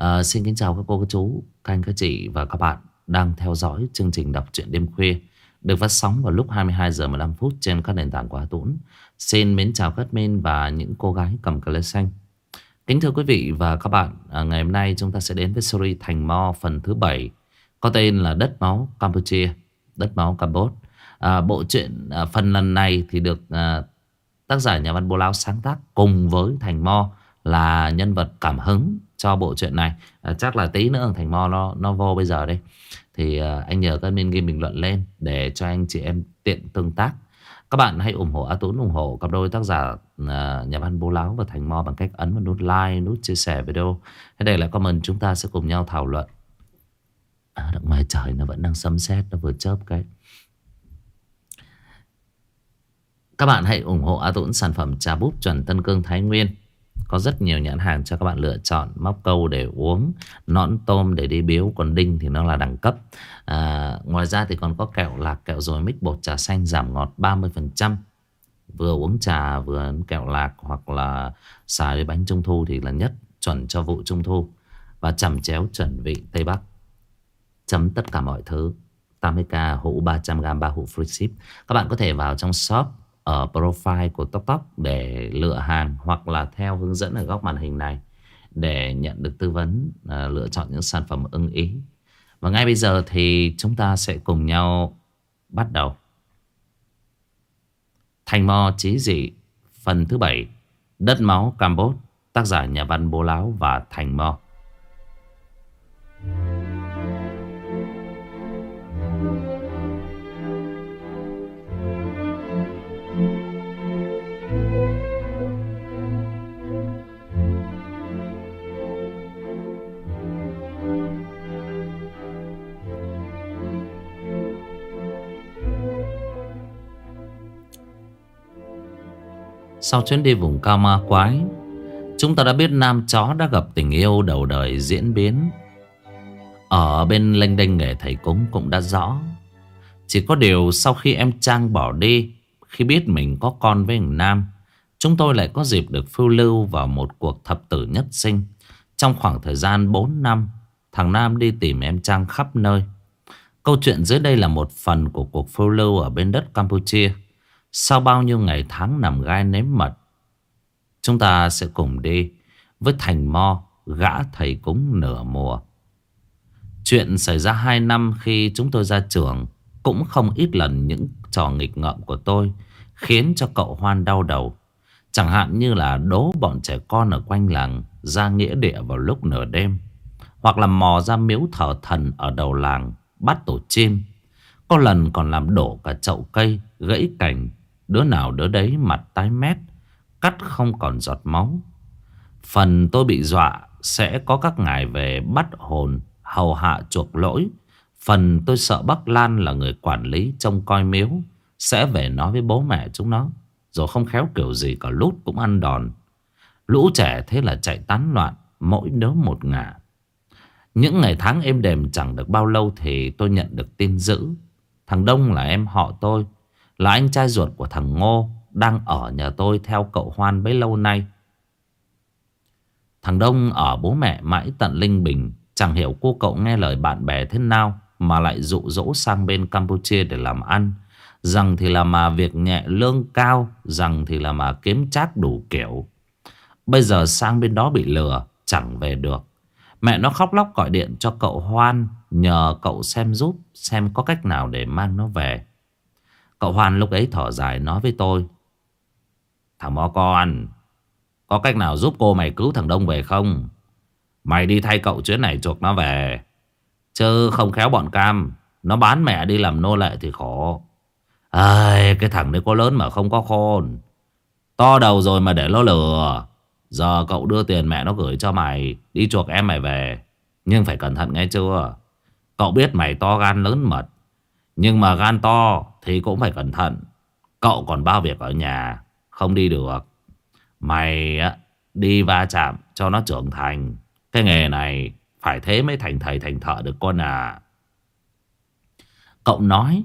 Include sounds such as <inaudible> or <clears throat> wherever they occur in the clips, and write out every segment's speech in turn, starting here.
À, xin kính chào các cô, các chú, các anh, các chị và các bạn đang theo dõi chương trình đọc truyện đêm khuya được phát sóng vào lúc 22 giờ 15 phút trên các nền tảng của Tuấn. Xin mến chào các men và những cô gái cầm cờ lê xanh. Kính thưa quý vị và các bạn, à, ngày hôm nay chúng ta sẽ đến với series Thành Mo phần thứ 7 có tên là Đất Máu Campuchia, Đất Máu Campuchia. À, bộ truyện à, phần lần này thì được à, tác giả nhà văn Bố Lão sáng tác cùng với Thành Mo là nhân vật cảm hứng cho bộ truyện này. À, chắc là tí nữa Thành Mo nó nó vô bây giờ đây. Thì à, anh nhờ các minh ghi bình luận lên để cho anh chị em tiện tương tác. Các bạn hãy ủng hộ A Tuấn ủng hộ cặp đôi tác giả à, nhà văn Bố Láo và Thành Mo bằng cách ấn vào nút like, nút chia sẻ video. Hãy để lại comment chúng ta sẽ cùng nhau thảo luận. À, đằng ngoài trời nó vẫn đang sấm sét nó vừa chớp cái. Các bạn hãy ủng hộ A Tuấn sản phẩm trà búp chuẩn Tân Cương Thái Nguyên. Có rất nhiều nhãn hàng cho các bạn lựa chọn Móc câu để uống Nõn tôm để đi biếu. Còn đinh thì nó là đẳng cấp. À, Ngoài ra thì còn có kẹo lạc Kẹo rồi mix bột trà xanh giảm ngọt 30% Vừa uống trà vừa ăn kẹo lạc Hoặc là xài với bánh trung thu Thì là nhất chuẩn cho vụ trung thu. Và chẩm chéo chuẩn vị Tây Bắc. Chấm tất cả mọi thứ. 80k hũ 300g 3 hũ free ship. Các bạn có thể vào trong shop ở profile của Tóc Tóc để lựa hàng hoặc là theo hướng dẫn ở góc màn hình này để nhận được tư vấn à, lựa chọn những sản phẩm ưng ý. Và ngay bây giờ thì chúng ta sẽ cùng nhau bắt đầu. Thành Mo Chí Dị phần thứ 7 Đất Máu Campuchia tác giả nhà văn Bố Láo và Thành Mo. Sau chuyến đi vùng cao ma quái, Chúng ta đã biết nam chó đã gặp tình yêu đầu đời diễn biến. Ở bên lênh đênh nghề thầy cúng cũng đã rõ. Chỉ có điều sau khi em Trang bỏ đi, Khi biết mình có con với thằng Nam, Chúng tôi lại có dịp được phiêu lưu vào một cuộc thập tử nhất sinh. Trong khoảng thời gian 4 năm, Thằng Nam đi tìm em Trang khắp nơi. Câu chuyện dưới đây là một phần của cuộc phiêu lưu ở bên đất Campuchia sau bao nhiêu ngày tháng nằm gai nếm mật, Chúng ta sẽ cùng đi Với Thành Mo, Gã thầy cúng nửa mùa. Chuyện xảy ra hai năm khi chúng tôi ra trường Cũng không ít lần những trò nghịch ngợm của tôi Khiến cho cậu Hoan đau đầu. Chẳng hạn như là đố bọn trẻ con ở quanh làng Ra nghĩa địa vào lúc nửa đêm, Hoặc là mò ra miếu thờ thần ở đầu làng Bắt tổ chim. Có lần còn làm đổ cả chậu cây, Gãy cành Đứa nào đứa đấy mặt tái mét, Cắt không còn giọt máu. Phần tôi bị dọa Sẽ có các ngài về bắt hồn, Hầu hạ chuộc lỗi. Phần tôi sợ bác Lan là người quản lý Trông coi miếu, Sẽ về nói với bố mẹ chúng nó. Rồi không khéo kiểu gì cả, lút cũng ăn đòn. Lũ trẻ thế là chạy tán loạn, Mỗi đứa một ngả. Những ngày tháng êm đềm chẳng được bao lâu Thì tôi nhận được tin dữ. Thằng Đông là em họ tôi là anh trai ruột của thằng Ngô Đang ở nhà tôi theo cậu Hoan bấy lâu nay. Thằng Đông ở bố mẹ mãi tận Linh Bình, Chẳng hiểu cô cậu nghe lời bạn bè thế nào Mà lại dụ dỗ sang bên Campuchia để làm ăn. Rằng thì là mà việc nhẹ lương cao, Rằng thì là mà kiếm chác đủ kiểu. Bây giờ sang bên đó bị lừa, Chẳng về được. Mẹ nó khóc lóc gọi điện cho cậu Hoan, Nhờ cậu xem giúp, Xem có cách nào để mang nó về. Cậu Hoan lúc ấy thở dài nói với tôi. Thằng mò con Có cách nào giúp cô mày cứu thằng Đông về không? Mày đi thay cậu chuyến này chuộc nó về. Chứ không khéo bọn cam Nó bán mẹ đi làm nô lệ thì khổ. Ây, cái thằng đấy có lớn mà không có khôn. To đầu rồi mà để nó lừa. Giờ cậu đưa tiền mẹ nó gửi cho mày Đi chuộc em mày về. Nhưng phải cẩn thận nghe chưa? Cậu biết mày to gan lớn mật. Nhưng mà gan to thì cũng phải cẩn thận. Cậu còn bao việc ở nhà, không đi được. Mày á, đi va chạm cho nó trưởng thành. Cái nghề này phải thế mới thành thầy thành thợ được con à. Cậu nói,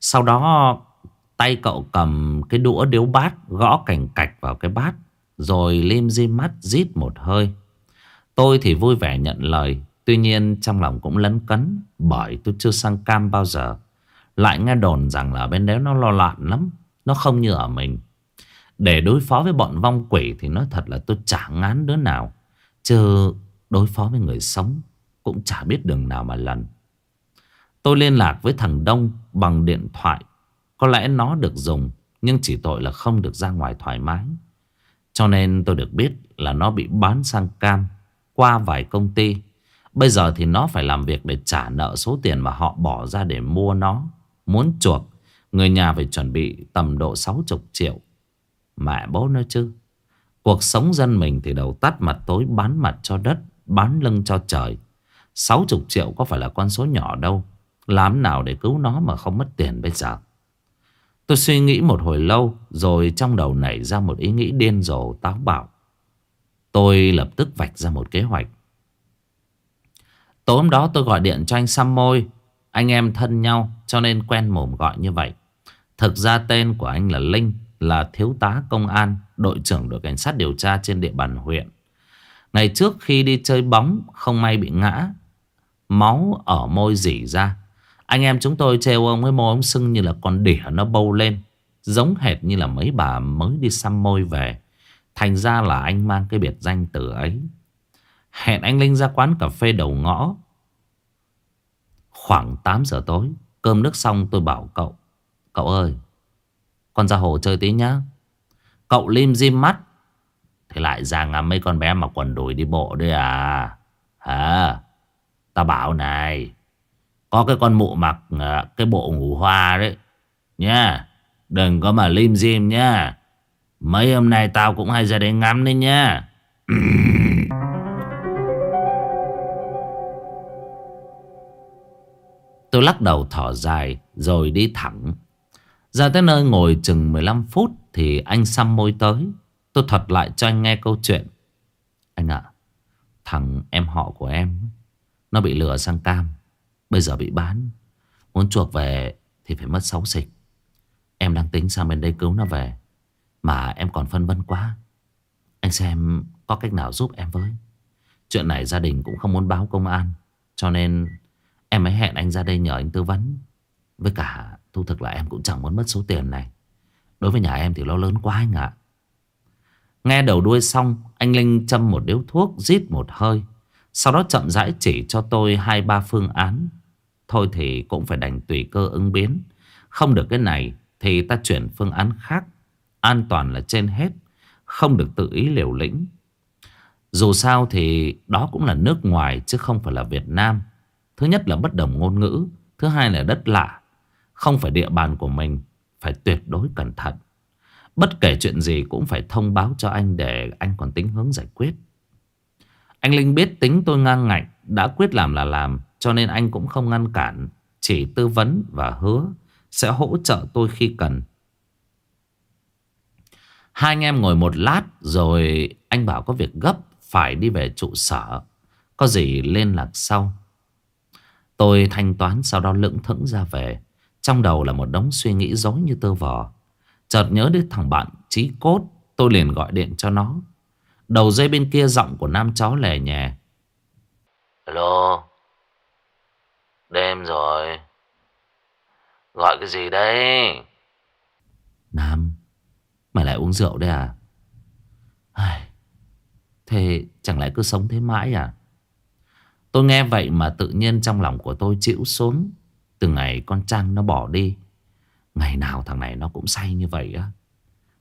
sau đó tay cậu cầm cái đũa điếu bát gõ cảnh cạch vào cái bát. Rồi lim di mắt rít một hơi. Tôi thì vui vẻ nhận lời Tuy nhiên trong lòng cũng lấn cấn Bởi tôi chưa sang cam bao giờ lại nghe đồn rằng là bên đấy nó lo loạn lắm. Nó không như ở mình. Để đối phó với bọn vong quỷ Thì nói thật là tôi chả ngán đứa nào. Chứ đối phó với người sống Cũng chả biết đường nào mà lần Tôi liên lạc với thằng Đông Bằng điện thoại. Có lẽ nó được dùng, Nhưng chỉ tội là không được ra ngoài thoải mái. Cho nên tôi được biết là nó bị bán sang cam Qua vài công ty. Bây giờ thì nó phải làm việc để trả nợ số tiền mà họ bỏ ra để mua nó. Muốn chuộc, người nhà phải chuẩn bị tầm độ 60 triệu. Mẹ bố nói chứ. Cuộc sống dân mình thì đầu tắt mặt tối bán mặt cho đất, bán lưng cho trời. 60 triệu có phải là con số nhỏ đâu. Làm nào để cứu nó mà không mất tiền bây giờ. Tôi suy nghĩ một hồi lâu rồi trong đầu nảy ra một ý nghĩ điên rồ táo bạo. Tôi lập tức vạch ra một kế hoạch. Tối hôm đó tôi gọi điện cho anh Sam Môi anh em thân nhau, cho nên quen mồm gọi như vậy. Thực ra tên của anh là Linh, Là thiếu tá công an, Đội trưởng đội cảnh sát điều tra trên địa bàn huyện. Ngày trước khi đi chơi bóng, Không may bị ngã, Máu ở môi dỉ ra. Anh em chúng tôi trêu ông ấy, môi ông sưng như là con đỉa nó bâu lên, Giống hệt như là mấy bà mới đi xăm môi về. Thành ra là anh mang cái biệt danh từ ấy. Hẹn anh Linh ra quán cà phê đầu ngõ Khoảng 8 giờ tối, Cơm nước xong tôi bảo cậu Cậu ơi, Con ra hồ chơi tí nhá. Cậu lim dim mắt. Thì lại ra ngắm mấy con bé mặc quần đùi đi bộ đấy à. Hả? Ta bảo này, Có cái con mụ mặc à, cái bộ ngủ hoa đấy Nha Đừng có mà lim dim nhá. Mấy hôm nay tao cũng hay ra đây ngắm đấy nhá. <clears throat> Tôi lắc đầu thở dài rồi đi thẳng. Ra tới nơi ngồi chừng 15 phút thì anh xăm môi tới. Tôi thuật lại cho anh nghe câu chuyện. Anh ạ, thằng em họ của em nó bị lừa sang cam. Bây giờ bị bán. Muốn chuộc về thì phải mất sáu xịch. Em đang tính sang bên đây cứu nó về. Mà em còn phân vân quá. Anh xem có cách nào giúp em với. Chuyện này gia đình cũng không muốn báo công an. Cho nên Em mới hẹn anh ra đây nhờ anh tư vấn. Với cả thu thực là em cũng chẳng muốn mất số tiền này. Đối với nhà em thì lo lớn quá anh ạ. Nghe đầu đuôi xong, Anh Linh châm một điếu thuốc, Rít một hơi. Sau đó chậm rãi chỉ cho tôi hai ba phương án. Thôi thì cũng phải đành tùy cơ ứng biến. Không được cái này Thì ta chuyển phương án khác. An toàn là trên hết. Không được tự ý liều lĩnh. Dù sao thì đó cũng là nước ngoài Chứ không phải là Việt Nam. Thứ nhất là bất đồng ngôn ngữ, Thứ hai là đất lạ. Không phải địa bàn của mình, Phải tuyệt đối cẩn thận. Bất kể chuyện gì cũng phải thông báo cho anh Để anh còn tính hướng giải quyết. Anh Linh biết tính tôi ngang ngạnh, Đã quyết làm là làm, Cho nên anh cũng không ngăn cản, Chỉ tư vấn và hứa Sẽ hỗ trợ tôi khi cần. Hai anh em ngồi một lát Rồi anh bảo có việc gấp, Phải đi về trụ sở. Có gì lên lạc sau. Tôi thanh toán sau đó lững thững ra về. Trong đầu là một đống suy nghĩ dối như tơ vò. Chợt nhớ đến thằng bạn trí cốt. Tôi liền gọi điện cho nó. Đầu dây bên kia giọng của nam chó lè nhẹ. Alo. Đêm rồi. Gọi cái gì đấy? Nam. Mày lại uống rượu đấy à? Thế chẳng lẽ cứ sống thế mãi à? Tôi nghe vậy mà tự nhiên trong lòng của tôi chịu xuống. Từ ngày con Trang nó bỏ đi. Ngày nào thằng này nó cũng say như vậy á.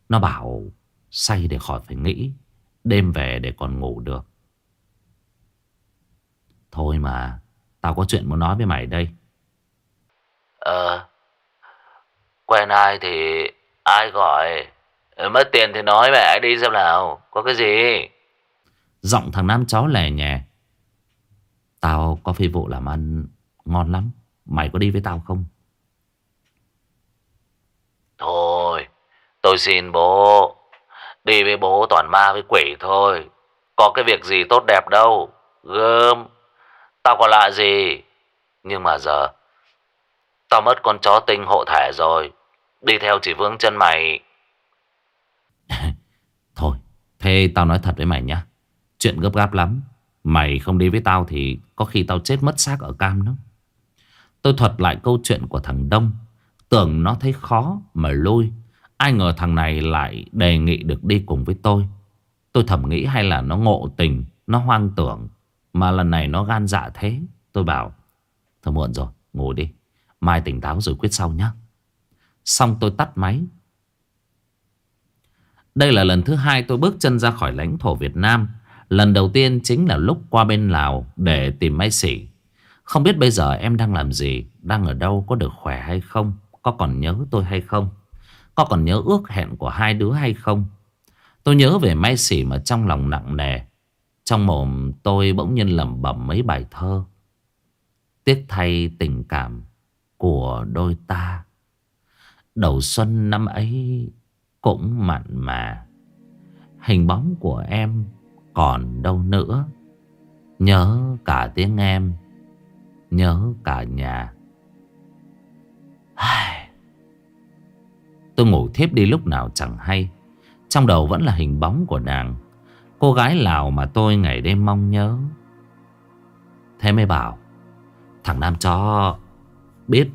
Nó bảo say để khỏi phải nghĩ. Đêm về để còn ngủ được. Thôi mà. Tao có chuyện muốn nói với mày đây. Ờ. Quen ai thì ai gọi. Mất tiền thì nói mẹ đi xem nào. Có cái gì? Giọng thằng nam chó lè nhẹ. Tao có phi vụ làm ăn ngon lắm. Mày có đi với tao không? Thôi, tôi xin bố. Đi với bố toàn ma với quỷ thôi. Có cái việc gì tốt đẹp đâu. Gơm. Tao có lạ gì. Nhưng mà giờ, tao mất con chó tinh hộ thể rồi. Đi theo chỉ vướng chân mày. <laughs> Thôi, thế tao nói thật với mày nhá. Chuyện gấp gáp lắm. Mày không đi với tao thì có khi tao chết mất xác ở cam đó. Tôi thuật lại câu chuyện của thằng Đông. Tưởng nó thấy khó mà lôi. Ai ngờ thằng này lại đề nghị được đi cùng với tôi. Tôi thầm nghĩ hay là nó ngộ tình, nó hoang tưởng. Mà lần này nó gan dạ thế. Tôi bảo, thôi muộn rồi, ngủ đi. Mai tỉnh táo rồi quyết sau nhé. Xong tôi tắt máy. Đây là lần thứ hai tôi bước chân ra khỏi lãnh thổ Việt Nam. Lần đầu tiên chính là lúc qua bên Lào để tìm Mai Sỉ. Không biết bây giờ em đang làm gì, đang ở đâu, có được khỏe hay không, có còn nhớ tôi hay không, có còn nhớ ước hẹn của hai đứa hay không. Tôi nhớ về Mai Sỉ mà trong lòng nặng nề. Trong mồm tôi bỗng nhiên lẩm bẩm mấy bài thơ. Tiếc thay tình cảm của đôi ta. Đầu xuân năm ấy cũng mặn mà. Hình bóng của em còn đâu nữa. Nhớ cả tiếng em, nhớ cả nhà. Tôi ngủ thiếp đi lúc nào chẳng hay. Trong đầu vẫn là hình bóng của nàng. Cô gái Lào mà tôi ngày đêm mong nhớ. Thế mới bảo, thằng Nam chó biết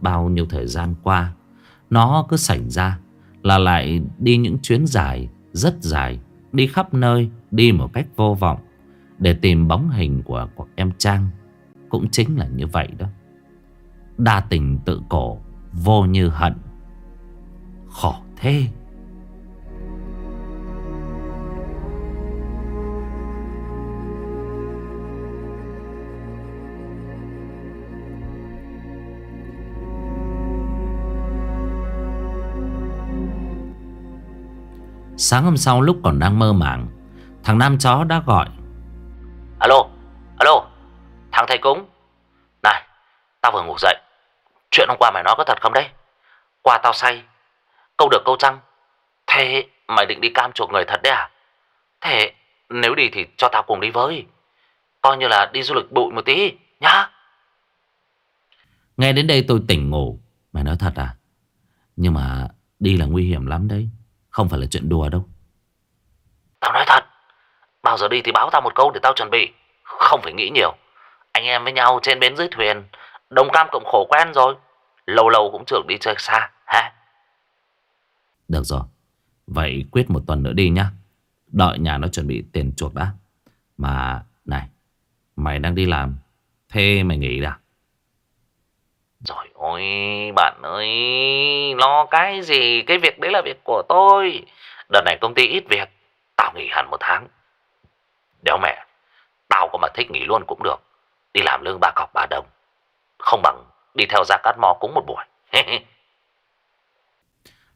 bao nhiêu thời gian qua, nó cứ sảnh ra là lại đi những chuyến dài, rất dài, đi khắp nơi, đi một cách vô vọng để tìm bóng hình của, của em Trang. Cũng chính là như vậy đó. Đa tình tự cổ, vô như hận. Khổ thế. Sáng hôm sau lúc còn đang mơ màng Thằng Nam chó đã gọi. Alo, alo Thằng thầy cúng. Này, tao vừa ngủ dậy. Chuyện hôm qua mày nói có thật không đấy? Qua tao say Câu được câu trăng Thế mày định đi cam chuộc người thật đấy à? Thế nếu đi thì cho tao cùng đi với. Coi như là đi du lịch bụi một tí Nhá. Nghe đến đây tôi tỉnh ngủ. Mày nói thật à? Nhưng mà đi là nguy hiểm lắm đấy không phải là chuyện đùa đâu. Tao nói thật Bao giờ đi thì báo tao một câu để tao chuẩn bị. Không phải nghĩ nhiều. Anh em với nhau trên bến dưới thuyền Đồng cam cộng khổ quen rồi. Lâu lâu cũng trưởng đi chơi xa ha? Được rồi. Vậy quyết một tuần nữa đi nhá. Đợi nhà nó chuẩn bị tiền chuộc đã. Mà này Mày đang đi làm Thế mày nghỉ đã ôi, bạn ơi, Lo cái gì? Cái việc đấy là việc của tôi. Đợt này công ty ít việc, Tao nghỉ hẳn một tháng. Đéo mẹ, Tao có mà thích nghỉ luôn cũng được. Đi làm lương ba cọc ba đồng. Không bằng đi theo ra cát mò cúng một buổi. <laughs>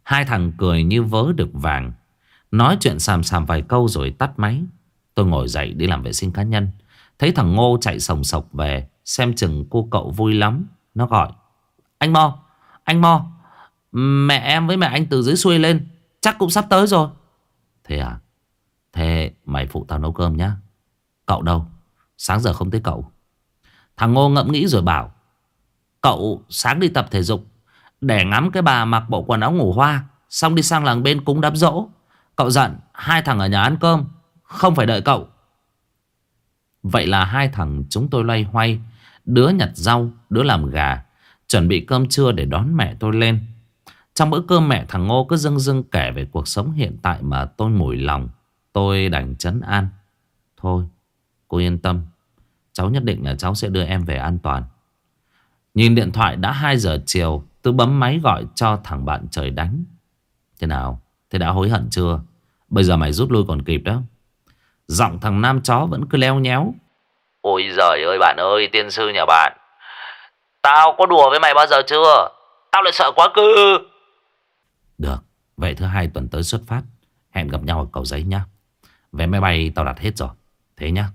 Hai thằng cười như vớ được vàng. Nói chuyện xàm xàm vài câu rồi tắt máy. Tôi ngồi dậy đi làm vệ sinh cá nhân. Thấy thằng Ngô chạy sòng sọc về, Xem chừng cô cậu vui lắm. Nó gọi. Anh Mo Anh Mo Mẹ em với mẹ anh từ dưới xuôi lên Chắc cũng sắp tới rồi. Thế à? Thế mày phụ tao nấu cơm nhá. Cậu đâu? Sáng giờ không thấy cậu. Thằng Ngô ngẫm nghĩ rồi bảo Cậu sáng đi tập thể dục Để ngắm cái bà mặc bộ quần áo ngủ hoa Xong đi sang làng bên cúng đám dỗ. Cậu giận Hai thằng ở nhà ăn cơm Không phải đợi cậu. Vậy là hai thằng chúng tôi loay hoay Đứa nhặt rau, đứa làm gà Chuẩn bị cơm trưa để đón mẹ tôi lên. Trong bữa cơm mẹ thằng Ngô cứ dưng dưng kể về cuộc sống hiện tại mà tôi mùi lòng Tôi đành chấn an. Thôi, cô yên tâm Cháu nhất định là cháu sẽ đưa em về an toàn. Nhìn điện thoại đã 2 giờ chiều Tôi bấm máy gọi cho thằng bạn trời đánh. Thế nào? Thế đã hối hận chưa? Bây giờ mày rút lui còn kịp đó. Giọng thằng nam chó vẫn cứ leo nhéo. Ôi giời ơi bạn ơi tiên sư nhà bạn. Tao có đùa với mày bao giờ chưa? Tao lại sợ quá cơ. Được, Vậy thứ hai tuần tới xuất phát. Hẹn gặp nhau ở cầu giấy nhá. Vé máy bay tao đặt hết rồi. Thế nhá.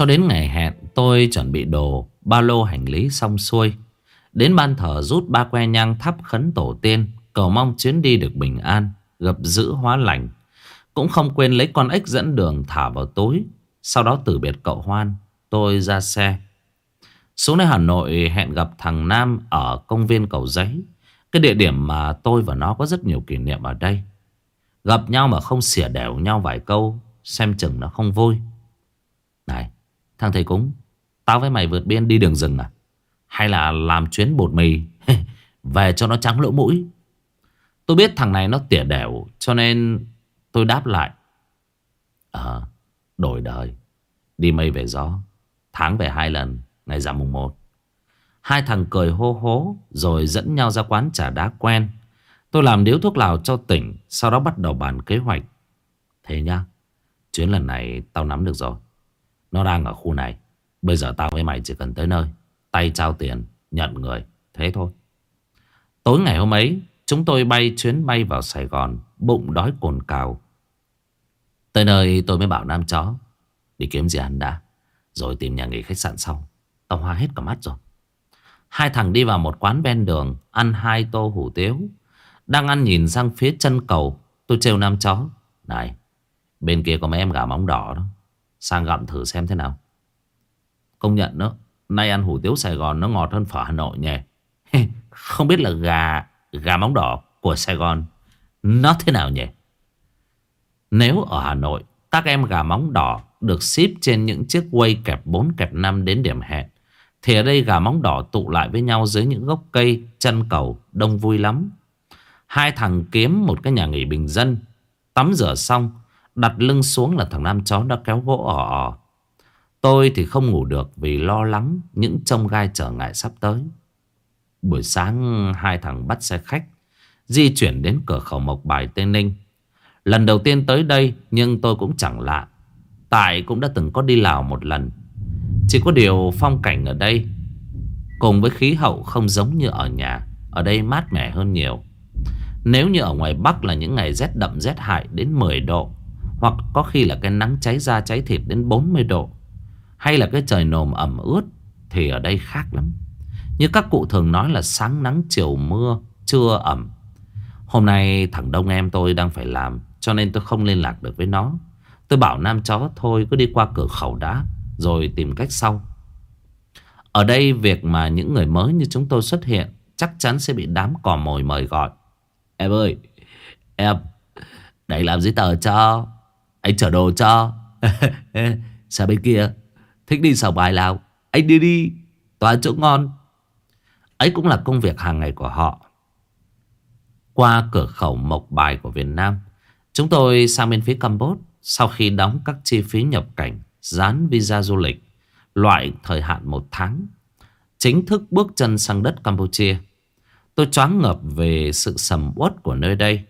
Cho đến ngày hẹn, tôi chuẩn bị đồ, Ba lô hành lý xong xuôi. Đến ban thờ rút ba que nhang thắp khấn tổ tiên, Cầu mong chuyến đi được bình an, Gặp giữ hóa lành. Cũng không quên lấy con ếch dẫn đường thả vào túi. Sau đó từ biệt cậu Hoan, Tôi ra xe. Xuống đến Hà Nội, hẹn gặp thằng Nam Ở công viên cầu giấy. Cái địa điểm mà tôi và nó có rất nhiều kỷ niệm ở đây. Gặp nhau mà không xỉa đẻo nhau vài câu, Xem chừng nó không vui. Này thằng thầy cúng, Tao với mày vượt biên đi đường rừng à? Hay là làm chuyến bột mì, <laughs> Về cho nó trắng lỗ mũi? Tôi biết thằng này nó tỉa đẻo, Cho nên tôi đáp lại. Ờ Đổi đời. Đi mây về gió, Tháng về hai lần, Ngày giảm mùng một. Hai thằng cười hô hố, Rồi dẫn nhau ra quán trà đá quen. Tôi làm điếu thuốc lào cho tỉnh, Sau đó bắt đầu bàn kế hoạch. Thế nhá, Chuyến lần này tao nắm được rồi. Nó đang ở khu này. Bây giờ tao với mày chỉ cần tới nơi. Tay trao tiền, Nhận người. Thế thôi. Tối ngày hôm ấy, Chúng tôi bay chuyến bay vào Sài Gòn, Bụng đói cồn cào. Tới nơi tôi mới bảo Nam chó, Đi kiếm gì ăn đã. Rồi tìm nhà nghỉ khách sạn sau. Tao hoa hết cả mắt rồi. Hai thằng đi vào một quán ven đường, Ăn hai tô hủ tiếu. Đang ăn nhìn sang phía chân cầu, Tôi trêu Nam chó, Này, bên kia có mấy em gà móng đỏ đó. Sang gặm thử xem thế nào. Công nhận đó, Nay ăn hủ tiếu Sài Gòn nó ngọt hơn phở Hà Nội nhỉ. Không biết là gà Gà móng đỏ của Sài Gòn Nó thế nào nhỉ? Nếu ở Hà Nội, Các em gà móng đỏ được ship trên những chiếc quay kẹp 4 kẹp 5 đến điểm hẹn, Thì ở đây gà móng đỏ tụ lại với nhau dưới những gốc cây, Chân cầu, đông vui lắm. Hai thằng kiếm một cái nhà nghỉ bình dân, Tắm rửa xong Đặt lưng xuống là thằng Nam chó đã kéo gỗ ỏ Tôi thì không ngủ được vì lo lắng những trông gai trở ngại sắp tới. Buổi sáng, hai thằng bắt xe khách, di chuyển đến cửa khẩu Mộc Bài, Tây Ninh. Lần đầu tiên tới đây, nhưng tôi cũng chẳng lạ. Tại cũng đã từng có đi Lào một lần. Chỉ có điều phong cảnh ở đây, cùng với khí hậu không giống như ở nhà. Ở đây mát mẻ hơn nhiều. Nếu như ở ngoài Bắc là những ngày rét đậm, rét hại đến 10 độ hoặc có khi là cái nắng cháy da cháy thịt đến 40 độ. Hay là cái trời nồm ẩm ướt, Thì ở đây khác lắm. Như các cụ thường nói là sáng nắng, chiều mưa, Trưa ẩm. Hôm nay thằng Đông em tôi đang phải làm, Cho nên tôi không liên lạc được với nó. Tôi bảo Nam chó, thôi, cứ đi qua cửa khẩu đã, Rồi tìm cách sau. Ở đây việc mà những người mới như chúng tôi xuất hiện, Chắc chắn sẽ bị đám cò mồi mời gọi. Em ơi, Em Đây làm giấy tờ cho. Anh chở đồ cho. <laughs> Sao bên kia. Thích đi sòng bài nào? Anh đi đi. Toàn chỗ ngon. Ấy cũng là công việc hàng ngày của họ. Qua cửa khẩu mộc bài của Việt Nam, Chúng tôi sang bên phía Campuchia. Sau khi đóng các chi phí nhập cảnh, Dán visa du lịch, Loại thời hạn một tháng, Chính thức bước chân sang đất Campuchia, Tôi choáng ngợp về sự sầm uất của nơi đây.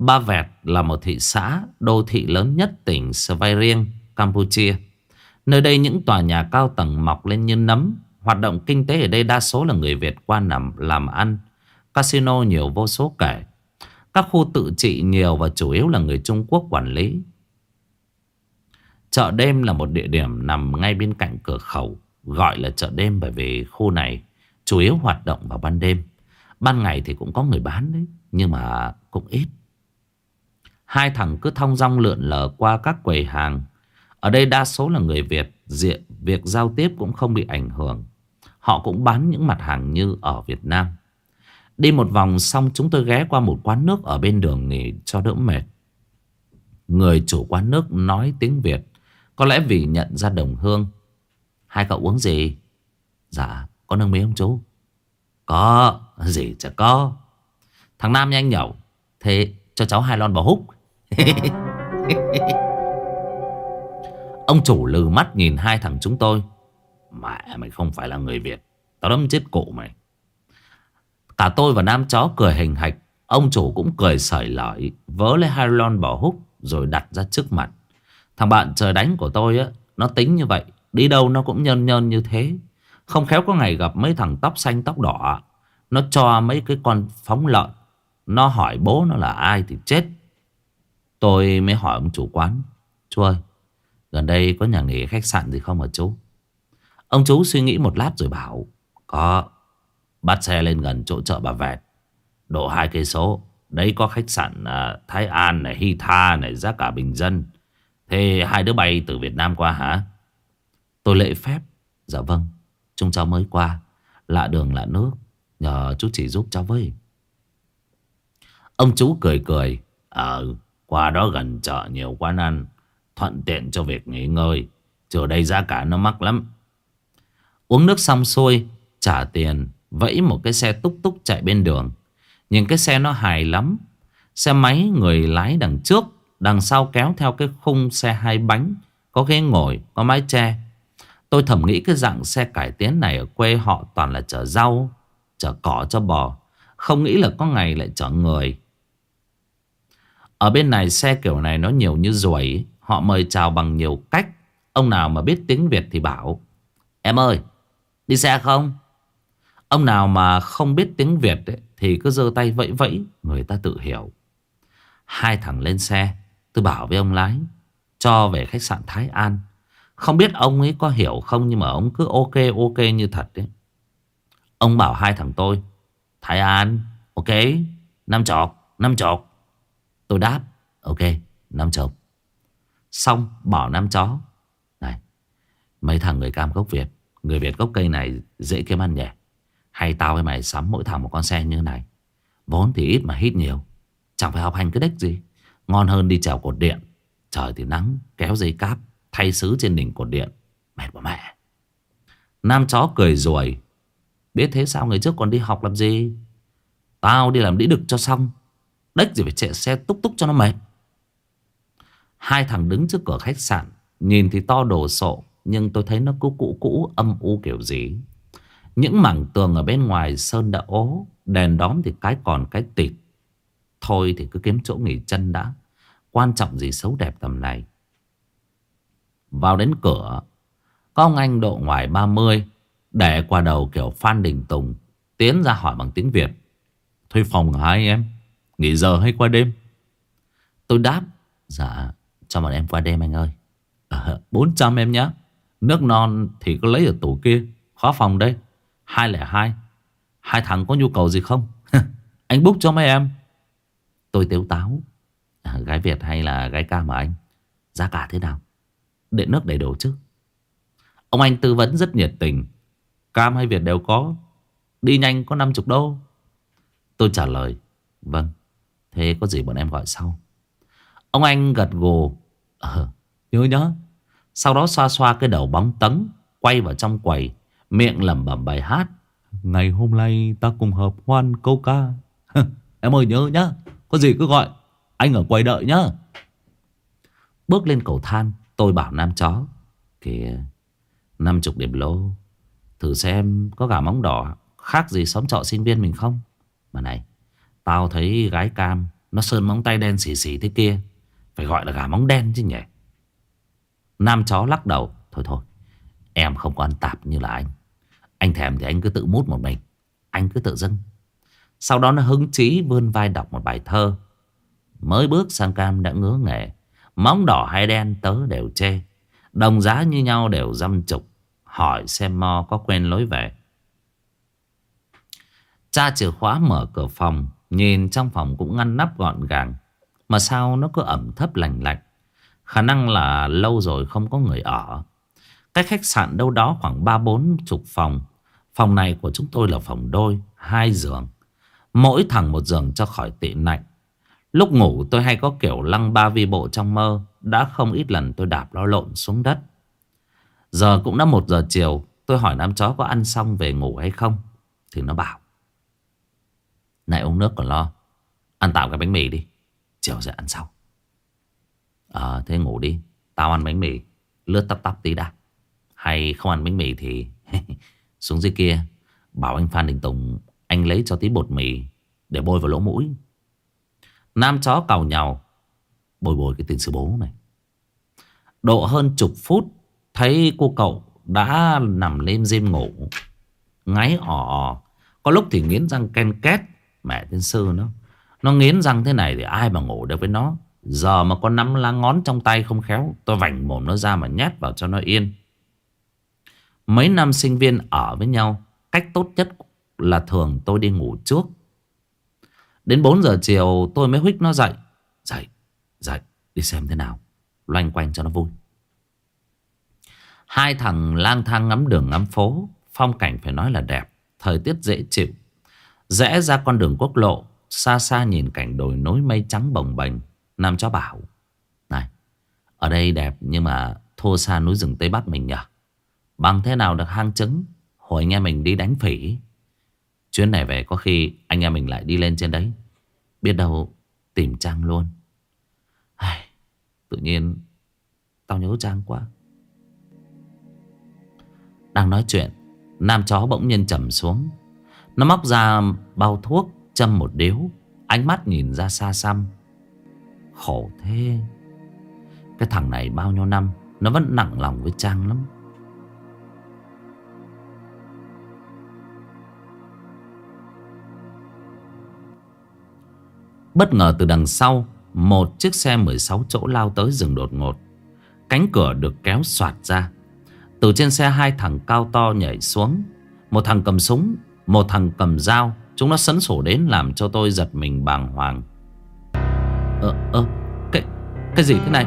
Ba Vẹt là một thị xã đô thị lớn nhất tỉnh Svay Rieng, Campuchia. Nơi đây những tòa nhà cao tầng mọc lên như nấm. Hoạt động kinh tế ở đây đa số là người Việt qua nằm làm ăn. Casino nhiều vô số kể. Các khu tự trị nhiều và chủ yếu là người Trung Quốc quản lý. Chợ đêm là một địa điểm nằm ngay bên cạnh cửa khẩu. Gọi là chợ đêm bởi vì khu này chủ yếu hoạt động vào ban đêm. Ban ngày thì cũng có người bán đấy. Nhưng mà cũng ít. Hai thằng cứ thong dong lượn lờ qua các quầy hàng. Ở đây đa số là người Việt diện Việc giao tiếp cũng không bị ảnh hưởng. Họ cũng bán những mặt hàng như ở Việt Nam. Đi một vòng xong chúng tôi ghé qua một quán nước ở bên đường nghỉ cho đỡ mệt. Người chủ quán nước nói tiếng Việt Có lẽ vì nhận ra đồng hương. Hai cậu uống gì? Dạ, có nâng mí không chú? Có, gì chả có. Thằng Nam nhanh nhậu Thế cho cháu hai lon bò húc. <laughs> Ông chủ lừ mắt nhìn hai thằng chúng tôi. Mẹ mày không phải là người Việt. Tao đâm chết cụ mày. Cả tôi và Nam chó cười hình hạch. Ông chủ cũng cười sởi lợi, Vớ lấy hai lon bỏ húc Rồi đặt ra trước mặt. Thằng bạn trời đánh của tôi á Nó tính như vậy. Đi đâu nó cũng nhân nhân như thế. Không khéo có ngày gặp mấy thằng tóc xanh tóc đỏ. Nó cho mấy cái con phóng lợn. Nó hỏi bố nó là ai thì chết. Tôi mới hỏi ông chủ quán Chú ơi Gần đây có nhà nghỉ khách sạn gì không hả chú? Ông chú suy nghĩ một lát rồi bảo Có Bắt xe lên gần chỗ chợ bà Vẹt Độ hai cây số. Đấy có khách sạn à, Thái An này Hy Tha này giá cả bình dân. Thế hai đứa bay từ Việt Nam qua hả? Tôi lễ phép Dạ vâng Chúng cháu mới qua. Lạ đường lạ nước Nhờ chú chỉ giúp cháu với. Ông chú cười cười Ờ qua đó gần chợ nhiều quán ăn, Thuận tiện cho việc nghỉ ngơi. Chứ đây giá cả nó mắc lắm. Uống nước xong xuôi, Trả tiền, Vẫy một cái xe túc túc chạy bên đường. Nhìn cái xe nó hài lắm. Xe máy người lái đằng trước, Đằng sau kéo theo cái khung xe hai bánh, Có ghế ngồi, Có mái che. Tôi thầm nghĩ cái dạng xe cải tiến này Ở quê họ toàn là chở rau, Chở cỏ cho bò. Không nghĩ là có ngày lại chở người. Ở bên này xe kiểu này nó nhiều như ruồi Họ mời chào bằng nhiều cách. Ông nào mà biết tiếng Việt thì bảo Em ơi Đi xe không? Ông nào mà không biết tiếng Việt ấy, Thì cứ giơ tay vẫy vẫy Người ta tự hiểu. Hai thằng lên xe Tôi bảo với ông lái Cho về khách sạn Thái An. Không biết ông ấy có hiểu không Nhưng mà ông cứ ok ok như thật đấy. Ông bảo hai thằng tôi Thái An Ok Năm chọc Năm chọc Tôi đáp, Ok Năm chọc Xong bỏ năm chó, Này, Mấy thằng người cam gốc Việt, Người Việt gốc cây này dễ kiếm ăn nhỉ? Hay tao với mày sắm mỗi thằng một con xe như này? Vốn thì ít mà hít nhiều. Chẳng phải học hành cái đếch gì? Ngon hơn đi trèo cột điện. Trời thì nắng, kéo dây cáp, Thay sứ trên đỉnh cột điện. Mệt bà mẹ. Nam chó cười rồi Biết thế sao người trước còn đi học làm gì? Tao đi làm đĩ đực cho xong. Đếch gì phải chạy xe túc túc cho nó mệt. Hai thằng đứng trước cửa khách sạn, Nhìn thì to đồ sộ, Nhưng tôi thấy nó cứ cũ cũ, âm u kiểu gì. Những mảng tường ở bên ngoài Sơn đã ố, Đèn đóm thì cái còn cái tịt. Thôi thì cứ kiếm chỗ nghỉ chân đã, Quan trọng gì xấu đẹp tầm này. Vào đến cửa, Có ông anh độ ngoài 30 Để qua đầu kiểu Phan Đình Tùng, Tiến ra hỏi bằng tiếng Việt. Thuê phòng hả anh em? Nghỉ giờ hay qua đêm? Tôi đáp Dạ cho bọn em qua đêm anh ơi. À, 400 em nhé Nước non thì có lấy ở tủ kia Khó phòng đây. 202 Hai. Thằng có nhu cầu gì không? <laughs> Anh book cho mấy em. Tôi tiếu táo. À, Gái Việt hay là gái ca mà anh? Giá cả thế nào? Điện nước đầy đủ chứ. Ông anh tư vấn rất nhiệt tình. Cam hay Việt đều có. Đi nhanh có 50 đô. Tôi trả lời Vâng Thế có gì bọn em gọi sau? Ông anh gật gù. Ờ nhớ nhớ. Sau đó xoa xoa cái đầu bóng tấn Quay vào trong quầy Miệng lẩm bẩm bài hát. Ngày hôm nay ta cùng hợp hoan câu ca. Em ơi nhớ nhá. Có gì cứ gọi. Anh ở quầy đợi nhá. Bước lên cầu thang Tôi bảo nam chó. Kìa năm chục điểm lô. Thử xem có gà móng đỏ Khác gì xóm trọ sinh viên mình không? Mà này Tao thấy gái cam, Nó sơn móng tay đen xỉ xỉ thế kia. Phải gọi là gà móng đen chứ nhỉ? Nam chó lắc đầu, Thôi thôi, Em không có ăn tạp như là anh. Anh thèm thì anh cứ tự mút một mình, Anh cứ tự dưng. Sau đó nó hứng chí vươn vai đọc một bài thơ. Mới bước sang cam đã ngứa nghề Móng đỏ hay đen tớ đều chê. Đồng giá như nhau đều dăm chục, Hỏi xem mo có quên lối về. Cha chìa khóa mở cửa phòng Nhìn trong phòng cũng ngăn nắp gọn gàng. Mà sao nó cứ ẩm thấp lành lạnh? Khả năng là lâu rồi không có người ở. Cái khách sạn đâu đó khoảng 3-4 chục phòng. Phòng này của chúng tôi là phòng đôi, Hai giường. Mỗi thằng một giường cho khỏi tị nạnh. Lúc ngủ tôi hay có kiểu lăng ba vi bộ trong mơ. Đã không ít lần tôi đạp lo lộn xuống đất. Giờ cũng đã một giờ chiều. Tôi hỏi nam chó có ăn xong về ngủ hay không? Thì nó bảo này, uống nước còn lo. Ăn tạm cái bánh mì đi. Chiều dậy ăn sau. Ờ thế ngủ đi. Tao ăn bánh mì. Lướt tắp tắp tí đã. Hay không ăn bánh mì thì <laughs> Xuống dưới kia, Bảo anh Phan Đình Tùng, Anh lấy cho tí bột mì Để bôi vào lỗ mũi. Nam chó cào nhào, Bồi bồi cái tên sư bố này. Độ hơn chục phút, Thấy cô cậu đã nằm lên diêm ngủ, Ngáy ỏ Có lúc thì nghiến răng ken két Mẹ tên sư nó. Nó nghiến răng thế này thì ai mà ngủ được với nó? Giờ mà có nắm lá ngón trong tay không khéo Tôi vảnh mồm nó ra mà nhét vào cho nó yên. Mấy năm sinh viên ở với nhau Cách tốt nhất là thường tôi đi ngủ trước. Đến 4 giờ chiều tôi mới huých nó dậy. Dậy, dậy, đi xem thế nào. Loanh quanh cho nó vui. Hai thằng lang thang ngắm đường ngắm phố Phong cảnh phải nói là đẹp Thời tiết dễ chịu. Rẽ ra con đường quốc lộ Xa xa nhìn cảnh đồi nối mây trắng bồng bềnh. Nam chó bảo Này Ở đây đẹp nhưng mà thô xa núi rừng Tây Bắc mình nhỉ? Bằng thế nào được hang trứng? Hồi anh em mình đi đánh phỉ. Chuyến này về có khi anh em mình lại đi lên trên đấy. Biết đâu tìm Trang luôn. Ai, Tự nhiên Tao nhớ Trang quá. Đang nói chuyện Nam chó bỗng nhiên trầm xuống. Nó móc ra bao thuốc, Châm một điếu. Ánh mắt nhìn ra xa xăm. Khổ thế. Cái thằng này bao nhiêu năm, Nó vẫn nặng lòng với Trang lắm. Bất ngờ từ đằng sau, Một chiếc xe 16 chỗ lao tới rừng đột ngột. Cánh cửa được kéo soạt ra. Từ trên xe hai thằng cao to nhảy xuống. Một thằng cầm súng một thằng cầm dao Chúng nó sấn sổ đến làm cho tôi giật mình bàng hoàng. Ờ, ờ, cái, cái gì thế này?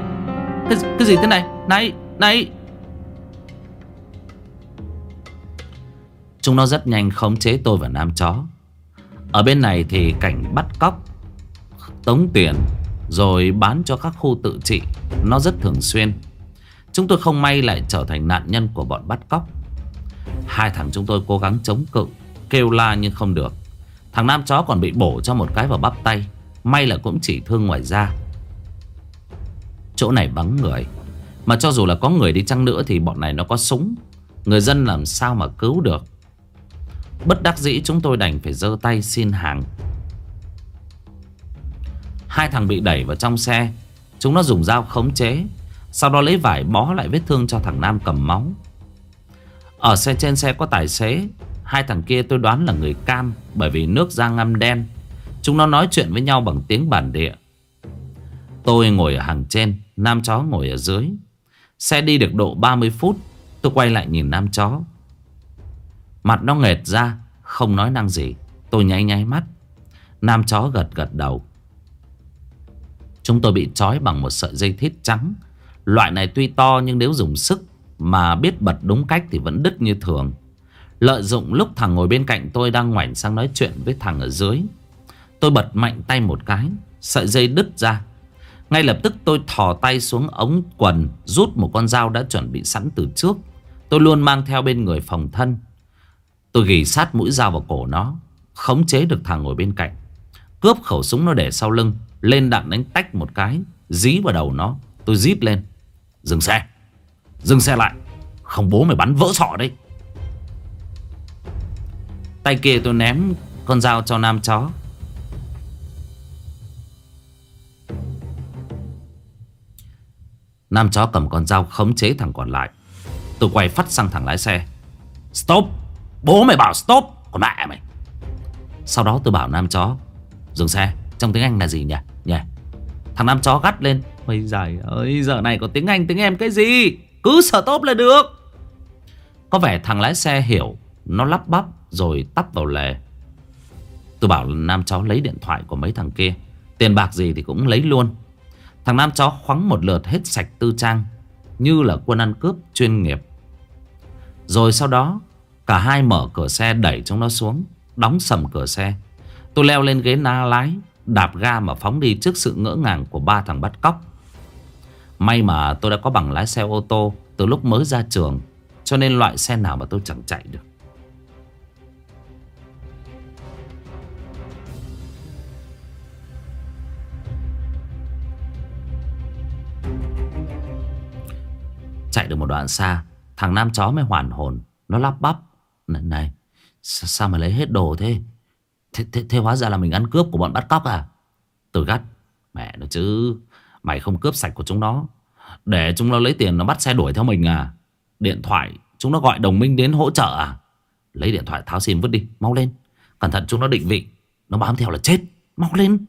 Cái, cái gì thế này? Này, này! Chúng nó rất nhanh khống chế tôi và Nam Chó. Ở bên này thì cảnh bắt cóc Tống tiền Rồi bán cho các khu tự trị. Nó rất thường xuyên. Chúng tôi không may lại trở thành nạn nhân của bọn bắt cóc. Hai thằng chúng tôi cố gắng chống cự. Kêu la nhưng không được. Thằng nam chó còn bị bổ cho một cái vào bắp tay, May là cũng chỉ thương ngoài da. Chỗ này vắng người, Mà cho dù là có người đi chăng nữa Thì bọn này nó có súng. Người dân làm sao mà cứu được? Bất đắc dĩ chúng tôi đành phải giơ tay xin hàng. Hai thằng bị đẩy vào trong xe, Chúng nó dùng dao khống chế, Sau đó lấy vải bó lại vết thương cho thằng Nam cầm máu. Ở xe trên xe có tài xế Hai thằng kia tôi đoán là người cam, Bởi vì nước da ngăm đen. Chúng nó nói chuyện với nhau bằng tiếng bản địa. Tôi ngồi ở hàng trên, Nam chó ngồi ở dưới. Xe đi được độ 30 phút, Tôi quay lại nhìn nam chó. Mặt nó nghệt ra, Không nói năng gì. Tôi nháy nháy mắt. Nam chó gật gật đầu. Chúng tôi bị trói bằng một sợi dây thít trắng. Loại này tuy to nhưng nếu dùng sức Mà biết bật đúng cách thì vẫn đứt như thường. Lợi dụng lúc thằng ngồi bên cạnh tôi đang ngoảnh sang nói chuyện với thằng ở dưới. Tôi bật mạnh tay một cái, Sợi dây đứt ra. Ngay lập tức tôi thò tay xuống ống quần, Rút một con dao đã chuẩn bị sẵn từ trước. Tôi luôn mang theo bên người phòng thân. Tôi ghi sát mũi dao vào cổ nó, Khống chế được thằng ngồi bên cạnh. Cướp khẩu súng nó để sau lưng, lên đạn đánh tách một cái, Dí vào đầu nó. Tôi díp lên, Dừng xe Dừng xe lại. Không bố mày bắn vỡ sọ đấy Tay kia tôi ném con dao cho nam chó. Nam chó cầm con dao khống chế thằng còn lại. Tôi quay phát sang thằng lái xe. Stop! Bố mày bảo stop! Còn mẹ mày! Sau đó tôi bảo nam chó, Dừng xe, Trong tiếng Anh là gì nhỉ? Nhỉ? Thằng Nam chó gắt lên Ôi giời ơi, giờ này có tiếng Anh, tiếng em cái gì? Cứ sợ tốt là được. Có vẻ thằng lái xe hiểu, Nó lắp bắp rồi tắp vào lề. Tôi bảo Nam chó lấy điện thoại của mấy thằng kia, Tiền bạc gì thì cũng lấy luôn. Thằng Nam chó khoắng một lượt hết sạch tư trang, Như là quân ăn cướp chuyên nghiệp. Rồi sau đó, Cả hai mở cửa xe đẩy chúng nó xuống, Đóng sầm cửa xe. Tôi leo lên ghế na lái, Đạp ga mà phóng đi trước sự ngỡ ngàng của ba thằng bắt cóc. May mà tôi đã có bằng lái xe ô tô Từ lúc mới ra trường, Cho nên loại xe nào mà tôi chẳng chạy được. Chạy được một đoạn xa Thằng nam chó mới hoàn hồn. Nó lắp bắp Này, này sao mà lấy hết đồ thế? Thế, thế, thế hóa ra là mình ăn cướp của bọn bắt cóc à? Tôi gắt Mẹ nó chứ Mày không cướp sạch của chúng nó. Để chúng nó lấy tiền nó bắt xe đuổi theo mình à? Điện thoại Chúng nó gọi đồng minh đến hỗ trợ à? Lấy điện thoại tháo sim vứt đi Mau lên. Cẩn thận chúng nó định vị Nó bám theo là chết Mau lên.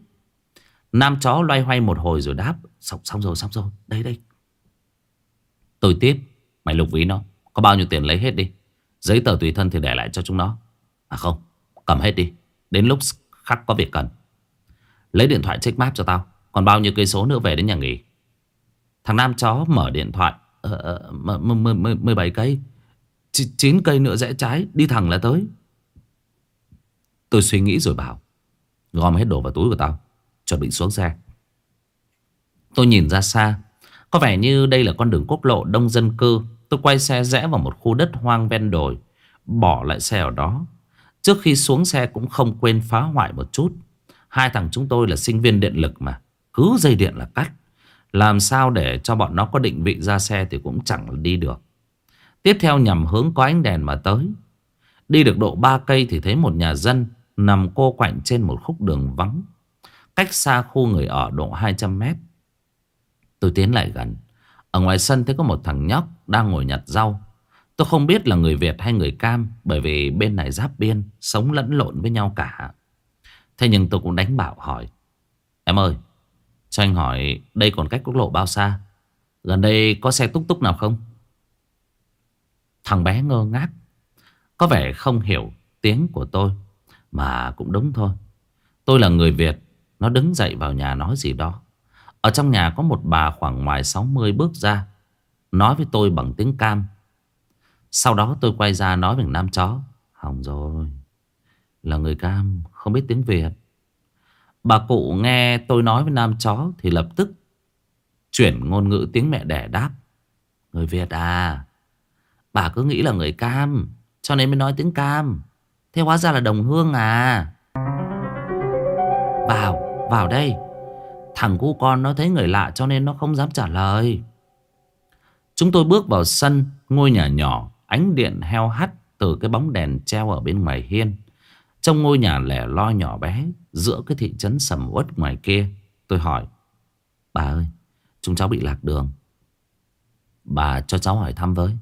Nam chó loay hoay một hồi rồi đáp Xong, xong rồi xong rồi. Đây đây Tôi tiếp. Mày lục ví nó. Có bao nhiêu tiền lấy hết đi. Giấy tờ tùy thân thì để lại cho chúng nó. À không Cầm hết đi. Đến lúc khắc có việc cần. Lấy điện thoại check map cho tao. Còn bao nhiêu cây số nữa về đến nhà nghỉ. Thằng Nam chó mở điện thoại. Ờ, ờ, uh, 17 cây. 9 cây nữa rẽ trái. Đi thẳng là tới. Tôi suy nghĩ rồi bảo. Gom hết đồ vào túi của tao. Chuẩn bị xuống xe. Tôi nhìn ra xa. Có vẻ như đây là con đường quốc lộ đông dân cư. Tôi quay xe rẽ vào một khu đất hoang ven đồi, Bỏ lại xe ở đó. Trước khi xuống xe cũng không quên phá hoại một chút. Hai thằng chúng tôi là sinh viên điện lực mà, Cứ dây điện là cắt. Làm sao để cho bọn nó có định vị ra xe Thì cũng chẳng đi được. Tiếp theo nhằm hướng có ánh đèn mà tới. Đi được độ 3 cây thì thấy một nhà dân Nằm cô quạnh trên một khúc đường vắng. Cách xa khu người ở độ 200 mét. Tôi tiến lại gần. Ở ngoài sân thấy có một thằng nhóc Đang ngồi nhặt rau. Tôi không biết là người Việt hay người Cam, Bởi vì bên này giáp biên, Sống lẫn lộn với nhau cả. Thế nhưng tôi cũng đánh bảo hỏi, Em ơi, Cho anh hỏi đây còn cách quốc lộ bao xa? Gần đây có xe túc túc nào không? Thằng bé ngơ ngác. Có vẻ không hiểu tiếng của tôi, Mà cũng đúng thôi. Tôi là người Việt, Nó đứng dậy vào nhà nói gì đó. Ở trong nhà có một bà khoảng ngoài 60 bước ra, Nói với tôi bằng tiếng cam. Sau đó tôi quay ra nói với nam chó, Hỏng rồi, Là người cam, không biết tiếng Việt. Bà cụ nghe tôi nói với nam chó Thì lập tức Chuyển ngôn ngữ tiếng mẹ đẻ đáp, Người Việt à Bà cứ nghĩ là người cam, Cho nên mới nói tiếng cam. Thế hóa ra là đồng hương à. Vào Vào đây. Thằng cu con nó thấy người lạ cho nên nó không dám trả lời. Chúng tôi bước vào sân, Ngôi nhà nhỏ, Ánh điện heo hắt từ cái bóng đèn treo ở bên ngoài hiên. Trong ngôi nhà lẻ loi nhỏ bé, Giữa cái thị trấn sầm uất ngoài kia, Tôi hỏi, Bà ơi, Chúng cháu bị lạc đường. Bà cho cháu hỏi thăm với,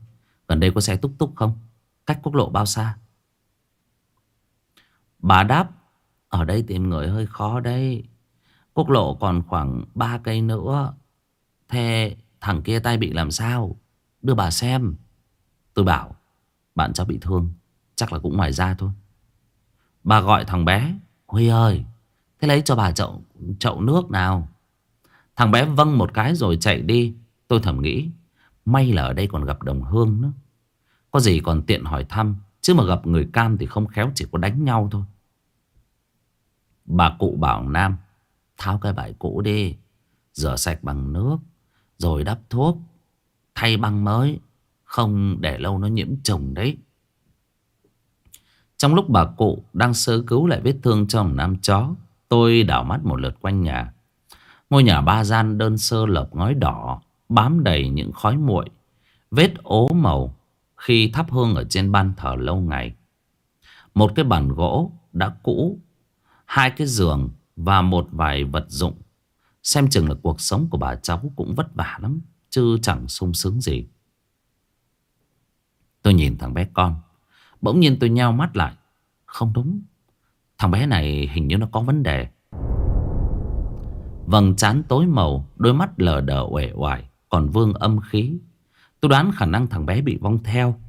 Gần đây có xe túc túc không? Cách quốc lộ bao xa? Bà đáp, Ở đây tìm người hơi khó đấy. Quốc lộ còn khoảng 3 cây nữa. Thế thằng kia tay bị làm sao? Đưa bà xem. Tôi bảo Bạn cháu bị thương Chắc là cũng ngoài ra thôi. Bà gọi thằng bé Huy ơi Thế lấy cho bà chậu, chậu nước nào. Thằng bé vâng một cái rồi chạy đi. Tôi thầm nghĩ May là ở đây còn gặp đồng hương nữa. Có gì còn tiện hỏi thăm Chứ mà gặp người cam thì không khéo chỉ có đánh nhau thôi. Bà cụ bảo Nam Tháo cái vải cũ đi, Rửa sạch bằng nước, Rồi đắp thuốc. Thay băng mới, Không để lâu nó nhiễm trùng đấy. Trong lúc bà cụ đang sơ cứu lại vết thương cho một nam chó, Tôi đảo mắt một lượt quanh nhà. Ngôi nhà ba gian đơn sơ lợp ngói đỏ, Bám đầy những khói muội, Vết ố màu Khi thắp hương ở trên ban thờ lâu ngày. Một cái bàn gỗ đã cũ, Hai cái giường và một vài vật dụng. Xem chừng là cuộc sống của bà cháu cũng vất vả lắm, Chứ chẳng sung sướng gì. Tôi nhìn thằng bé con, Bỗng nhiên tôi nheo mắt lại. Không đúng, Thằng bé này hình như nó có vấn đề. Vầng trán tối màu, Đôi mắt lờ đờ uể oải, Còn vương âm khí. Tôi đoán khả năng thằng bé bị vong theo.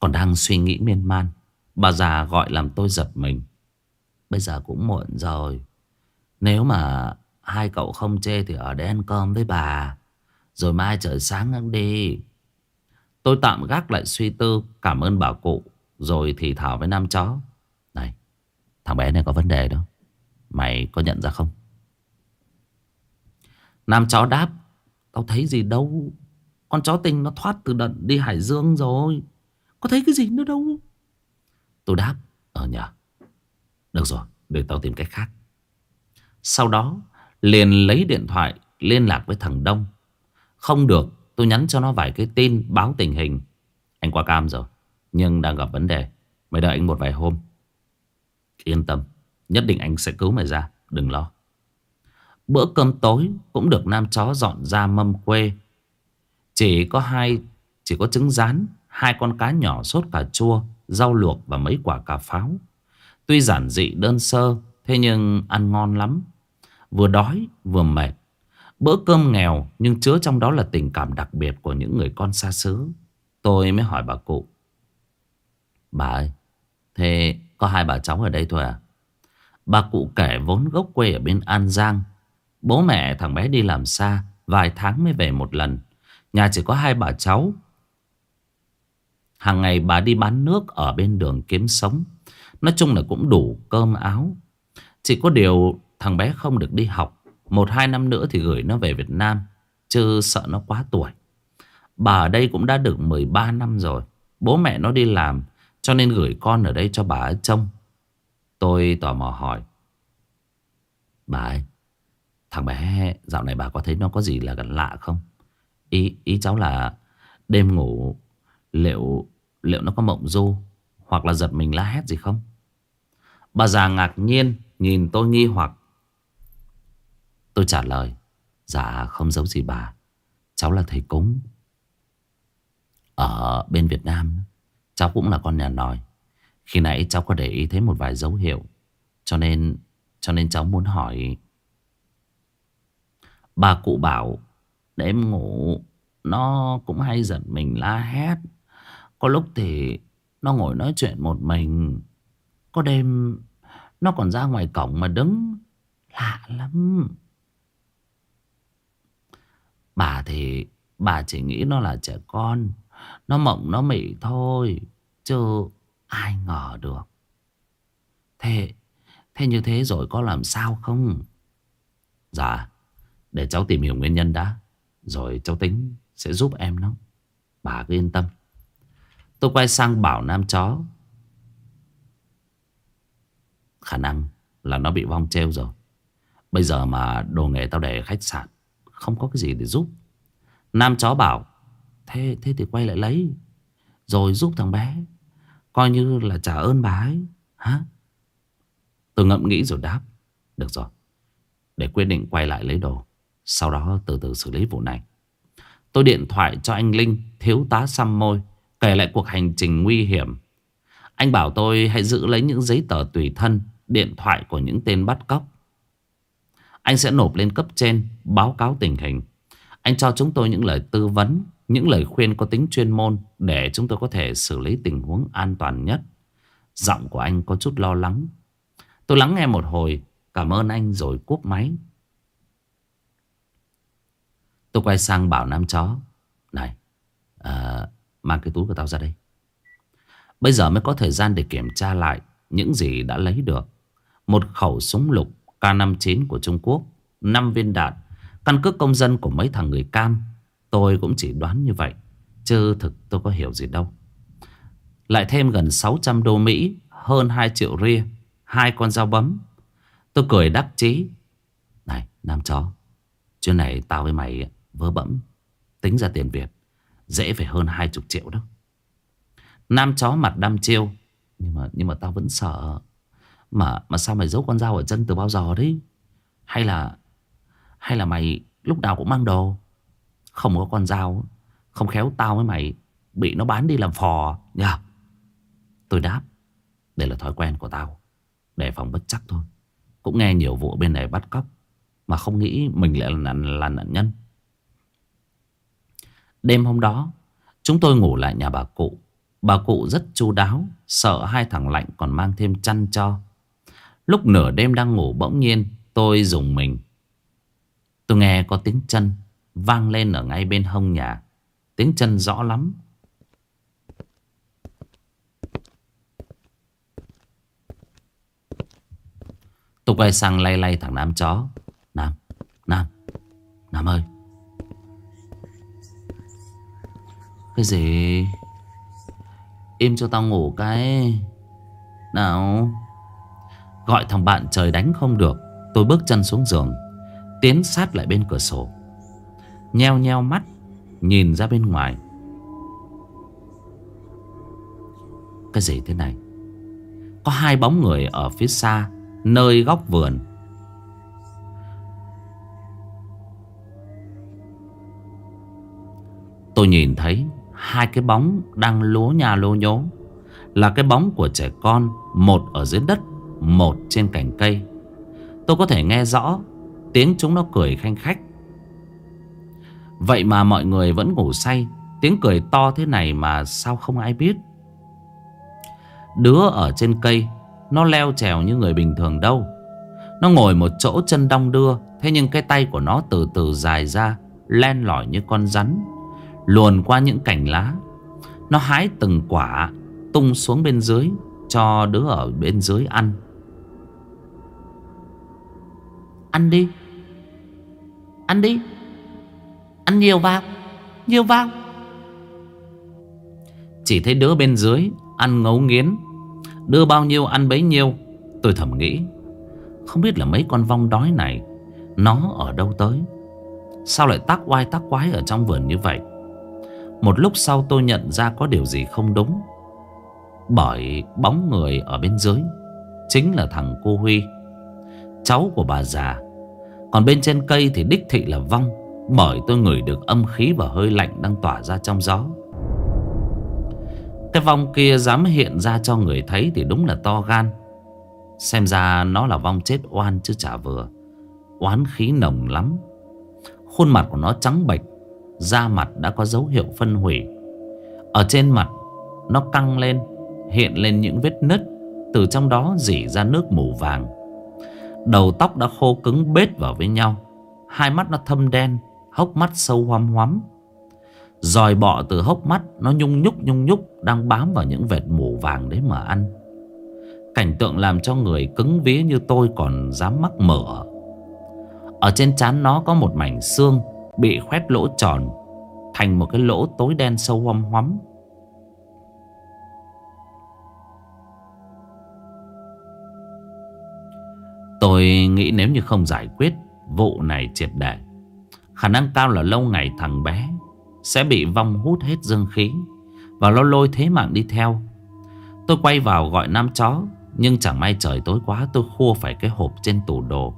Còn đang suy nghĩ miên man, Bà già gọi làm tôi giật mình. Bây giờ cũng muộn rồi. Nếu mà hai cậu không chê Thì ở đây ăn cơm với bà. Rồi mai trời sáng đi. Tôi tạm gác lại suy tư, Cảm ơn bà cụ. Rồi thì thảo với Nam chó. Này, thằng bé này có vấn đề đâu. Mày có nhận ra không? Nam chó đáp, Tao thấy gì đâu. Con chó tinh nó thoát từ đợt đi Hải Dương rồi. Có thấy cái gì nữa đâu? Tôi đáp Ờ nhờ. Được rồi, để tao tìm cách khác. Sau đó, liền lấy điện thoại Liên lạc với thằng Đông. Không được, tôi nhắn cho nó vài cái tin Báo tình hình. Anh qua cam rồi, Nhưng đang gặp vấn đề. Mày đợi anh một vài hôm. Yên tâm, Nhất định anh sẽ cứu mày ra, Đừng lo. Bữa cơm tối cũng được nam chó dọn ra mâm quê. Chỉ có hai, Chỉ có trứng rán, Hai con cá nhỏ sốt cà chua, Rau luộc và mấy quả cà pháo. Tuy giản dị đơn sơ, Thế nhưng ăn ngon lắm. Vừa đói, vừa mệt. Bữa cơm nghèo, nhưng chứa trong đó là tình cảm đặc biệt của những người con xa xứ. Tôi mới hỏi bà cụ. Bà ơi, Thế có hai bà cháu ở đây thôi à? Bà cụ kể vốn gốc quê ở bên An Giang. Bố mẹ thằng bé đi làm xa, Vài tháng mới về một lần. Nhà chỉ có hai bà cháu. Hàng ngày bà đi bán nước Ở bên đường kiếm sống. Nói chung là cũng đủ cơm áo. Chỉ có điều thằng bé không được đi học. Một hai năm nữa thì gửi nó về Việt Nam Chứ sợ nó quá tuổi. Bà ở đây cũng đã được 13 năm rồi. Bố mẹ nó đi làm Cho nên gửi con ở đây cho bà ấy trông. Tôi tò mò hỏi. Bà ấy Thằng bé dạo này bà có thấy nó có gì là gần lạ không? Ý, ý cháu là Đêm ngủ Liệu liệu nó có mộng du Hoặc là giật mình la hét gì không? Bà già ngạc nhiên Nhìn tôi nghi hoặc. Tôi trả lời Dạ không giấu gì bà. Cháu là thầy cúng Ở bên Việt Nam. Cháu cũng là con nhà nòi. Khi nãy cháu có để ý thấy một vài dấu hiệu, Cho nên Cho nên cháu muốn hỏi. Bà cụ bảo, Đêm ngủ Nó cũng hay giật mình la hét. Có lúc thì Nó ngồi nói chuyện một mình. Có đêm Nó còn ra ngoài cổng mà đứng, Lạ lắm. Bà thì, Bà chỉ nghĩ nó là trẻ con. Nó mộng nó mị thôi, Chứ ai ngờ được. Thế Thế như thế rồi có làm sao không? Dạ Để cháu tìm hiểu nguyên nhân đã, Rồi cháu tính sẽ giúp em nó Bà cứ yên tâm. Tôi quay sang bảo nam chó. Khả năng là nó bị vong treo rồi. Bây giờ mà đồ nghề tao để khách sạn, Không có cái gì để giúp. Nam chó bảo, Thế thế thì quay lại lấy, Rồi giúp thằng bé. Coi như là trả ơn bà ấy. Hả? Tôi ngẫm nghĩ rồi đáp, Được rồi, Để quyết định quay lại lấy đồ, Sau đó từ từ xử lý vụ này. Tôi điện thoại cho anh Linh, Thiếu tá xăm môi, Kể lại cuộc hành trình nguy hiểm anh bảo tôi hãy giữ lấy những giấy tờ tùy thân Điện thoại của những tên bắt cóc. Anh sẽ nộp lên cấp trên Báo cáo tình hình. Anh cho chúng tôi những lời tư vấn Những lời khuyên có tính chuyên môn Để chúng tôi có thể xử lý tình huống an toàn nhất. Giọng của anh có chút lo lắng. Tôi lắng nghe một hồi Cảm ơn anh rồi cúp máy. Tôi quay sang bảo nam chó. Này à, Mang cái túi của tao ra đây. Bây giờ mới có thời gian để kiểm tra lại Những gì đã lấy được. Một khẩu súng lục K59 của Trung Quốc 5 viên đạn, Căn cước công dân của mấy thằng người cam. Tôi cũng chỉ đoán như vậy, Chứ thực tôi có hiểu gì đâu. Lại thêm gần 600 đô Mỹ, Hơn 2 triệu ria, Hai con dao bấm. Tôi cười đắc chí. Này, nam chó Chuyện này tao với mày vớ bẫm. Tính ra tiền Việt, Dễ phải hơn hai chục triệu đó. Nam chó mặt đăm chiêu. Nhưng mà nhưng mà tao vẫn sợ. Mà mà sao mày giấu con dao ở chân từ bao giờ đấy? Hay là Hay là mày lúc nào cũng mang đồ? Không có con dao Không khéo tao với mày Bị nó bán đi làm phò. Nha. Tôi đáp Đây là thói quen của tao. Đề phòng bất chắc thôi. Cũng nghe nhiều vụ bên này bắt cóc Mà không nghĩ mình lại là, là nạn nhân. Đêm hôm đó Chúng tôi ngủ lại nhà bà cụ. Bà cụ rất chu đáo Sợ hai thằng lạnh còn mang thêm chăn cho. Lúc nửa đêm đang ngủ bỗng nhiên Tôi dùng mình. Tôi nghe có tiếng chân Vang lên ở ngay bên hông nhà. Tiếng chân rõ lắm. Tôi quay sang lay lay thằng Nam chó. Nam, Nam, Nam ơi. Cái gì? Im cho tao ngủ cái. Nào. Gọi thằng bạn trời đánh không được. Tôi bước chân xuống giường, Tiến sát lại bên cửa sổ. Nheo nheo mắt, Nhìn ra bên ngoài. Cái gì thế này? Có hai bóng người ở phía xa, Nơi góc vườn. Tôi nhìn thấy Hai cái bóng đang lố nhà lố nhố. Là cái bóng của trẻ con, Một ở dưới đất, Một trên cành cây. Tôi có thể nghe rõ, Tiếng chúng nó cười khanh khách. Vậy mà mọi người vẫn ngủ say, Tiếng cười to thế này mà sao không ai biết? Đứa ở trên cây, Nó leo trèo như người bình thường đâu. Nó ngồi một chỗ chân đong đưa, Thế nhưng cái tay của nó từ từ dài ra, Len lỏi như con rắn. Luồn qua những cành lá. Nó hái từng quả Tung xuống bên dưới Cho đứa ở bên dưới ăn. Ăn đi. Ăn đi. Ăn nhiều vào. Nhiều vào. Chỉ thấy đứa bên dưới Ăn ngấu nghiến. Đưa bao nhiêu ăn bấy nhiêu. Tôi thầm nghĩ, Không biết là mấy con vong đói này Nó ở đâu tới? Sao lại tác oai tác quái ở trong vườn như vậy? Một lúc sau tôi nhận ra có điều gì không đúng. Bởi bóng người ở bên dưới Chính là thằng cô Huy. Cháu của bà già. Còn bên trên cây thì đích thị là vong Bởi tôi ngửi được âm khí và hơi lạnh đang tỏa ra trong gió. Cái vong kia dám hiện ra cho người thấy thì đúng là to gan. Xem ra nó là vong chết oan chứ chả vừa. Oán khí nồng lắm. Khuôn mặt của nó trắng bệch Da mặt đã có dấu hiệu phân hủy. Ở trên mặt, Nó căng lên, Hiện lên những vết nứt, Từ trong đó dỉ ra nước mù vàng. Đầu tóc đã khô cứng bết vào với nhau, Hai mắt nó thâm đen, Hốc mắt sâu hoăm hoắm. Dòi bọ từ hốc mắt, Nó nhung nhúc nhung nhúc, Đang bám vào những vệt mù vàng đấy mà ăn. Cảnh tượng làm cho người cứng vía như tôi còn dám mắc mở Ở trên trán nó có một mảnh xương Bị khoét lỗ tròn Thành một cái lỗ tối đen sâu hoăm hoắm. Tôi nghĩ nếu như không giải quyết vụ này triệt để, Khả năng cao là lâu ngày thằng bé Sẽ bị vong hút hết dương khí Và lo lôi thế mạng đi theo. Tôi quay vào gọi nam chó, Nhưng chẳng may trời tối quá, Tôi khua phải cái hộp trên tủ đồ.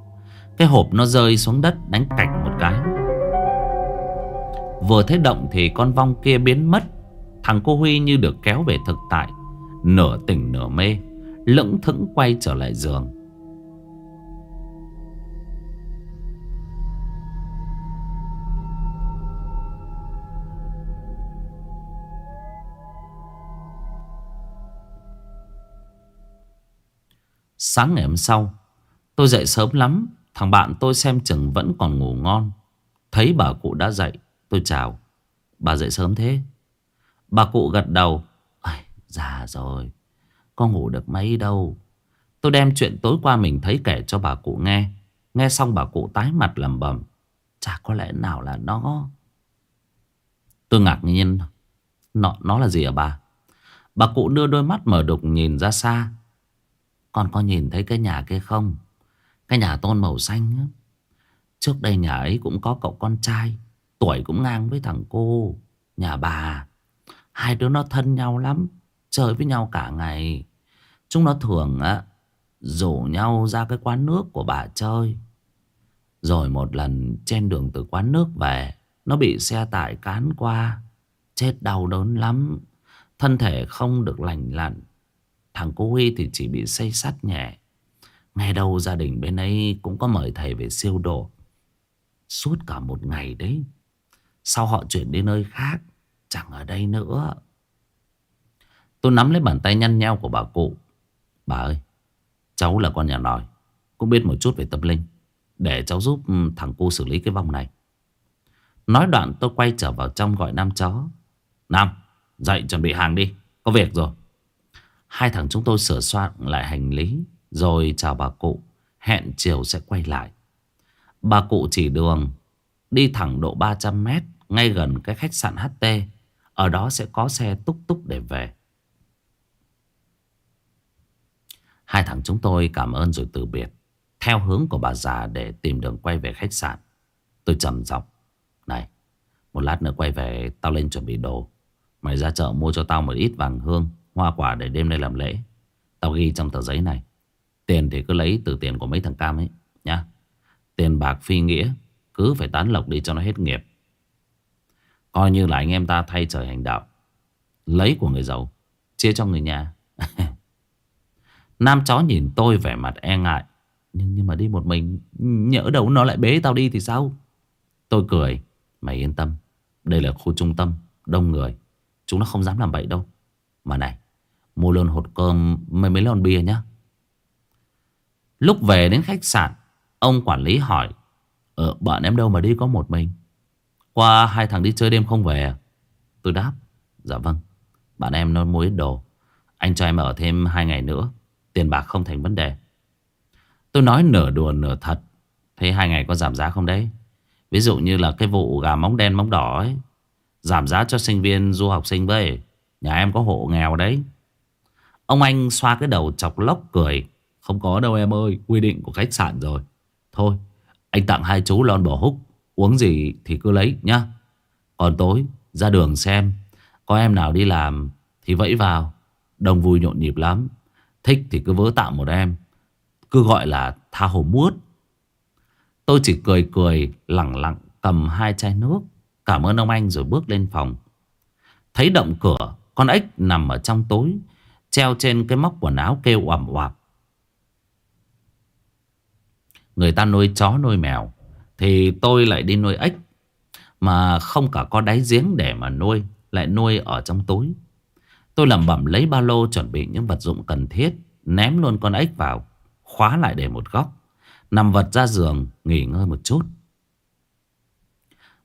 Cái hộp nó rơi xuống đất đánh cạch một cái. Vừa thấy động thì con vong kia biến mất. Thằng cô Huy như được kéo về thực tại. Nửa tỉnh nửa mê. Lững thững quay trở lại giường. Sáng ngày hôm sau, Tôi dậy sớm lắm. Thằng bạn tôi xem chừng vẫn còn ngủ ngon. Thấy bà cụ đã dậy Tôi chào. Bà dậy sớm thế. Bà cụ gật đầu. Ây, Già rồi. Có ngủ được mấy đâu. Tôi đem chuyện tối qua mình thấy kể cho bà cụ nghe. Nghe xong bà cụ tái mặt lầm bầm Chả có lẽ nào là nó. Tôi ngạc nhiên. Nó, nó là gì hả bà? Bà cụ đưa đôi mắt mở đục nhìn ra xa. Con có nhìn thấy cái nhà kia không? Cái nhà tôn màu xanh á. Trước đây nhà ấy cũng có cậu con trai. Tuổi cũng ngang với thằng cô, Nhà bà Hai đứa nó thân nhau lắm, Chơi với nhau cả ngày Chúng nó thường á, Rủ nhau ra cái quán nước của bà chơi Rồi một lần trên đường từ quán nước về, Nó bị xe tải cán qua Chết đau đớn lắm, Thân thể không được lành lặn Thằng cô Huy thì chỉ bị xây sắt nhẹ. Nghe đâu gia đình bên ấy cũng có mời thầy về siêu độ. Suốt cả một ngày đấy. Sau họ chuyển đi nơi khác. Chẳng ở đây nữa. Tôi nắm lấy bàn tay nhăn nheo của bà cụ. Bà ơi. Cháu là con nhà nòi. Cũng biết một chút về tâm linh. Để cháu giúp ừ, thằng cô xử lý cái vòng này. Nói đoạn tôi quay trở vào trong gọi Nam chó. Nam, dậy chuẩn bị hàng đi. Có việc rồi. Hai thằng chúng tôi sửa soạn lại hành lý Rồi chào bà cụ Hẹn chiều sẽ quay lại Bà cụ chỉ đường Đi thẳng độ 300 mét ngay gần cái khách sạn HT Ở đó sẽ có xe túc túc để về. Hai thằng chúng tôi cảm ơn rồi từ biệt. Theo hướng của bà già để tìm đường quay về khách sạn. Tôi trầm giọng, Này, Một lát nữa quay về, Tao lên chuẩn bị đồ. Mày ra chợ mua cho tao một ít vàng hương, Hoa quả để đêm nay làm lễ. Tao ghi trong tờ giấy này. Tiền thì cứ lấy từ tiền của mấy thằng cam ấy, nhá. Tiền bạc phi nghĩa, Cứ phải tán lộc đi cho nó hết nghiệp. Coi như là anh em ta thay trời hành đạo. Lấy của người giàu, Chia cho người nhà. <laughs> Nam chó nhìn tôi vẻ mặt e ngại. Nhưng nhưng mà đi một mình, Nhỡ đâu nó lại bế tao đi thì sao? Tôi cười. Mày yên tâm. Đây là khu trung tâm, Đông người. Chúng nó không dám làm bậy đâu. Mà này, Mua luôn hột cơm mấy mấy lon bia nhá. Lúc về đến khách sạn, Ông quản lý hỏi Ờ bọn em đâu mà đi có một mình? Qua hai thằng đi chơi đêm không về à? Tôi đáp Dạ vâng. Bạn em nó mua ít đồ. Anh cho em ở thêm hai ngày nữa. Tiền bạc không thành vấn đề. Tôi nói nửa đùa nửa thật. Thế hai ngày có giảm giá không đấy? Ví dụ như là cái vụ gà móng đen móng đỏ ấy. Giảm giá cho sinh viên, du học sinh với. Nhà em có hộ nghèo đấy. Ông anh xoa cái đầu chọc lóc cười. Không có đâu em ơi, Quy định của khách sạn rồi. Thôi, anh tặng hai chú lon bò húc. Uống gì thì cứ lấy, nhá. Còn tối, ra đường xem. Có em nào đi làm thì vẫy vào. Đông vui nhộn nhịp lắm. Thích thì cứ vớ tạm một em. Cứ gọi là tha hồ muốt. Tôi chỉ cười cười lặng lặng cầm hai chai nước. Cảm ơn ông anh rồi bước lên phòng. Thấy động cửa, Con ếch nằm ở trong tối Treo trên cái móc quần áo kêu ẩm oạp. Người ta nuôi chó, nuôi mèo. Thì tôi lại đi nuôi ếch, Mà không cả có đáy giếng để mà nuôi, Lại nuôi ở trong túi. Tôi lẩm bẩm lấy ba lô chuẩn bị những vật dụng cần thiết, Ném luôn con ếch vào, Khóa lại để một góc, Nằm vật ra giường, nghỉ ngơi một chút.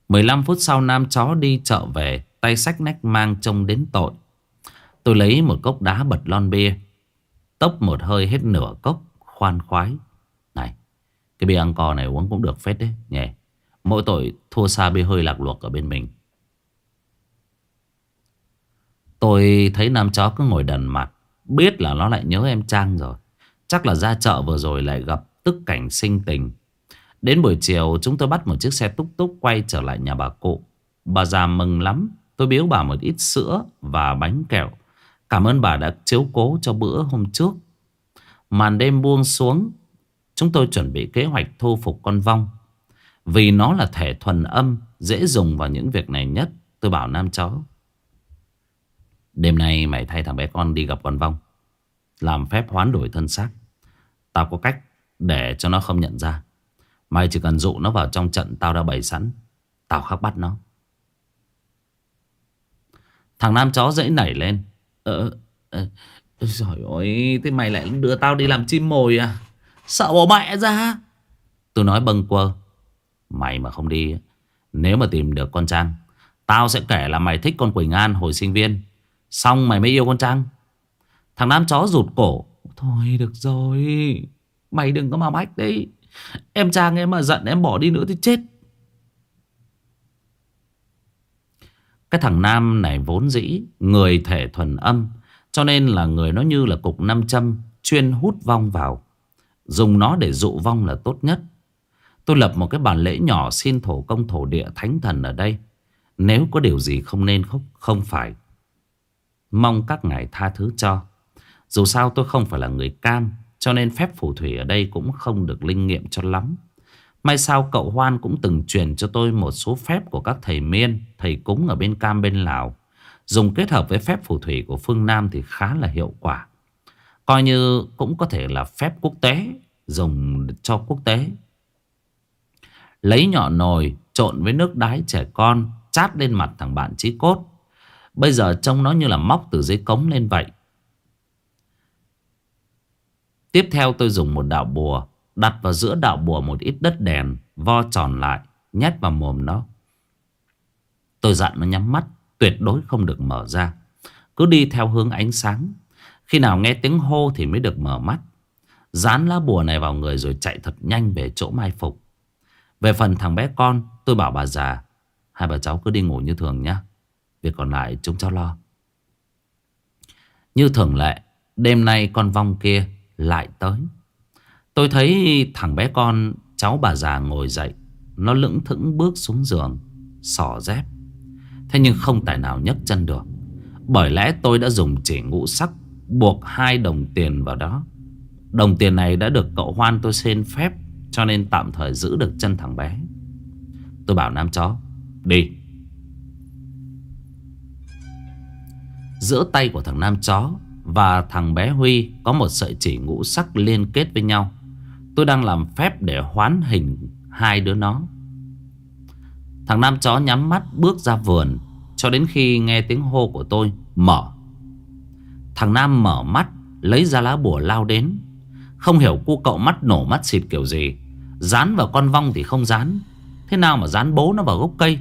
15 phút sau nam chó đi chợ về, Tay sách nách mang trông đến tội. Tôi lấy một cốc đá bật lon bia, Tốc một hơi hết nửa cốc, Khoan khoái. Cái bia ăn cò này uống cũng được phết đấy, nhỉ? Mỗi tội thua xa bia hơi lạc luộc ở bên mình. Tôi thấy nam chó cứ ngồi đần mặt Biết là nó lại nhớ em Trang rồi. Chắc là ra chợ vừa rồi lại gặp tức cảnh sinh tình. Đến buổi chiều, chúng tôi bắt một chiếc xe túc túc quay trở lại nhà bà cụ. Bà già mừng lắm, Tôi biếu bà một ít sữa và bánh kẹo. Cảm ơn bà đã chiếu cố cho bữa hôm trước. Màn đêm buông xuống Chúng tôi chuẩn bị kế hoạch thu phục con vong. Vì nó là thể thuần âm Dễ dùng vào những việc này nhất Tôi bảo Nam cháu. Đêm nay mày thay thằng bé con đi gặp con vong. Làm phép hoán đổi thân xác. Tao có cách để cho nó không nhận ra. Mày chỉ cần dụ nó vào trong trận Tao đã bày sẵn. Tao khắc bắt nó. Thằng nam chó dãy nảy lên. Ờ, ờ Trời ơi Thế mày lại đưa tao đi làm chim mồi à? Sợ bỏ mẹ ra. Tôi nói bâng quơ. Mày mà không đi, Nếu mà tìm được con Trang, Tao sẽ kể là mày thích con Quỳnh An hồi sinh viên. Xong mày mới yêu con Trang. Thằng nam chó rụt cổ. Thôi được rồi, Mày đừng có mà bách đấy. Em Trang em mà giận em bỏ đi nữa thì chết. Cái thằng Nam này vốn dĩ Người thể thuần âm, Cho nên là người nó như là cục nam châm Chuyên hút vong vào. Dùng nó để dụ vong là tốt nhất. Tôi lập một cái bàn lễ nhỏ Xin thổ công thổ địa thánh thần ở đây. Nếu có điều gì không nên không, không phải. Mong các ngài tha thứ cho. Dù sao tôi không phải là người cam Cho nên phép phù thủy ở đây cũng không được linh nghiệm cho lắm. May sao cậu Hoan cũng từng truyền cho tôi một số phép của các thầy miên, thầy cúng ở bên Cam bên Lào. Dùng kết hợp với phép phù thủy của phương Nam thì khá là hiệu quả. Coi như cũng có thể là phép quốc tế, dùng cho quốc tế. Lấy nhỏ nồi, trộn với nước đái trẻ con, chát lên mặt thằng bạn trí cốt. Bây giờ trông nó như là móc từ dưới cống lên vậy. Tiếp theo tôi dùng một đạo bùa Đặt vào giữa đạo bùa một ít đất đèn Vo tròn lại Nhét vào mồm nó Tôi dặn nó nhắm mắt Tuyệt đối không được mở ra Cứ đi theo hướng ánh sáng khi nào nghe tiếng hô thì mới được mở mắt. Dán lá bùa này vào người rồi chạy thật nhanh về chỗ mai phục. Về phần thằng bé con, Tôi bảo bà già, Hai bà cháu cứ đi ngủ như thường nhé, Việc còn lại chúng cháu lo. Như thường lệ, Đêm nay con vong kia lại tới. Tôi thấy thằng bé con, cháu bà già ngồi dậy, Nó lững thững bước xuống giường Sỏ dép. Thế nhưng không tài nào nhấc chân được, Bởi lẽ tôi đã dùng chỉ ngũ sắc Buộc hai đồng tiền vào đó. Đồng tiền này đã được cậu Hoan tôi xin phép Cho nên tạm thời giữ được chân thằng bé. Tôi bảo Nam chó, Đi. Giữa tay của thằng Nam chó Và thằng bé Huy Có một sợi chỉ ngũ sắc liên kết với nhau. Tôi đang làm phép để hoán hình hai đứa nó. Thằng Nam chó nhắm mắt bước ra vườn Cho đến khi nghe tiếng hô của tôi Mở. Thằng Nam mở mắt Lấy ra lá bùa lao đến Không hiểu cu cậu mắt nổ mắt xịt kiểu gì Dán vào con vong thì không dán Thế nào mà dán bố nó vào gốc cây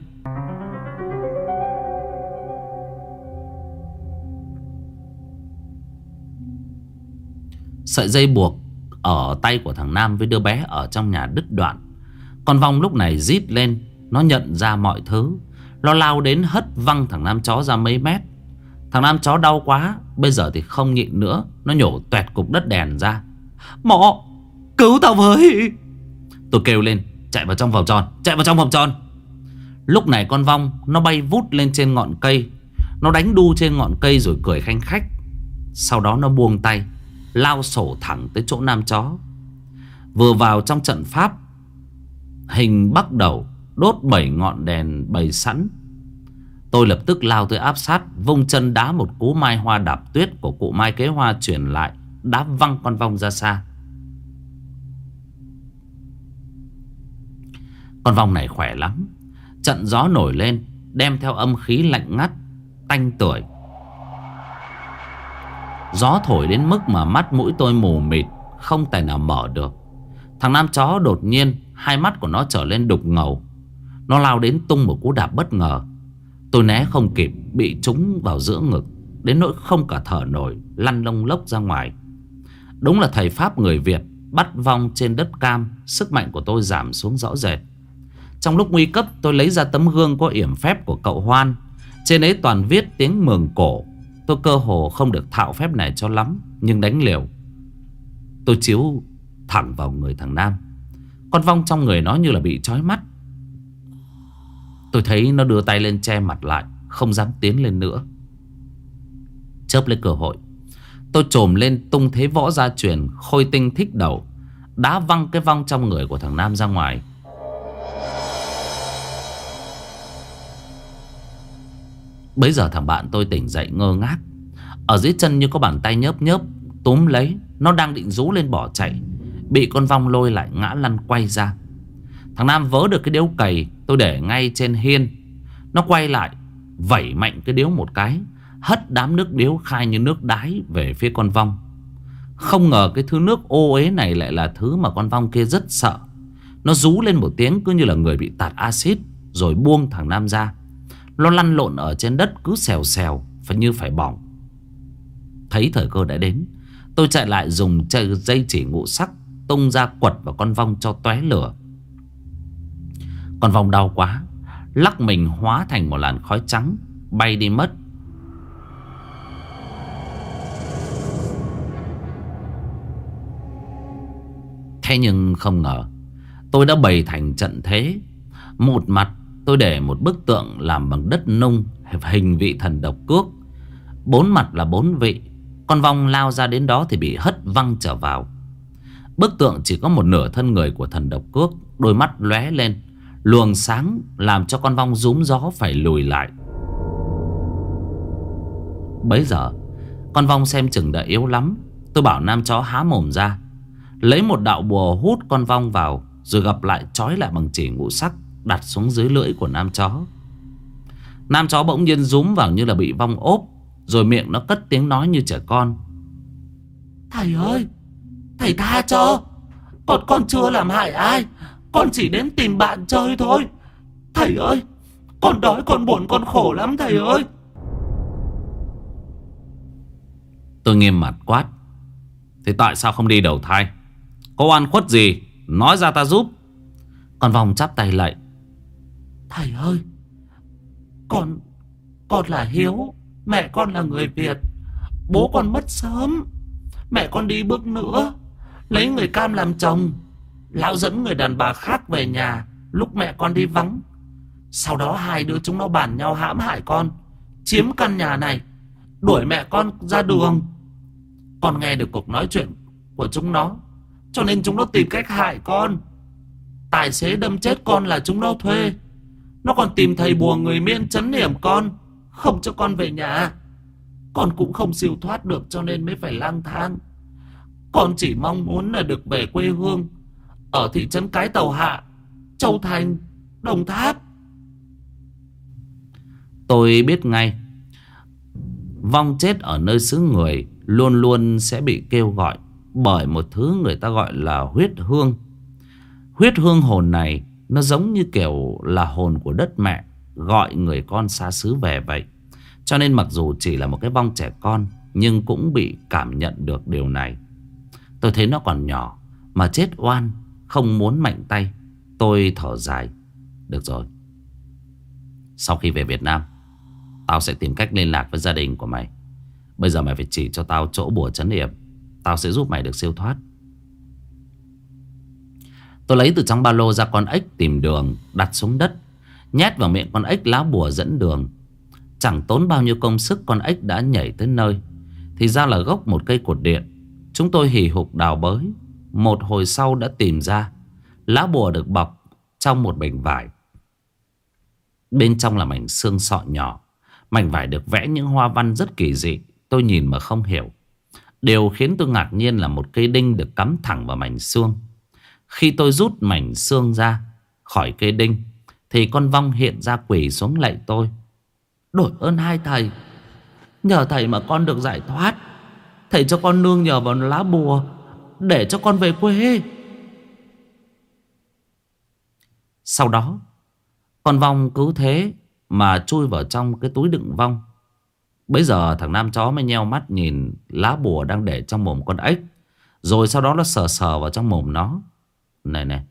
Sợi dây buộc ở tay của thằng Nam với đứa bé ở trong nhà đứt đoạn. Con vong lúc này rít lên, nó nhận ra mọi thứ. Nó lao đến hất văng thằng Nam chó ra mấy mét. Thằng Nam chó đau quá, bây giờ thì không nhịn nữa. Nó nhổ tuẹt cục đất đèn ra. Mọ, cứu tao với. Tôi kêu lên, chạy vào trong vòng tròn, chạy vào trong vòng tròn. Lúc này con vong nó bay vút lên trên ngọn cây. Nó đánh đu trên ngọn cây rồi cười khanh khách. Sau đó nó buông tay Lao sổ thẳng tới chỗ nam chó Vừa vào trong trận pháp Hình bắt đầu Đốt bảy ngọn đèn bày sẵn Tôi lập tức lao tới áp sát, Vung chân đá một cú mai hoa đạp tuyết Của cụ mai kế hoa truyền lại, Đá văng con vong ra xa. Con vong này khỏe lắm. Trận gió nổi lên, Đem theo âm khí lạnh ngắt, Tanh tuổi Gió thổi đến mức mà mắt mũi tôi mù mịt, Không tài nào mở được. Thằng nam chó đột nhiên, Hai mắt của nó trở lên đục ngầu. Nó lao đến tung một cú đạp bất ngờ. Tôi né không kịp, Bị trúng vào giữa ngực, Đến nỗi không cả thở nổi, Lăn lông lốc ra ngoài. Đúng là thầy Pháp người Việt, Bắt vong trên đất cam, Sức mạnh của tôi giảm xuống rõ rệt. Trong lúc nguy cấp, tôi lấy ra tấm gương có yểm phép của cậu Hoan. Trên ấy toàn viết tiếng mường cổ. Tôi cơ hồ không được thạo phép này cho lắm, Nhưng đánh liều. Tôi chiếu thẳng vào người thằng Nam. Con vong trong người nó như là bị trói mắt. Tôi thấy nó đưa tay lên che mặt lại, Không dám tiến lên nữa. Chớp lấy cơ hội, Tôi trồm lên tung thế võ gia truyền Khôi tinh thích đầu, Đá văng cái vong trong người của thằng Nam ra ngoài. Bây giờ thằng bạn tôi tỉnh dậy ngơ ngác, Ở dưới chân như có bàn tay nhớp nhớp, Túm lấy, Nó đang định rú lên bỏ chạy, Bị con vong lôi lại ngã lăn quay ra. Thằng Nam vớ được cái điếu cày Tôi để ngay trên hiên. Nó quay lại, Vẩy mạnh cái điếu một cái, Hất đám nước điếu khai như nước đái Về phía con vong. Không ngờ cái thứ nước ô ế này Lại là thứ mà con vong kia rất sợ. Nó rú lên một tiếng cứ như là người bị tạt axit, Rồi buông thằng Nam ra. Nó lăn lộn ở trên đất cứ xèo xèo, Phải như phải bỏng. Thấy thời cơ đã đến, Tôi chạy lại dùng dây chỉ ngụ sắc Tung ra quật vào con vong cho tóe lửa. Con vong đau quá, Lắc mình hóa thành một làn khói trắng, Bay đi mất. Thế nhưng không ngờ, Tôi đã bày thành trận thế. Một mặt, Tôi để một bức tượng làm bằng đất nung, Hình vị thần độc cước. Bốn mặt là bốn vị, Con vong lao ra đến đó thì bị hất văng trở vào. Bức tượng chỉ có một nửa thân người của thần độc cước, Đôi mắt lóe lên. Luồng sáng làm cho con vong rúm gió phải lùi lại. Bấy giờ, Con vong xem chừng đã yếu lắm. Tôi bảo nam chó há mồm ra. Lấy một đạo bùa hút con vong vào, Rồi gặp lại trói lại bằng chỉ ngũ sắc Đặt xuống dưới lưỡi của nam chó. Nam chó bỗng nhiên rúm vào như là bị vong ốp, Rồi miệng nó cất tiếng nói như trẻ con. Thầy ơi, Thầy tha cho. Còn con chưa làm hại ai. Con chỉ đến tìm bạn chơi thôi. Thầy ơi Con đói con buồn con khổ lắm thầy ơi. Tôi nghiêm mặt quát. Thế tại sao không đi đầu thai? Có oan khuất gì? Nói ra ta giúp. Con vòng chắp tay lạy Thầy ơi Con Con là Hiếu. Mẹ con là người Việt. Bố con mất sớm. Mẹ con đi bước nữa. Lấy người cam làm chồng Lão dẫn người đàn bà khác về nhà. Lúc mẹ con đi vắng. Sau đó hai đứa chúng nó bàn nhau hãm hại con, Chiếm căn nhà này, Đuổi mẹ con ra đường. Con nghe được cuộc nói chuyện của chúng nó, Cho nên chúng nó tìm cách hại con. Tài xế đâm chết con là chúng nó thuê. Nó còn tìm thầy bùa người miên chấn niệm con, Không cho con về nhà. Con cũng không siêu thoát được cho nên mới phải lang thang. Con chỉ mong muốn là được về quê hương. Ở thị trấn Cái Tàu Hạ Châu Thành Đồng Tháp Tôi biết ngay Vong chết ở nơi xứ người Luôn luôn sẽ bị kêu gọi bởi một thứ người ta gọi là huyết hương. Huyết hương hồn này nó giống như kiểu là hồn của đất mẹ gọi người con xa xứ về vậy. Cho nên mặc dù chỉ là một cái vong trẻ con nhưng cũng bị cảm nhận được điều này. Tôi thấy nó còn nhỏ mà chết oan, không muốn mạnh tay. Tôi thở dài. Được rồi. Sau khi về Việt Nam, tao sẽ tìm cách liên lạc với gia đình của mày. Bây giờ mày phải chỉ cho tao chỗ bùa chấn hiểm Tao sẽ giúp mày được siêu thoát. Tôi lấy từ trong ba lô ra con ếch tìm đường đặt xuống đất. Nhét vào miệng con ếch lá bùa dẫn đường. Chẳng tốn bao nhiêu công sức con ếch đã nhảy tới nơi. Thì ra là gốc một cây cột điện. Chúng tôi hì hục đào bới. Một hồi sau đã tìm ra. Lá bùa được bọc trong một mảnh vải. Bên trong là mảnh xương sọ nhỏ. Mảnh vải được vẽ những hoa văn rất kỳ dị. Tôi nhìn mà không hiểu. Điều khiến tôi ngạc nhiên là một cây đinh được cắm thẳng vào mảnh xương. Khi tôi rút mảnh xương ra khỏi cây đinh, thì con vong hiện ra quỳ xuống lạy tôi. Đổi ơn hai thầy. Nhờ thầy mà con được giải thoát. Thầy cho con nương nhờ vào lá bùa để cho con về quê. Sau đó, con vong cứ thế mà chui vào trong cái túi đựng vong. Bây giờ thằng Nam chó mới nheo mắt nhìn lá bùa đang để trong mồm con ếch. Rồi sau đó nó sờ sờ vào trong mồm nó. Này này.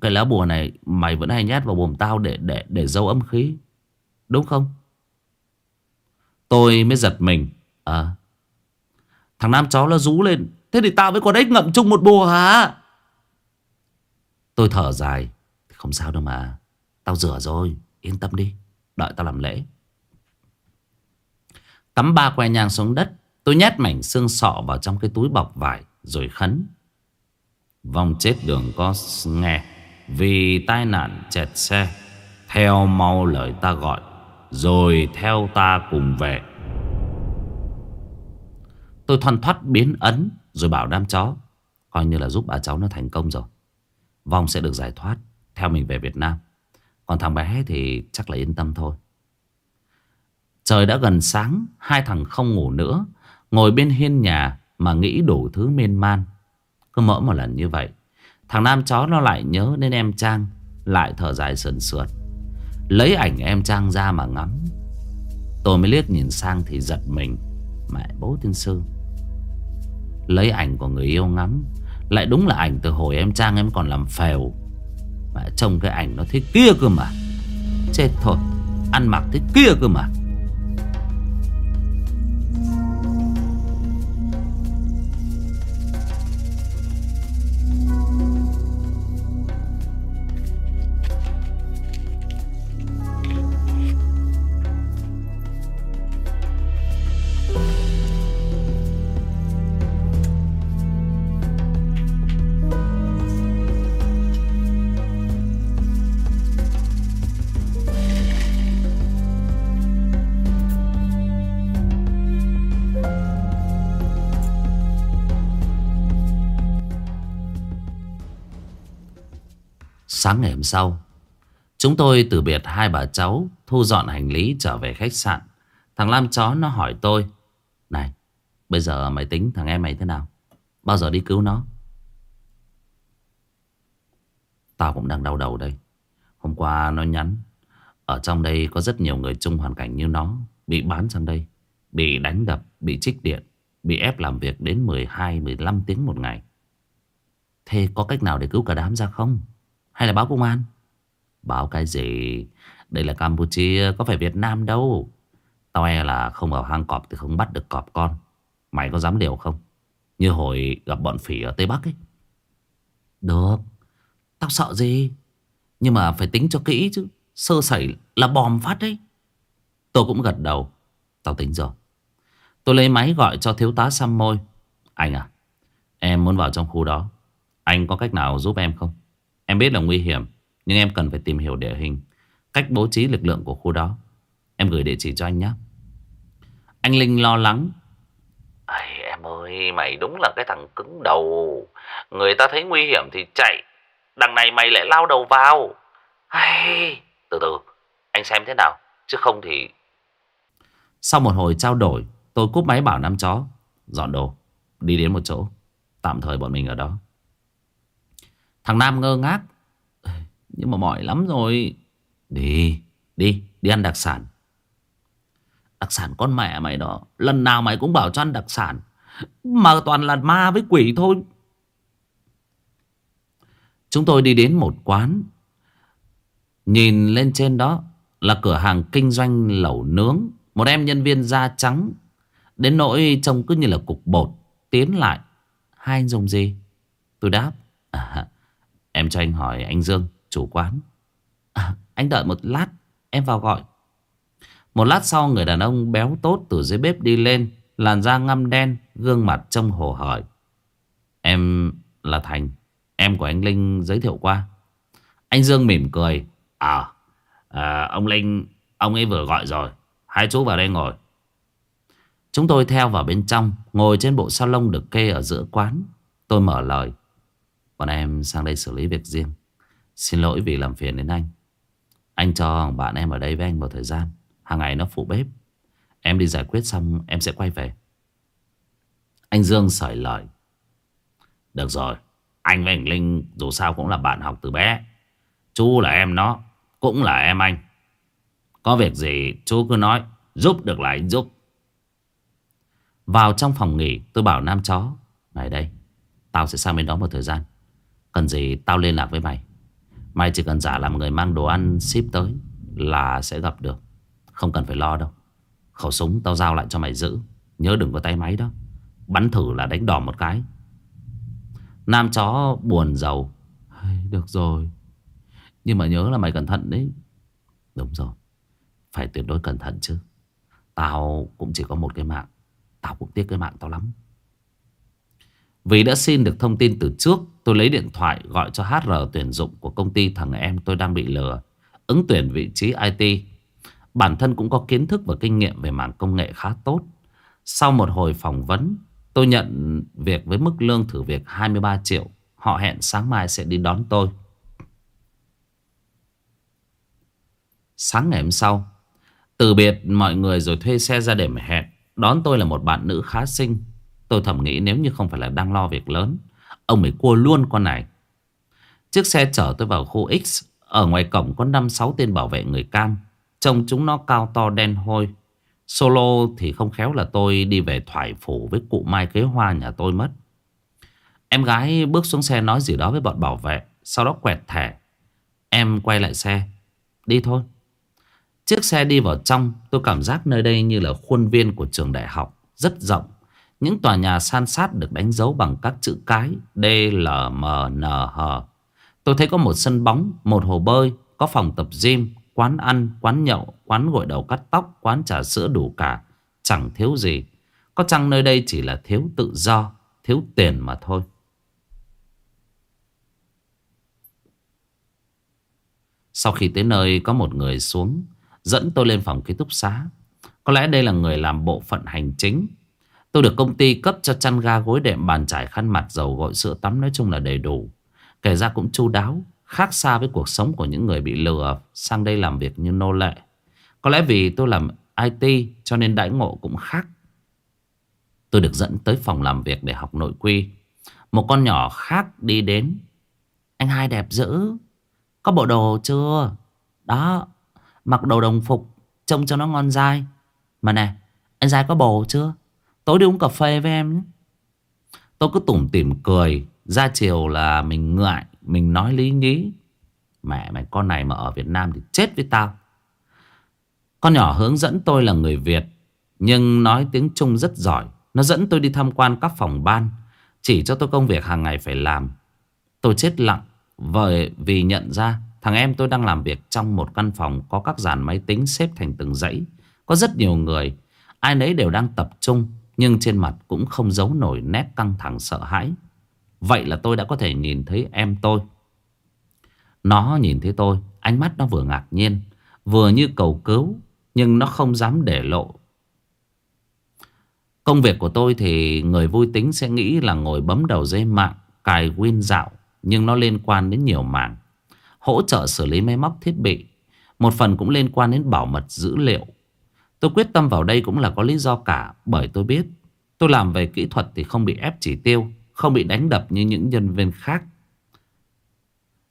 Cái lá bùa này mày vẫn hay nhét vào mồm tao để để để dâu âm khí. Đúng không? Tôi mới giật mình. À. Thằng Nam chó nó rú lên. Thế thì tao với con ếch ngậm chung một bùa hả? Tôi thở dài. Không sao đâu mà. Tao rửa rồi. Yên tâm đi. Đợi tao làm lễ. Cắm ba que nhang xuống đất. Tôi nhét mảnh xương sọ vào trong cái túi bọc vải. Rồi khấn. Vòng chết đường có nghe. Vì tai nạn chẹt xe. Theo mau lời ta gọi. Rồi theo ta cùng về. Tôi thoăn thoát biến ấn. Rồi bảo đám chó. Coi như là giúp bà cháu nó thành công rồi. Vong sẽ được giải thoát, Theo mình về Việt Nam Còn thằng bé thì chắc là yên tâm thôi Trời đã gần sáng, Hai thằng không ngủ nữa, Ngồi bên hiên nhà Mà nghĩ đủ thứ miên man Cứ mỡ một lần như vậy, Thằng Nam chó nó lại nhớ đến em Trang, Lại thở dài sườn sượt Lấy ảnh em Trang ra mà ngắm Tôi mới liếc nhìn sang thì giật mình Mẹ bố tiên sư Lấy ảnh của người yêu ngắm. Lại đúng là ảnh từ hồi em Trang em còn làm phèo. Mà trông cái ảnh nó thế kia cơ mà. Chết thôi, Ăn mặc thế kia cơ mà. Sáng ngày hôm sau Chúng tôi từ biệt hai bà cháu Thu dọn hành lý trở về khách sạn. Thằng Lam chó nó hỏi tôi Này Bây giờ mày tính thằng em mày thế nào? Bao giờ đi cứu nó? Tao cũng đang đau đầu đây. Hôm qua nó nhắn Ở trong đây có rất nhiều người chung hoàn cảnh như nó Bị bán sang đây Bị đánh đập, bị trích điện Bị ép làm việc đến 12-15 tiếng một ngày. Thế có cách nào để cứu cả đám ra không? Hay là báo công an? Báo cái gì? Đây là Campuchia có phải Việt Nam đâu. Tao e là không vào hang cọp Thì không bắt được cọp con. Mày có dám liều không? Như hồi gặp bọn phỉ ở Tây Bắc ấy. Được. Tao sợ gì? Nhưng mà phải tính cho kỹ chứ. Sơ sẩy là bom phát đấy. Tôi cũng gật đầu. Tao tính rồi. Tôi lấy máy gọi cho thiếu tá xăm môi. Anh à Em muốn vào trong khu đó. Anh có cách nào giúp em không Em biết là nguy hiểm Nhưng em cần phải tìm hiểu địa hình Cách bố trí lực lượng của khu đó. Em gửi địa chỉ cho anh nhé. Anh Linh lo lắng. Ây, Em ơi mày đúng là cái thằng cứng đầu. Người ta thấy nguy hiểm thì chạy. Đằng này mày lại lao đầu vào. Ây, Từ từ Anh xem thế nào Chứ không thì Sau một hồi trao đổi Tôi cúp máy bảo năm chó Dọn đồ Đi đến một chỗ Tạm thời bọn mình ở đó Thằng Nam ngơ ngác. Nhưng mà mỏi lắm rồi. Đi Đi Đi ăn đặc sản. Đặc sản con mẹ mày đó Lần nào mày cũng bảo cho ăn đặc sản Mà toàn là ma với quỷ thôi. Chúng tôi đi đến một quán. Nhìn lên trên đó Là cửa hàng kinh doanh lẩu nướng. Một em nhân viên da trắng. Đến nỗi trông cứ như là cục bột. Tiến lại Hai anh dùng gì? Tôi đáp à, Em cho anh hỏi anh Dương Chủ quán. À, Anh đợi một lát Em vào gọi. Một lát sau người đàn ông béo tốt từ dưới bếp đi lên Làn da ngăm đen Gương mặt trông hồ hởi. Em là Thành Em của anh Linh giới thiệu qua. Anh Dương mỉm cười. À, à ông Linh Ông ấy vừa gọi rồi. Hai chú vào đây ngồi. Chúng tôi theo vào bên trong Ngồi trên bộ salon được kê ở giữa quán. Tôi mở lời. Bọn em sang đây xử lý việc riêng. Xin lỗi vì làm phiền đến anh. Anh cho bạn em ở đây với anh một thời gian. Hàng ngày nó phụ bếp. Em đi giải quyết xong, em sẽ quay về. Anh Dương sởi lời. Được rồi, Anh với anh Linh dù sao cũng là bạn học từ bé. Chú là em nó, Cũng là em anh. Có việc gì chú cứ nói, Giúp được là anh giúp. Vào trong phòng nghỉ, tôi bảo Nam chó, Này đây, Tao sẽ sang bên đó một thời gian. Cần gì tao liên lạc với mày. Mày chỉ cần giả làm người mang đồ ăn ship tới Là sẽ gặp được. Không cần phải lo đâu. Khẩu súng tao giao lại cho mày giữ. Nhớ đừng có tay máy đó. Bắn thử là đánh đỏ một cái. Nam chó buồn giàu. Được rồi. Nhưng mà nhớ là mày cẩn thận đấy. Đúng rồi. Phải tuyệt đối cẩn thận chứ. Tao cũng chỉ có một cái mạng. Tao cũng tiếc cái mạng tao lắm. Vì đã xin được thông tin từ trước Tôi lấy điện thoại gọi cho HR tuyển dụng của công ty thằng em tôi đang bị lừa, Ứng tuyển vị trí IT Bản thân cũng có kiến thức và kinh nghiệm về mảng công nghệ khá tốt. Sau một hồi phỏng vấn, Tôi nhận việc với mức lương thử việc 23 triệu. Họ hẹn sáng mai sẽ đi đón tôi. Sáng ngày hôm sau, Từ biệt mọi người rồi thuê xe ra để mà hẹn. Đón tôi là một bạn nữ khá xinh. Tôi thầm nghĩ nếu như không phải là đang lo việc lớn Ông ấy cua luôn con này. Chiếc xe chở tôi vào khu X, Ở ngoài cổng có 5-6 tên bảo vệ người cam. Trông chúng nó cao to đen hôi. Solo thì không khéo là tôi đi về thoải phủ với cụ Mai Kế Hoa nhà tôi mất. Em gái bước xuống xe nói gì đó với bọn bảo vệ, Sau đó quẹt thẻ. Em quay lại xe. Đi thôi. Chiếc xe đi vào trong, Tôi cảm giác nơi đây như là khuôn viên của trường đại học, Rất rộng. Những tòa nhà san sát được đánh dấu bằng các chữ cái D, L, M, N, H. Tôi thấy có một sân bóng Một hồ bơi Có phòng tập gym Quán ăn, quán nhậu, quán gội đầu cắt tóc Quán trà sữa đủ cả. Chẳng thiếu gì. Có chăng nơi đây chỉ là thiếu tự do Thiếu tiền mà thôi? Sau khi tới nơi có một người xuống Dẫn tôi lên phòng ký túc xá. Có lẽ đây là người làm bộ phận hành chính. Tôi được công ty cấp cho chăn ga gối đệm bàn trải khăn mặt, dầu gội, sữa tắm, nói chung là đầy đủ. Kể ra cũng chu đáo, Khác xa với cuộc sống của những người bị lừa sang đây làm việc như nô lệ. Có lẽ vì tôi làm IT cho nên đãi ngộ cũng khác. Tôi được dẫn tới phòng làm việc để học nội quy. Một con nhỏ khác đi đến. Anh hai đẹp dữ. Có bộ đồ chưa? Đó. Mặc đồ đồng phục, Trông cho nó ngon dai. Mà nè, Anh dai có bồ chưa? Tối đi uống cà phê với em nhé. Tôi cứ tủm tỉm cười, Ra chiều là mình ngại, Mình nói lý nhí. Mẹ, mày, con này mà ở Việt Nam thì chết với tao. Con nhỏ hướng dẫn tôi là người Việt, Nhưng nói tiếng Trung rất giỏi. Nó dẫn tôi đi tham quan các phòng ban, Chỉ cho tôi công việc hàng ngày phải làm. Tôi chết lặng Vậy vì nhận ra Thằng em tôi đang làm việc trong một căn phòng Có các dàn máy tính xếp thành từng dãy, Có rất nhiều người. Ai nấy đều đang tập trung. Nhưng trên mặt cũng không giấu nổi nét căng thẳng sợ hãi. Vậy là tôi đã có thể nhìn thấy em tôi. Nó nhìn thấy tôi, Ánh mắt nó vừa ngạc nhiên, Vừa như cầu cứu, Nhưng nó không dám để lộ. Công việc của tôi thì người vui tính sẽ nghĩ là ngồi bấm đầu dây mạng, Cài win dạo, Nhưng nó liên quan đến nhiều mảng. Hỗ trợ xử lý máy móc thiết bị, Một phần cũng liên quan đến bảo mật dữ liệu. Tôi quyết tâm vào đây cũng là có lý do cả Bởi tôi biết Tôi làm về kỹ thuật thì không bị ép chỉ tiêu Không bị đánh đập như những nhân viên khác.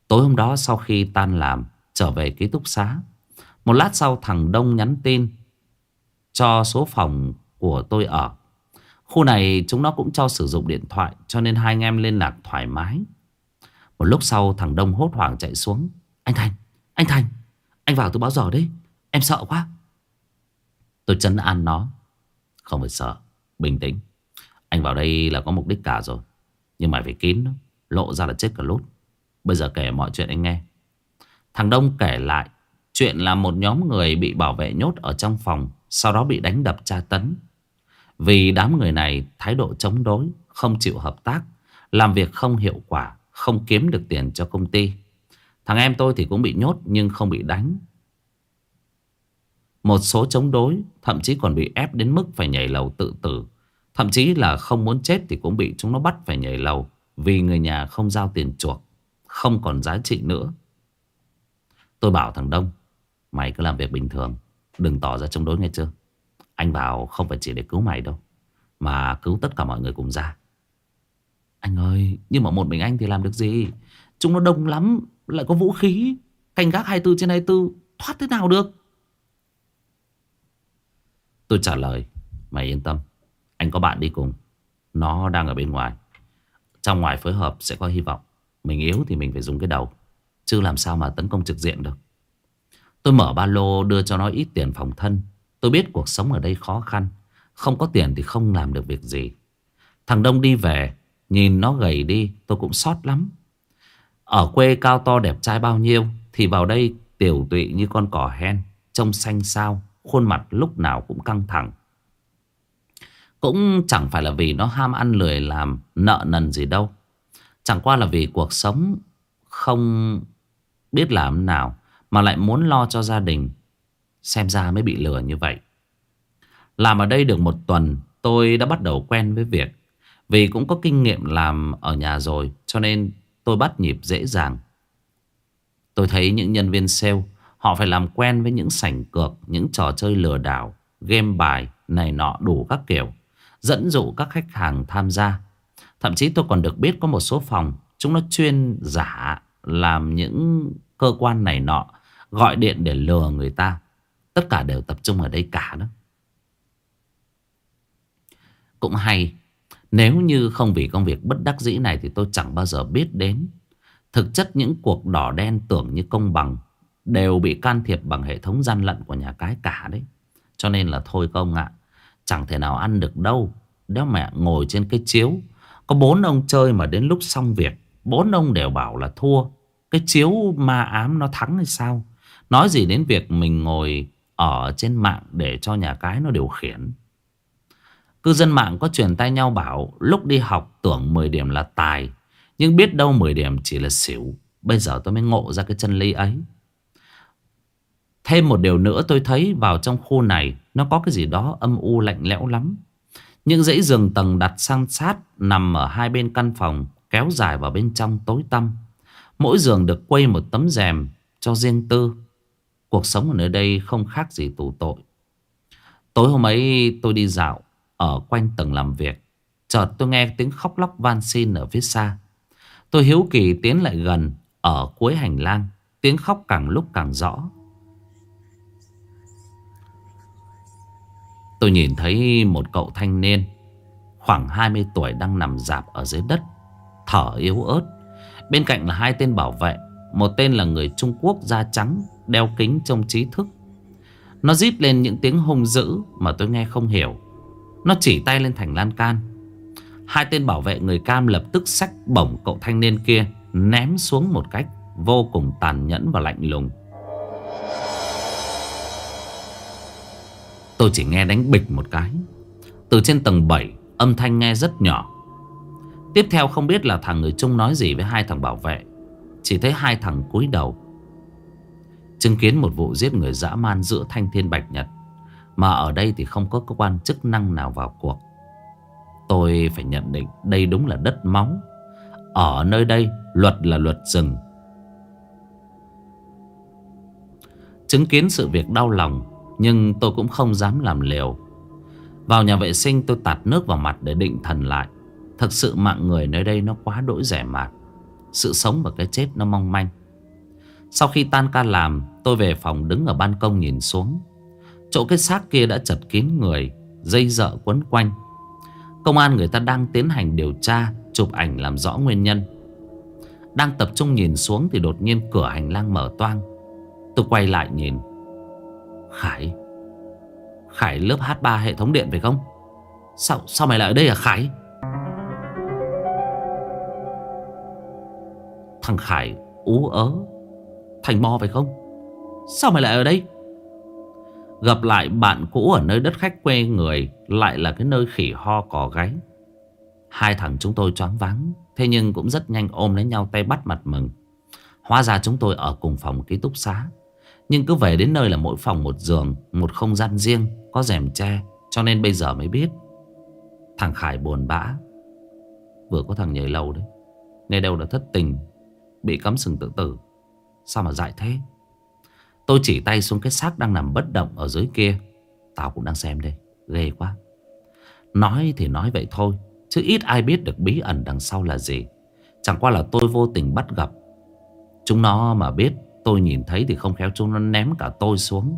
Tối hôm đó sau khi tan làm Trở về ký túc xá Một lát sau thằng Đông nhắn tin Cho số phòng của tôi ở. Khu này chúng nó cũng cho sử dụng điện thoại Cho nên hai anh em liên lạc thoải mái. Một lúc sau thằng Đông hốt hoảng chạy xuống. Anh Thành, anh Thành Anh vào từ bao giờ đấy Em sợ quá. Tôi chấn an nó. Không phải sợ, bình tĩnh. Anh vào đây là có mục đích cả rồi Nhưng mà phải kín đó Lộ ra là chết cả lút Bây giờ kể mọi chuyện anh nghe. Thằng Đông kể lại Chuyện là một nhóm người bị bảo vệ nhốt ở trong phòng Sau đó bị đánh đập tra tấn. Vì đám người này thái độ chống đối Không chịu hợp tác Làm việc không hiệu quả Không kiếm được tiền cho công ty. Thằng em tôi thì cũng bị nhốt nhưng không bị đánh. Một số chống đối, Thậm chí còn bị ép đến mức phải nhảy lầu tự tử. Thậm chí là không muốn chết thì cũng bị chúng nó bắt phải nhảy lầu Vì người nhà không giao tiền chuộc, Không còn giá trị nữa. Tôi bảo thằng Đông, Mày cứ làm việc bình thường, Đừng tỏ ra chống đối nghe chưa? Anh vào không phải chỉ để cứu mày đâu, Mà cứu tất cả mọi người cùng ra. Anh ơi, Nhưng mà một mình anh thì làm được gì? Chúng nó đông lắm, Lại có vũ khí, Canh gác 24 trên 24 Thoát thế nào được? Tôi trả lời, Mày yên tâm, Anh có bạn đi cùng. Nó đang ở bên ngoài. Trong ngoài phối hợp sẽ có hy vọng. Mình yếu thì mình phải dùng cái đầu, Chứ làm sao mà tấn công trực diện được. Tôi mở ba lô đưa cho nó ít tiền phòng thân. Tôi biết cuộc sống ở đây khó khăn. Không có tiền thì không làm được việc gì. Thằng Đông đi về, Nhìn nó gầy đi, tôi cũng sót lắm. Ở quê cao to đẹp trai bao nhiêu Thì vào đây tiểu tụy như con cỏ hen, Trông xanh sao. Khuôn mặt lúc nào cũng căng thẳng. Cũng chẳng phải là vì nó ham ăn lười làm Nợ nần gì đâu. Chẳng qua là vì cuộc sống Không biết làm nào Mà lại muốn lo cho gia đình, Xem ra mới bị lừa như vậy. Làm ở đây được một tuần, Tôi đã bắt đầu quen với việc. Vì cũng có kinh nghiệm làm ở nhà rồi, Cho nên tôi bắt nhịp dễ dàng. Tôi thấy những nhân viên sale Họ phải làm quen với những sảnh cược, Những trò chơi lừa đảo, Game bài, này nọ đủ các kiểu, Dẫn dụ các khách hàng tham gia. Thậm chí tôi còn được biết có một số phòng, Chúng nó chuyên giả Làm những cơ quan này nọ, Gọi điện để lừa người ta. Tất cả đều tập trung ở đây cả đó. Cũng hay, Nếu như không vì công việc bất đắc dĩ này Thì tôi chẳng bao giờ biết đến. Thực chất những cuộc đỏ đen tưởng như công bằng Đều bị can thiệp bằng hệ thống gian lận của nhà cái cả đấy Cho nên là thôi công ạ, Chẳng thể nào ăn được đâu Đéo mẹ ngồi trên cái chiếu, Có bốn ông chơi mà đến lúc xong việc, Bốn ông đều bảo là thua Cái chiếu ma ám nó thắng hay sao Nói gì đến việc mình ngồi ở trên mạng để cho nhà cái nó điều khiển. Cư dân mạng có truyền tay nhau bảo, lúc đi học tưởng 10 điểm là tài. Nhưng biết đâu 10 điểm chỉ là xỉu. Bây giờ tôi mới ngộ ra cái chân lý ấy. Thêm một điều nữa tôi thấy vào trong khu này, nó có cái gì đó âm u lạnh lẽo lắm. Những dãy giường tầng đặt sang sát nằm ở hai bên căn phòng, kéo dài vào bên trong tối tăm. Mỗi giường được quây một tấm rèm cho riêng tư. Cuộc sống ở nơi đây không khác gì tù tội. Tối hôm ấy tôi đi dạo ở quanh tầng làm việc. Chợt tôi nghe tiếng khóc lóc van xin ở phía xa. Tôi hiếu kỳ tiến lại gần ở cuối hành lang. Tiếng khóc càng lúc càng rõ. Tôi nhìn thấy một cậu thanh niên khoảng 20 tuổi đang nằm dạp ở dưới đất, thở yếu ớt. Bên cạnh là hai tên bảo vệ, một tên là người Trung Quốc da trắng, đeo kính trông trí thức. Nó rít lên những tiếng hung dữ mà tôi nghe không hiểu. Nó chỉ tay lên thành lan can. Hai tên bảo vệ người cam lập tức xách bổng cậu thanh niên kia ném xuống một cách vô cùng tàn nhẫn và lạnh lùng. Tôi chỉ nghe đánh bịch một cái. Từ trên tầng 7 âm thanh nghe rất nhỏ. Tiếp theo không biết là thằng người Trung nói gì với hai thằng bảo vệ. Chỉ thấy hai thằng cúi đầu Chứng kiến một vụ giết người dã man giữa thanh thiên bạch nhật, Mà ở đây thì không có cơ quan chức năng nào vào cuộc Tôi phải nhận định đây đúng là đất máu Ở nơi đây, luật là luật rừng Chứng kiến sự việc đau lòng nhưng tôi cũng không dám làm liều. Vào nhà vệ sinh tôi tạt nước vào mặt để định thần lại. Thật sự mạng người nơi đây nó quá đỗi rẻ mạt. Sự sống và cái chết nó mong manh. Sau khi tan ca làm, Tôi về phòng đứng ở ban công nhìn xuống. Chỗ cái xác kia đã chật kín người, Dây dợ quấn quanh. Công an người ta đang tiến hành điều tra, Chụp ảnh làm rõ nguyên nhân. Đang tập trung nhìn xuống Thì đột nhiên cửa hành lang mở toang. Tôi quay lại nhìn. Khải? Khải lớp H3 hệ thống điện phải không? Sao sao mày lại ở đây à Khải? Thằng Khải ú ớ. Thành Mo phải không? Sao mày lại ở đây? Gặp lại bạn cũ ở nơi đất khách quê người Lại là cái nơi khỉ ho cò gáy. Hai thằng chúng tôi choáng váng, Thế nhưng cũng rất nhanh ôm lấy nhau tay bắt mặt mừng. Hóa ra chúng tôi ở cùng phòng ký túc xá. Nhưng cứ về đến nơi là mỗi phòng một giường, Một không gian riêng, Có rèm tre, Cho nên bây giờ mới biết. Thằng Khải buồn bã. Vừa có thằng nhảy lâu đấy, Nghe đâu là thất tình, Bị cấm sừng tự tử. Sao mà dại thế? Tôi chỉ tay xuống cái xác đang nằm bất động ở dưới kia. Tao cũng đang xem đây, Ghê quá. Nói thì nói vậy thôi, Chứ ít ai biết được bí ẩn đằng sau là gì. Chẳng qua là tôi vô tình bắt gặp. Chúng nó mà biết Tôi nhìn thấy thì không khéo chúng nó ném cả tôi xuống.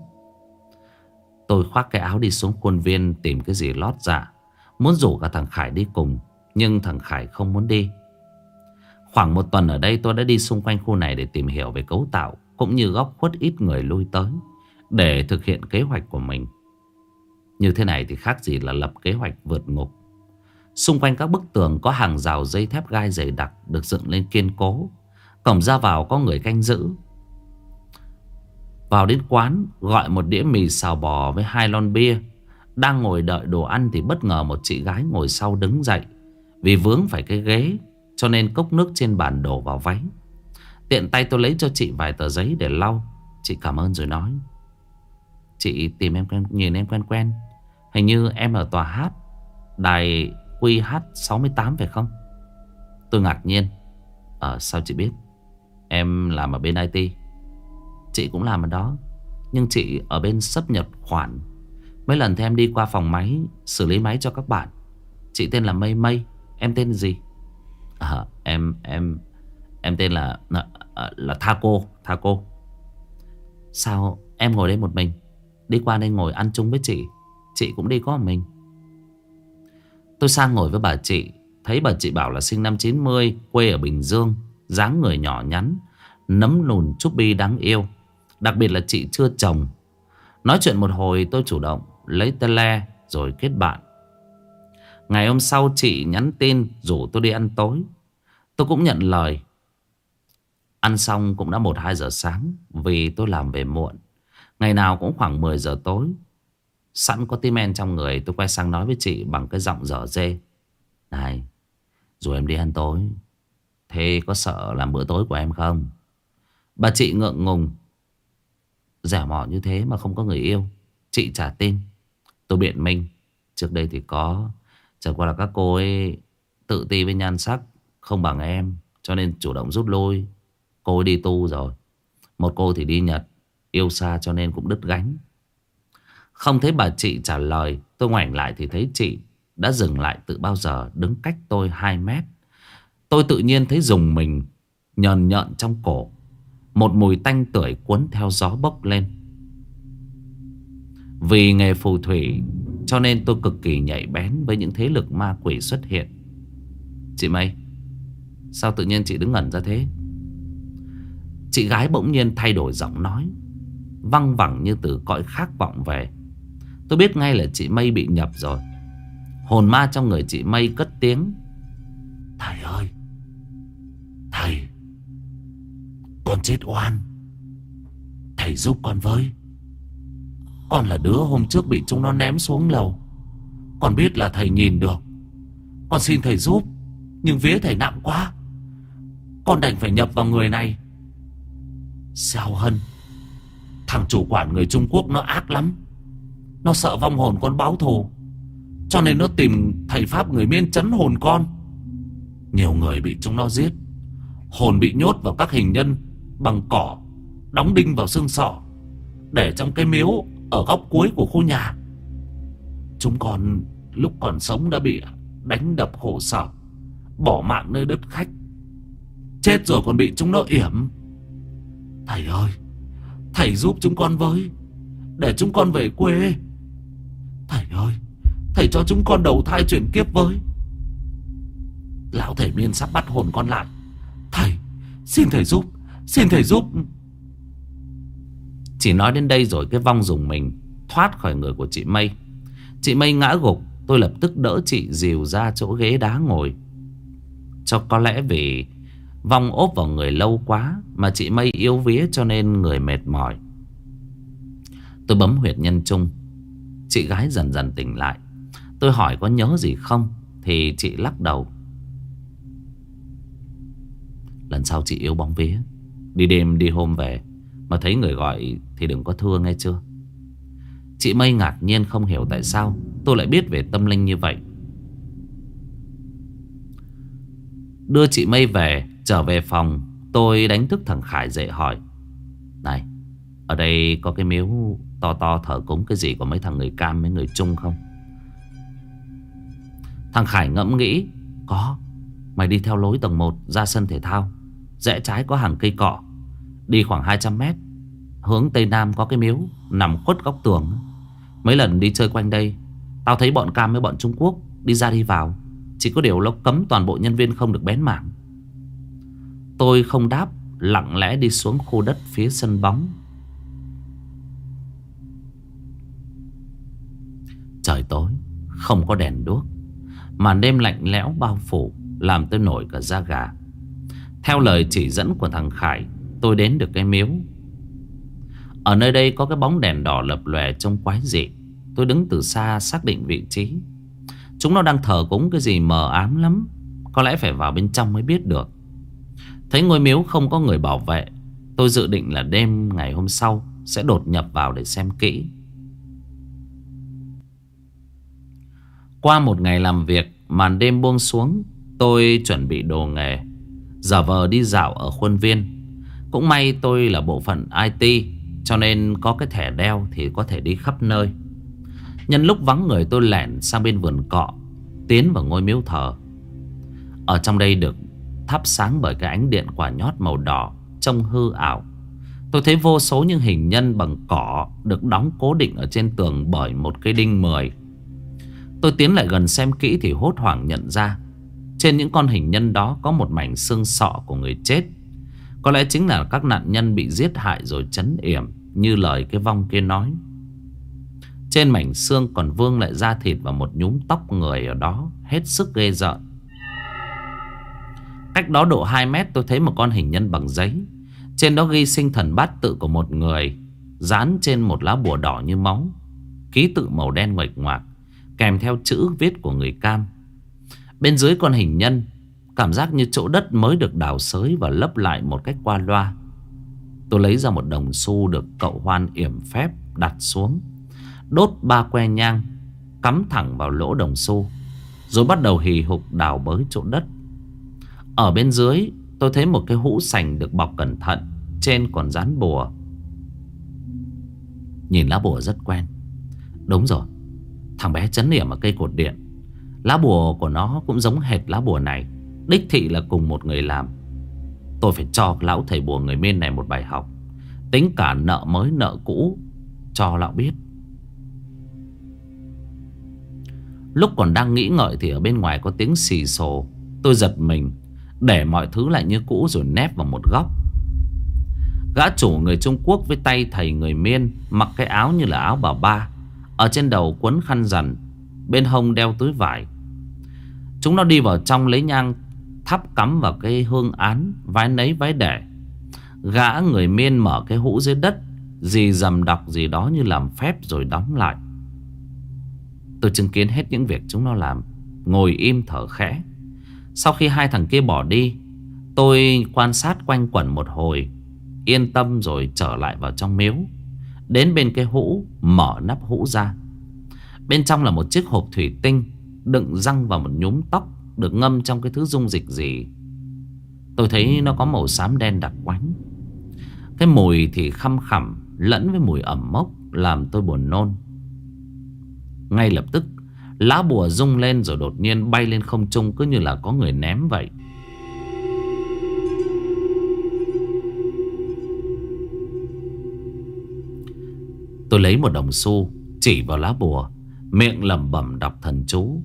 Tôi khoác cái áo đi xuống khuôn viên Tìm cái gì lót dạ. Muốn rủ cả thằng Khải đi cùng, Nhưng thằng Khải không muốn đi. Khoảng một tuần ở đây tôi đã đi xung quanh khu này để tìm hiểu về cấu tạo, Cũng như góc khuất ít người lui tới, Để thực hiện kế hoạch của mình. Như thế này thì khác gì là lập kế hoạch vượt ngục. Xung quanh các bức tường có hàng rào dây thép gai dày đặc được dựng lên kiên cố. Cổng ra vào có người canh giữ. Vào đến quán gọi một đĩa mì xào bò với hai lon bia. Đang ngồi đợi đồ ăn thì bất ngờ một chị gái ngồi sau đứng dậy. Vì vướng phải cái ghế cho nên cốc nước trên bàn đổ vào váy. Tiện tay tôi lấy cho chị vài tờ giấy để lau. Chị cảm ơn rồi nói. Chị tìm em quen, nhìn em quen quen. Hình như em ở tòa hát Đài QH68 phải không? Tôi ngạc nhiên. Ờ sao chị biết? Em làm ở bên IT Chị cũng làm ở đó. Nhưng chị ở bên sắp nhập khoản. Mấy lần thì em đi qua phòng máy Xử lý máy cho các bạn. Chị tên là Mây Mây. Em tên gì? À, Em em Em tên là là, à, là Thaco Thaco Sao em ngồi đây một mình? Đi qua đây ngồi ăn chung với chị. Chị cũng đi có một mình. Tôi sang ngồi với bà chị. Thấy bà chị bảo là sinh năm 90 Quê ở Bình Dương dáng người nhỏ nhắn Nấm lùn chúc bi đáng yêu. Đặc biệt là chị chưa chồng Nói chuyện một hồi tôi chủ động Lấy tele rồi kết bạn Ngày hôm sau chị nhắn tin rủ tôi đi ăn tối. Tôi cũng nhận lời. Ăn xong cũng đã 1-2 giờ sáng vì tôi làm về muộn. Ngày nào cũng khoảng 10 giờ tối. Sẵn có tim men trong người tôi quay sang nói với chị bằng cái giọng dở dê. Này, dù em đi ăn tối, thế có sợ làm bữa tối của em không? Bà chị ngượng ngùng. Giả mỏ như thế mà không có người yêu. Chị trả tin. Tôi biện minh. Trước đây thì có Chẳng qua là các cô ấy tự ti với nhan sắc, Không bằng em, Cho nên chủ động rút lui Cô ấy đi tu rồi Một cô thì đi Nhật, Yêu xa cho nên cũng đứt gánh Không thấy bà chị trả lời, Tôi ngoảnh lại thì thấy chị Đã dừng lại từ bao giờ, Đứng cách tôi 2 mét Tôi tự nhiên thấy dùng mình, Nhờn nhợn trong cổ một mùi tanh tưởi cuốn theo gió bốc lên. Vì nghề phù thủy, cho nên tôi cực kỳ nhạy bén với những thế lực ma quỷ xuất hiện. Chị Mây Sao tự nhiên chị đứng ngẩn ra thế? Chị gái bỗng nhiên thay đổi giọng nói, Văng vẳng như từ cõi khác vọng về. Tôi biết ngay là chị Mây bị nhập rồi. Hồn ma trong người chị Mây cất tiếng. Thầy ơi! Thầy! Con chết oan. Thầy giúp con với. Con là đứa hôm trước bị chúng nó ném xuống lầu. Con biết là thầy nhìn được. Con xin thầy giúp, Nhưng vía thầy nặng quá. Con đành phải nhập vào người này. Sao Hân? Thằng chủ quản người Trung Quốc nó ác lắm. Nó sợ vong hồn con báo thù, Cho nên nó tìm thầy Pháp người miên chấn hồn con. Nhiều người bị chúng nó giết. Hồn bị nhốt vào các hình nhân Bằng cỏ, Đóng đinh vào xương sọ, Để trong cái miếu Ở góc cuối của khu nhà. Chúng con lúc còn sống đã bị đánh đập khổ sở, Bỏ mạng nơi đất khách. Chết rồi còn bị chúng nó yểm. Thầy ơi, Thầy giúp chúng con với, Để chúng con về quê. Thầy ơi, Thầy cho chúng con đầu thai chuyển kiếp với. Lão thầy miên sắp bắt hồn con lại. Thầy, Xin thầy giúp. Xin thầy giúp. Chỉ nói đến đây rồi cái vong dùng mình Thoát khỏi người của chị Mây Chị Mây ngã gục, Tôi lập tức đỡ chị dìu ra chỗ ghế đá ngồi. Cho có lẽ vì Vong ốp vào người lâu quá Mà chị Mây yếu vía cho nên người mệt mỏi. Tôi bấm huyệt nhân trung Chị gái dần dần tỉnh lại. Tôi hỏi có nhớ gì không Thì chị lắc đầu. Lần sau chị yếu bóng vía. Đi đêm đi hôm về. Mà thấy người gọi thì đừng có thưa nghe chưa? Chị Mây ngạc nhiên không hiểu tại sao Tôi lại biết về tâm linh như vậy. Đưa chị Mây về, Trở về phòng, Tôi đánh thức thằng Khải dậy hỏi. Này, Ở đây có cái miếu to to thờ cúng cái gì của mấy thằng người cam, mấy người trung không? Thằng Khải ngẫm nghĩ, Có. Mày đi theo lối tầng 1 ra sân thể thao. Rẽ trái có hàng cây cọ. Đi khoảng 200 mét, Hướng Tây Nam có cái miếu Nằm khuất góc tường. Mấy lần đi chơi quanh đây, Tao thấy bọn cam với bọn Trung Quốc Đi ra đi vào, Chỉ có điều nó cấm toàn bộ nhân viên không được bén mảng. Tôi không đáp, Lặng lẽ đi xuống khu đất phía sân bóng. Trời tối, Không có đèn đuốc Màn đêm lạnh lẽo bao phủ, Làm tôi nổi cả da gà. Theo lời chỉ dẫn của thằng Khải Tôi đến được cái miếu. Ở nơi đây có cái bóng đèn đỏ lập lòe trong quái dị. Tôi đứng từ xa xác định vị trí. Chúng nó đang thờ cúng cái gì mờ ám lắm. Có lẽ phải vào bên trong mới biết được. Thấy ngôi miếu không có người bảo vệ, Tôi dự định là đêm ngày hôm sau Sẽ đột nhập vào để xem kỹ. Qua một ngày làm việc, Màn đêm buông xuống, Tôi chuẩn bị đồ nghề. Giả vờ đi dạo ở khuôn viên. Cũng may tôi là bộ phận IT Cho nên có cái thẻ đeo Thì có thể đi khắp nơi. Nhân lúc vắng người tôi lẻn sang bên vườn cọ, Tiến vào ngôi miếu thờ. Ở trong đây được thắp sáng bởi cái ánh điện quả nhót màu đỏ Trông hư ảo. Tôi thấy vô số những hình nhân bằng cỏ Được đóng cố định ở trên tường bởi một cây đinh mười. Tôi tiến lại gần xem kỹ thì hốt hoảng nhận ra, Trên những con hình nhân đó có một mảnh xương sọ của người chết. Có lẽ chính là các nạn nhân bị giết hại rồi chấn yểm, Như lời cái vong kia nói. Trên mảnh xương còn vương lại da thịt và một nhúm tóc người ở đó, Hết sức ghê rợn. Cách đó độ 2 mét, tôi thấy một con hình nhân bằng giấy. Trên đó ghi sinh thần bát tự của một người, Dán trên một lá bùa đỏ như máu. Ký tự màu đen ngoạch ngoạc, Kèm theo chữ viết của người cam. Bên dưới con hình nhân Cảm giác như chỗ đất mới được đào xới Và lấp lại một cách qua loa. Tôi lấy ra một đồng xu được cậu hoan yểm phép đặt xuống, Đốt ba que nhang, Cắm thẳng vào lỗ đồng xu, Rồi bắt đầu hì hục đào bới chỗ đất. Ở bên dưới, tôi thấy một cái hũ sành được bọc cẩn thận Trên còn dán bùa. Nhìn lá bùa rất quen. Đúng rồi, Thằng bé chấn niệm ở cây cột điện. Lá bùa của nó cũng giống hệt lá bùa này. Đích thị là cùng một người làm. Tôi phải cho lão thầy bùa người miên này một bài học. Tính cả nợ mới nợ cũ, Cho lão biết. Lúc còn đang nghĩ ngợi Thì ở bên ngoài có tiếng xì xồ Tôi giật mình, Để mọi thứ lại như cũ rồi nép vào một góc. Gã chủ người Trung Quốc với tay thầy người miên Mặc cái áo như là áo bà ba, ở trên đầu quấn khăn rằn Bên hông đeo túi vải. Chúng nó đi vào trong lấy nhang Thắp cắm vào cái hương án, Vái nấy vái đẻ. Gã người miên mở cái hũ dưới đất, gì dầm đọc gì đó như làm phép rồi đóng lại. Tôi chứng kiến hết những việc chúng nó làm, Ngồi im thở khẽ. Sau khi hai thằng kia bỏ đi, Tôi quan sát quanh quẩn một hồi, Yên tâm rồi trở lại vào trong miếu. Đến bên cái hũ, Mở nắp hũ ra. Bên trong là một chiếc hộp thủy tinh, Đựng răng vào một nhúm tóc. Được ngâm trong cái thứ dung dịch gì. Tôi thấy nó có màu xám đen đặc quánh. Cái mùi thì khăm khẩm Lẫn với mùi ẩm mốc, Làm tôi buồn nôn. Ngay lập tức, Lá bùa rung lên rồi đột nhiên bay lên không trung Cứ như là có người ném vậy. Tôi lấy một đồng xu Chỉ vào lá bùa, Miệng lẩm bẩm đọc thần chú.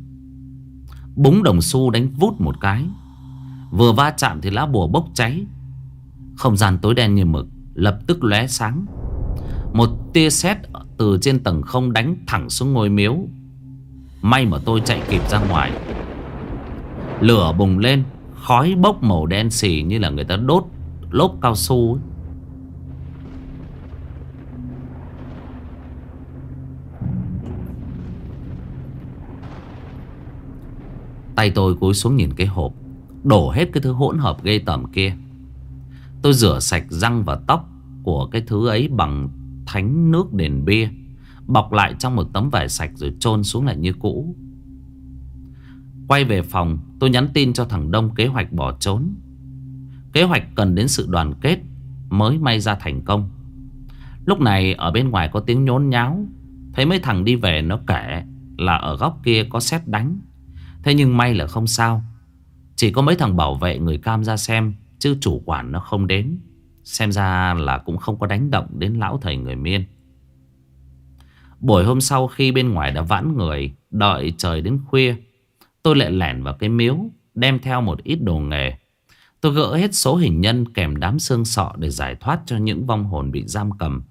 Búng đồng xu đánh vút một cái. Vừa va chạm thì lá bùa bốc cháy. Không gian tối đen như mực Lập tức lóe sáng. Một tia sét từ trên tầng không đánh thẳng xuống ngôi miếu. May mà tôi chạy kịp ra ngoài. Lửa bùng lên, Khói bốc màu đen xì như là người ta đốt lốp cao su ấy. Tay tôi cúi xuống nhìn cái hộp, Đổ hết cái thứ hỗn hợp ghê tởm kia. Tôi rửa sạch răng và tóc Của cái thứ ấy bằng thánh nước đền bia, Bọc lại trong một tấm vải sạch Rồi chôn xuống lại như cũ. Quay về phòng, Tôi nhắn tin cho thằng Đông kế hoạch bỏ trốn. Kế hoạch cần đến sự đoàn kết Mới may ra thành công. Lúc này ở bên ngoài có tiếng nhốn nháo, Thấy mấy thằng đi về nó kể Là ở góc kia có xét đánh. Thế nhưng may là không sao. Chỉ có mấy thằng bảo vệ người cam ra xem, Chứ chủ quản nó không đến. Xem ra là cũng không có đánh động đến lão thầy người miên. Buổi hôm sau khi bên ngoài đã vãn người, Đợi trời đến khuya, Tôi lại lẻn vào cái miếu, Đem theo một ít đồ nghề. Tôi gỡ hết số hình nhân kèm đám xương sọ Để giải thoát cho những vong hồn bị giam cầm.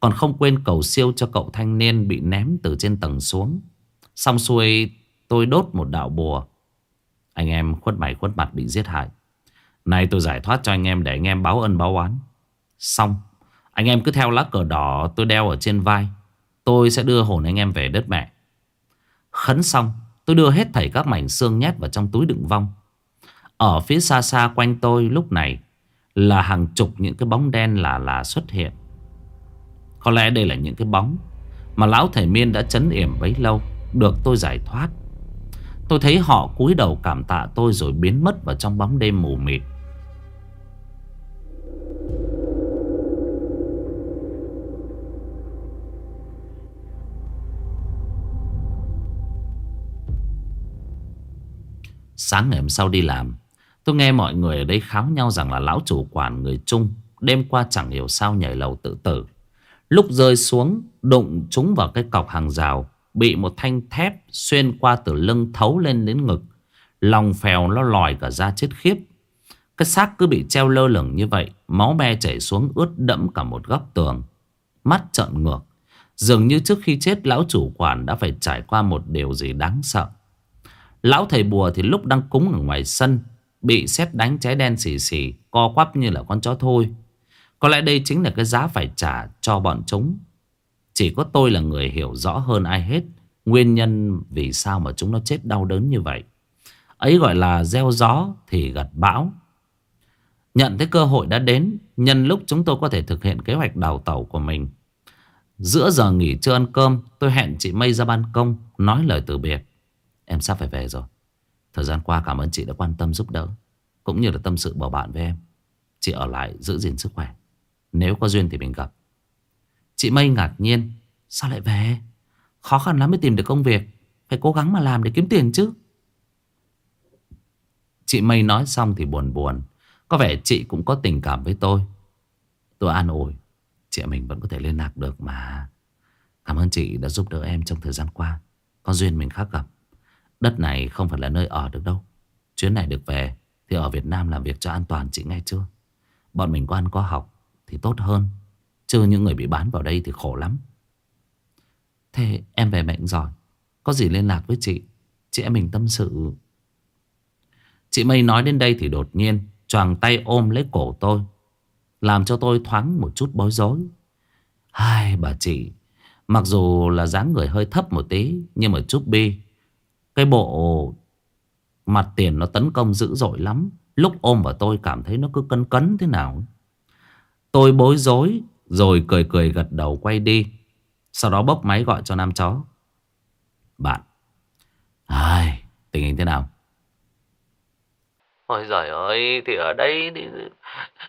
Còn không quên cầu siêu cho cậu thanh niên Bị ném từ trên tầng xuống. Xong xuôi tôi đốt một đạo bùa. Anh em khuất mày khuất mặt bị giết hại. Nay tôi giải thoát cho anh em để anh em báo ân báo oán. Xong, Anh em cứ theo lá cờ đỏ tôi đeo ở trên vai. Tôi sẽ đưa hồn anh em về đất mẹ. Khấn xong, Tôi đưa hết thảy các mảnh xương nhét vào trong túi đựng vong. Ở phía xa xa quanh tôi lúc này Là hàng chục những cái bóng đen là là xuất hiện. Có lẽ đây là những cái bóng Mà lão thầy miên đã chấn yểm bấy lâu, Được tôi giải thoát. Tôi thấy họ cúi đầu cảm tạ tôi rồi biến mất vào trong bóng đêm mù mịt. Sáng ngày hôm sau đi làm, Tôi nghe mọi người ở đây kháo nhau rằng là lão chủ quản người Trung Đêm qua chẳng hiểu sao nhảy lầu tự tử Lúc rơi xuống, Đụng trúng vào cái cọc hàng rào Bị một thanh thép xuyên qua từ lưng thấu lên đến ngực. Lòng phèo nó lòi cả da chết khiếp. Cái xác cứ bị treo lơ lửng như vậy, Máu me chảy xuống ướt đẫm cả một góc tường. Mắt trợn ngược. Dường như trước khi chết, lão chủ quản đã phải trải qua một điều gì đáng sợ. Lão thầy bùa thì lúc đang cúng ở ngoài sân, Bị xét đánh cháy đen xì xì, Co quắp như là con chó thôi. Có lẽ đây chính là cái giá phải trả cho bọn chúng. Chỉ có tôi là người hiểu rõ hơn ai hết Nguyên nhân vì sao mà chúng nó chết đau đớn như vậy. Ấy gọi là gieo gió thì gặt bão. Nhận thấy cơ hội đã đến, Nhân lúc chúng tôi có thể thực hiện kế hoạch đào tàu của mình. Giữa giờ nghỉ trưa ăn cơm, Tôi hẹn chị Mây ra ban công, Nói lời từ biệt. Em sắp phải về rồi. Thời gian qua cảm ơn chị đã quan tâm giúp đỡ, Cũng như là tâm sự bầu bạn với em. Chị ở lại giữ gìn sức khỏe. Nếu có duyên thì mình gặp. Chị Mây ngạc nhiên. Sao lại về? Khó khăn lắm mới tìm được công việc. Phải cố gắng mà làm để kiếm tiền chứ. Chị Mây nói xong thì buồn buồn. Có vẻ chị cũng có tình cảm với tôi. Tôi an ủi. Chị mình vẫn có thể liên lạc được mà. Cảm ơn chị đã giúp đỡ em trong thời gian qua. Có duyên mình khác gặp. Đất này không phải là nơi ở được đâu. Chuyến này được về Thì ở Việt Nam làm việc cho an toàn chị nghe chưa? Bọn mình có ăn có học Thì tốt hơn. Chứ những người bị bán vào đây thì khổ lắm. Thế em về mệnh rồi, Có gì liên lạc với chị? Chị em mình tâm sự. Chị Mây nói đến đây thì đột nhiên choàng tay ôm lấy cổ tôi Làm cho tôi thoáng một chút bối rối. Hai bà chị Mặc dù là dáng người hơi thấp một tí Nhưng mà chút bi. Cái bộ Mặt tiền nó tấn công dữ dội lắm. Lúc ôm vào tôi cảm thấy nó cứ cấn cấn thế nào Tôi bối rối rồi cười cười gật đầu quay đi. Sau đó bốc máy gọi cho Nam chó. Bạn. Ai, Tình hình thế nào? Ôi giời ơi, thì ở đây đi,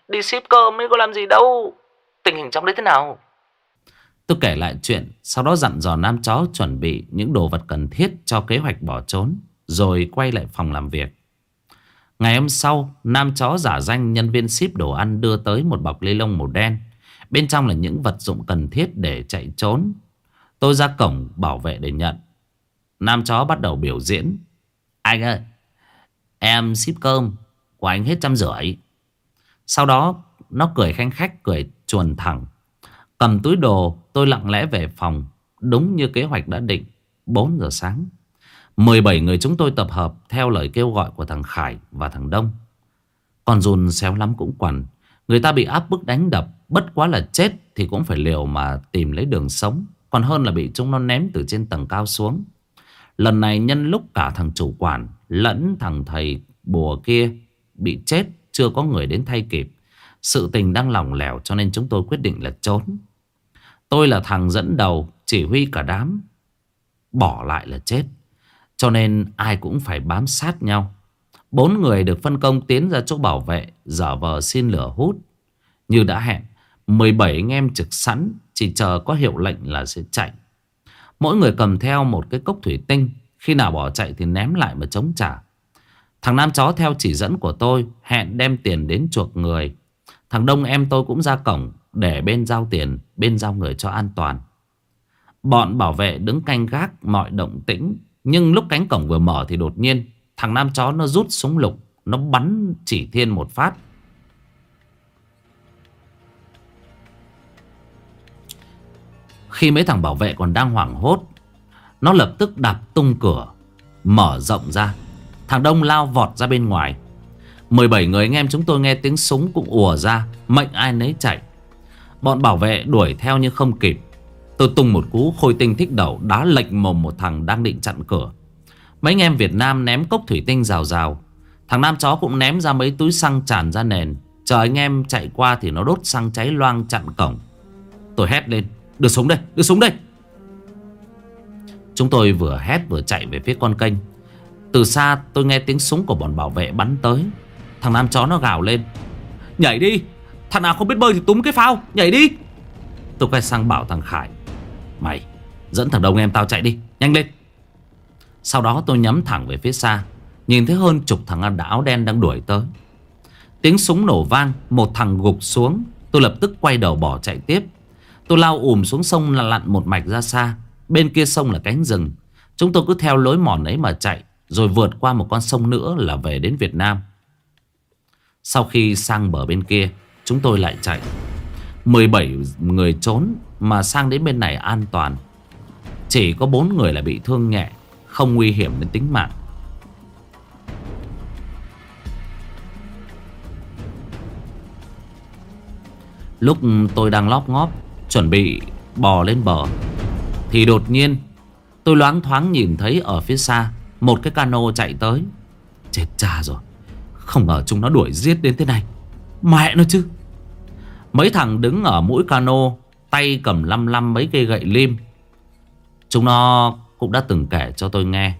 đi ship cơm mới có làm gì đâu. Tình hình trong đấy thế nào? Tôi kể lại chuyện Sau đó dặn dò nam chó chuẩn bị Những đồ vật cần thiết cho kế hoạch bỏ trốn Rồi quay lại phòng làm việc. Ngày hôm sau Nam chó giả danh nhân viên ship đồ ăn Đưa tới một bọc ly lông màu đen Bên trong là những vật dụng cần thiết để chạy trốn. Tôi ra cổng bảo vệ để nhận. Nam chó bắt đầu biểu diễn. Anh ơi, Em ship cơm, Của anh hết trăm rưỡi. Sau đó, nó cười khanh khách, Cười chuồn thẳng. Cầm túi đồ, tôi lặng lẽ về phòng, Đúng như kế hoạch đã định 4 giờ sáng. 17 người chúng tôi tập hợp Theo lời kêu gọi của thằng Khải và thằng Đông. Còn dùn xéo lắm cũng quằn. Người ta bị áp bức đánh đập, Bất quá là chết Thì cũng phải liều mà tìm lấy đường sống. Còn hơn là bị chúng nó ném từ trên tầng cao xuống. Lần này nhân lúc cả thằng chủ quản Lẫn thằng thầy bùa kia Bị chết, Chưa có người đến thay kịp. Sự tình đang lỏng lẻo Cho nên chúng tôi quyết định là trốn. Tôi là thằng dẫn đầu, Chỉ huy cả đám. Bỏ lại là chết. Cho nên ai cũng phải bám sát nhau. Bốn người được phân công tiến ra chỗ bảo vệ, Giả vờ xin lửa hút. Như đã hẹn 17 anh em trực sẵn, Chỉ chờ có hiệu lệnh là sẽ chạy. Mỗi người cầm theo một cái cốc thủy tinh, Khi nào bỏ chạy thì ném lại mà chống trả. Thằng Nam chó theo chỉ dẫn của tôi, Hẹn đem tiền đến chuộc người. Thằng Đông em tôi cũng ra cổng, Để bên giao tiền, Bên giao người cho an toàn. Bọn bảo vệ đứng canh gác, mọi động tĩnh, Nhưng lúc cánh cổng vừa mở thì đột nhiên Thằng Nam chó nó rút súng lục, Nó bắn chỉ thiên một phát. Khi mấy thằng bảo vệ còn đang hoảng hốt, Nó lập tức đạp tung cửa, Mở rộng ra. Thằng Đông lao vọt ra bên ngoài. 17 người anh em chúng tôi nghe tiếng súng cũng ùa ra, Mệnh ai nấy chạy. Bọn bảo vệ đuổi theo nhưng không kịp. Tôi tung một cú khôi tinh thích đầu, Đá lệch mồm một thằng đang định chặn cửa. Mấy anh em Việt Nam ném cốc thủy tinh rào rào. Thằng Nam chó cũng ném ra mấy túi xăng tràn ra nền. Chờ anh em chạy qua thì nó đốt xăng cháy loang chặn cổng. Tôi hét lên Đưa súng đây, đưa súng đây. Chúng tôi vừa hét vừa chạy về phía con kênh. Từ xa tôi nghe tiếng súng của bọn bảo vệ bắn tới. Thằng Nam chó nó gào lên Nhảy đi Thằng nào không biết bơi thì túm cái phao Nhảy đi. Tôi quay sang bảo thằng Khải Mày dẫn thằng đồng em tao chạy đi Nhanh lên. Sau đó tôi nhắm thẳng về phía xa, Nhìn thấy hơn chục thằng ăn áo đen đang đuổi tới. Tiếng súng nổ vang, Một thằng gục xuống. Tôi lập tức quay đầu bỏ chạy tiếp. Tôi lao ùm xuống sông là lặn một mạch ra xa. Bên kia sông là cánh rừng. Chúng tôi cứ theo lối mòn ấy mà chạy, Rồi vượt qua một con sông nữa là về đến Việt Nam. Sau khi sang bờ bên kia, Chúng tôi lại chạy. 17 người trốn Mà sang đến bên này an toàn. Chỉ có 4 người là bị thương nhẹ. Không nguy hiểm đến tính mạng. Lúc tôi đang lóp ngóp, Chuẩn bị bò lên bờ, Thì đột nhiên Tôi loáng thoáng nhìn thấy ở phía xa Một cái cano chạy tới. Chết cha rồi, Không ngờ chúng nó đuổi giết đến thế này. Mẹ nó chứ! Mấy thằng đứng ở mũi cano, Tay cầm lăm lăm mấy cây gậy lim. Chúng nó cũng đã từng kể cho tôi nghe.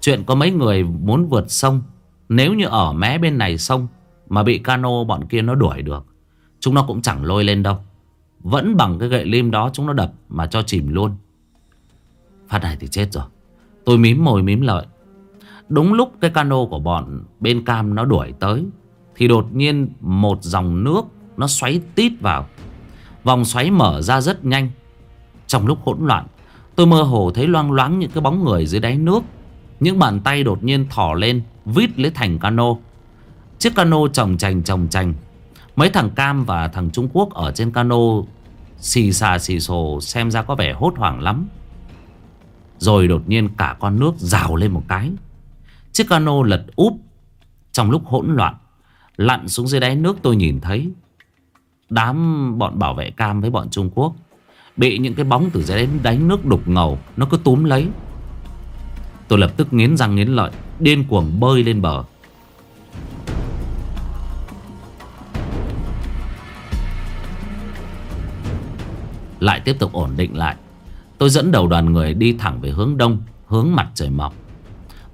Chuyện có mấy người muốn vượt sông, Nếu như ở mé bên này sông Mà bị cano bọn kia nó đuổi được, Chúng nó cũng chẳng lôi lên đâu. Vẫn bằng cái gậy lim đó chúng nó đập Mà cho chìm luôn. Phát này thì chết rồi. Tôi mím mồi mím lợi. Đúng lúc cái cano của bọn bên cam nó đuổi tới, Thì đột nhiên một dòng nước nó xoáy tít vào. Vòng xoáy mở ra rất nhanh. Trong lúc hỗn loạn Tôi mơ hồ thấy loang loáng những cái bóng người dưới đáy nước. Những bàn tay đột nhiên thỏ lên, Vít lấy thành cano. Chiếc cano trồng chành trồng chành. Mấy thằng Cam và thằng Trung Quốc ở trên cano Xì xà xì xồ xem ra có vẻ hốt hoảng lắm. Rồi đột nhiên cả con nước rào lên một cái. Chiếc cano lật úp Trong lúc hỗn loạn, Lặn xuống dưới đáy nước tôi nhìn thấy Đám bọn bảo vệ cam với bọn Trung Quốc. Bị những cái bóng từ dưới đáy nước đục ngầu, Nó cứ túm lấy. Tôi lập tức nghiến răng nghiến lợi, Điên cuồng bơi lên bờ. Lại tiếp tục ổn định lại, Tôi dẫn đầu đoàn người đi thẳng về hướng đông, Hướng mặt trời mọc.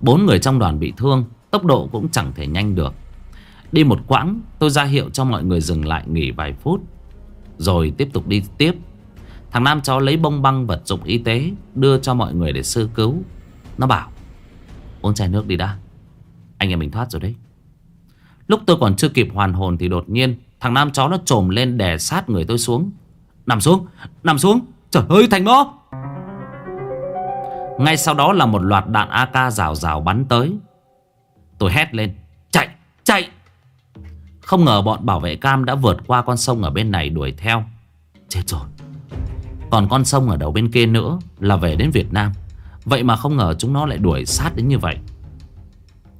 Bốn người trong đoàn bị thương, Tốc độ cũng chẳng thể nhanh được. Đi một quãng, tôi ra hiệu cho mọi người dừng lại nghỉ vài phút, Rồi tiếp tục đi tiếp. Thằng Nam chó lấy bông băng vật dụng y tế, Đưa cho mọi người để sơ cứu. Nó bảo, Uống chai nước đi đã. Anh em mình thoát rồi đấy. Lúc tôi còn chưa kịp hoàn hồn thì đột nhiên, Thằng Nam chó nó trồm lên đè sát người tôi xuống. Nằm xuống Nằm xuống, Trời ơi, thành nó Ngay sau đó là một loạt đạn AK rào rào bắn tới. Tôi hét lên, Chạy chạy! Không ngờ bọn bảo vệ cam đã vượt qua con sông ở bên này đuổi theo. Chết rồi. Còn con sông ở đầu bên kia nữa Là về đến Việt Nam. Vậy mà không ngờ chúng nó lại đuổi sát đến như vậy.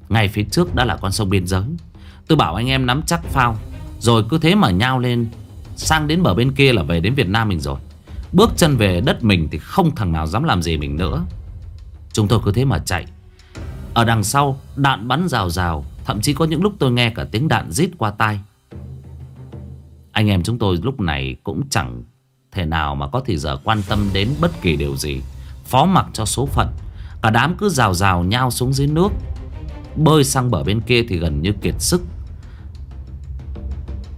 Ngay phía trước đã là con sông biên giới. Tôi bảo anh em nắm chắc phao. Rồi cứ thế mà nhau lên, Sang đến bờ bên kia là về đến Việt Nam mình rồi. Bước chân về đất mình thì không thằng nào dám làm gì mình nữa. Chúng tôi cứ thế mà chạy. Ở đằng sau, đạn bắn rào rào. Thậm chí có những lúc tôi nghe cả tiếng đạn rít qua tai. Anh em chúng tôi lúc này cũng chẳng thể nào mà có thì giờ quan tâm đến bất kỳ điều gì. Phó mặc cho số phận. Cả đám cứ rào rào nhau xuống dưới nước. Bơi sang bờ bên kia thì gần như kiệt sức.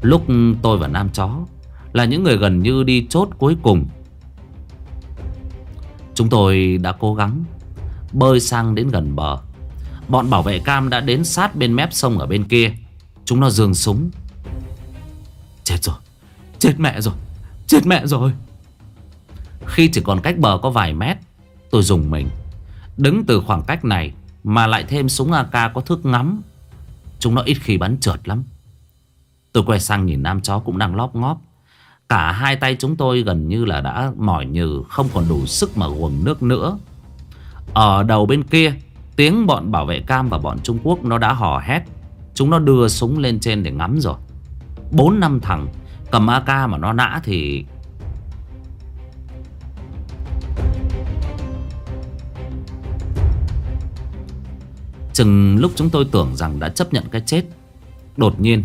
Lúc tôi và Nam Chó Là những người gần như đi chốt cuối cùng. Chúng tôi đã cố gắng Bơi sang đến gần bờ. Bọn bảo vệ cam đã đến sát bên mép sông ở bên kia. Chúng nó dường súng. Chết rồi. Chết mẹ rồi. Chết mẹ rồi. Khi chỉ còn cách bờ có vài mét, Tôi dùng mình. Đứng từ khoảng cách này Mà lại thêm súng AK có thước ngắm. Chúng nó ít khi bắn trượt lắm. Tôi quay sang nhìn nam chó cũng đang lóp ngóp. Cả hai tay chúng tôi gần như là đã mỏi nhừ, Không còn đủ sức mà quần nước nữa. Ở đầu bên kia, Tiếng bọn bảo vệ cam và bọn Trung Quốc Nó đã hò hét. Chúng nó đưa súng lên trên để ngắm rồi. Bốn năm thằng Cầm AK mà nó nã thì Chừng lúc chúng tôi tưởng rằng đã chấp nhận cái chết, Đột nhiên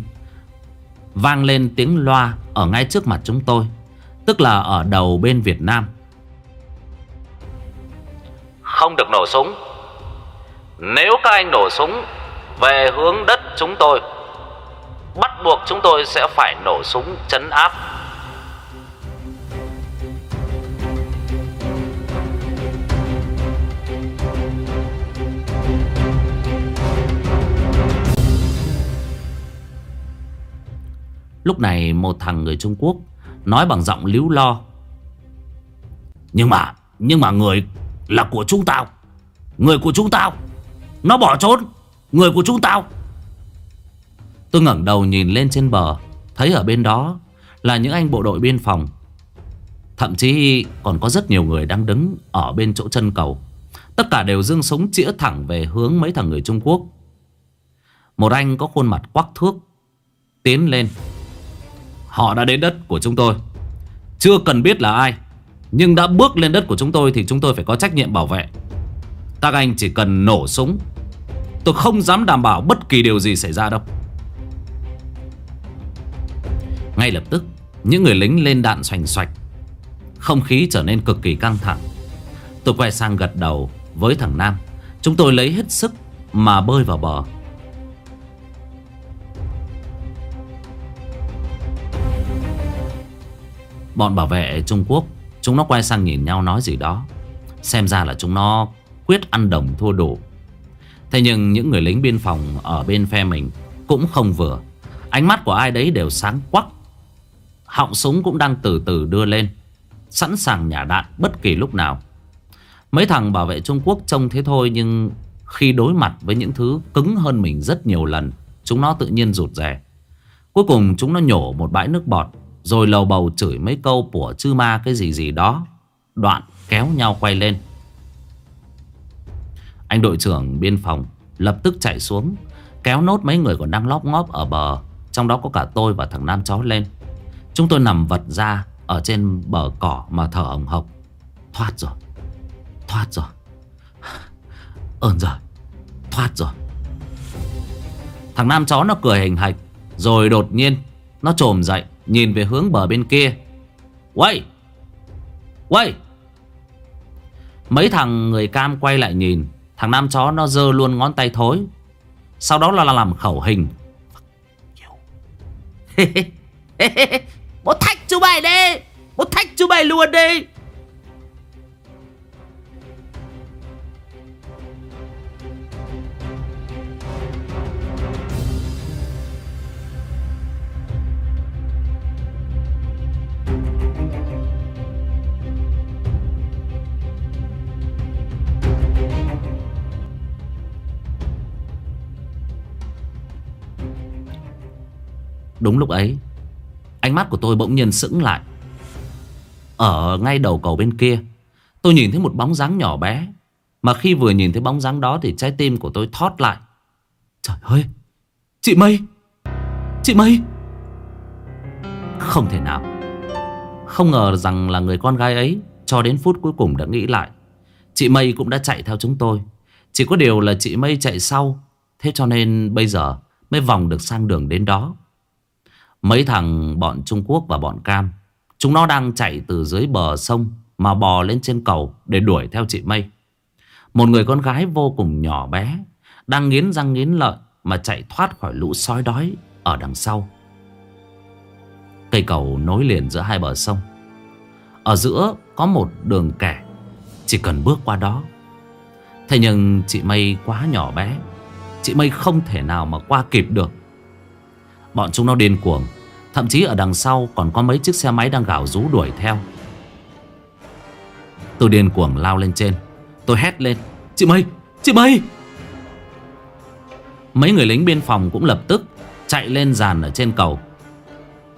Vang lên tiếng loa Ở ngay trước mặt chúng tôi, Tức là ở đầu bên Việt Nam. Không được nổ súng. Nếu các anh nổ súng Về hướng đất chúng tôi Bắt buộc chúng tôi sẽ phải nổ súng, chấn áp. Lúc này một thằng người Trung Quốc Nói bằng giọng líu lo. Nhưng mà Nhưng mà người là của chúng tao. Người của chúng tao. Nó bỏ trốn. Người của chúng tao. Tôi ngẩng đầu nhìn lên trên bờ, Thấy ở bên đó Là những anh bộ đội biên phòng. Thậm chí còn có rất nhiều người đang đứng Ở bên chỗ chân cầu. Tất cả đều dương súng chĩa thẳng về hướng mấy thằng người Trung Quốc. Một anh có khuôn mặt quắc thước, Tiến lên. Họ đã đến đất của chúng tôi. Chưa cần biết là ai, Nhưng đã bước lên đất của chúng tôi Thì chúng tôi phải có trách nhiệm bảo vệ. Các anh chỉ cần nổ súng. Tôi không dám đảm bảo bất kỳ điều gì xảy ra đâu. Ngay lập tức, Những người lính lên đạn xoành xoạch. Không khí trở nên cực kỳ căng thẳng. Tôi quay sang gật đầu Với thằng Nam. Chúng tôi lấy hết sức Mà bơi vào bờ. Bọn bảo vệ Trung Quốc, Chúng nó quay sang nhìn nhau nói gì đó. Xem ra là chúng nó quyết ăn đồng thua đủ. Thế nhưng những người lính biên phòng Ở bên phe mình Cũng không vừa. Ánh mắt của ai đấy đều sáng quắc. Họng súng cũng đang từ từ đưa lên, Sẵn sàng nhả đạn bất kỳ lúc nào. Mấy thằng bảo vệ Trung Quốc trông thế thôi, Nhưng khi đối mặt với những thứ cứng hơn mình rất nhiều lần, Chúng nó tự nhiên rụt rè. Cuối cùng chúng nó nhổ một bãi nước bọt, rồi lầu bầu chửi mấy câu của chư ma cái gì gì đó, Đoạn kéo nhau quay lên. Anh đội trưởng biên phòng lập tức chạy xuống, Kéo nốt mấy người còn đang lóp ngóp ở bờ, Trong đó có cả tôi và thằng Nam chó lên. Chúng tôi nằm vật ra Ở trên bờ cỏ mà thở ổng hộc Thoát rồi. Thoát rồi. <sighs> Ơn rồi Thoát rồi. Thằng Nam chó nó cười hình hạch Rồi đột nhiên Nó trồm dậy Nhìn về hướng bờ bên kia. Quay Quay Mấy thằng người cam quay lại nhìn Thằng nam chó nó dơ luôn ngón tay thối. Sau đó là làm khẩu hình <laughs> Bố thách chú mày đi. Bố thách chú mày luôn đi. Đúng lúc ấy Ánh mắt của tôi bỗng nhiên sững lại. Ở ngay đầu cầu bên kia, Tôi nhìn thấy một bóng dáng nhỏ bé, Mà khi vừa nhìn thấy bóng dáng đó Thì trái tim của tôi thót lại. Trời ơi! Chị Mây! Chị Mây! Không thể nào. Không ngờ rằng là người con gái ấy Cho đến phút cuối cùng đã nghĩ lại. Chị Mây cũng đã chạy theo chúng tôi. Chỉ có điều là chị Mây chạy sau, Thế cho nên bây giờ Mới vòng được sang đường đến đó. Mấy thằng bọn Trung Quốc và bọn Cam, Chúng nó đang chạy từ dưới bờ sông Mà bò lên trên cầu Để đuổi theo chị Mây. Một người con gái vô cùng nhỏ bé Đang nghiến răng nghiến lợi Mà chạy thoát khỏi lũ sói đói Ở đằng sau. Cây cầu nối liền giữa hai bờ sông. Ở giữa có một đường kẻ, Chỉ cần bước qua đó. Thế nhưng chị Mây quá nhỏ bé, Chị Mây không thể nào mà qua kịp được. Bọn chúng nó điên cuồng. Thậm chí ở đằng sau còn có mấy chiếc xe máy đang gào rú đuổi theo. Tôi điên cuồng lao lên trên. Tôi hét lên Chị Mây, chị Mây! Mấy người lính biên phòng cũng lập tức Chạy lên dàn ở trên cầu.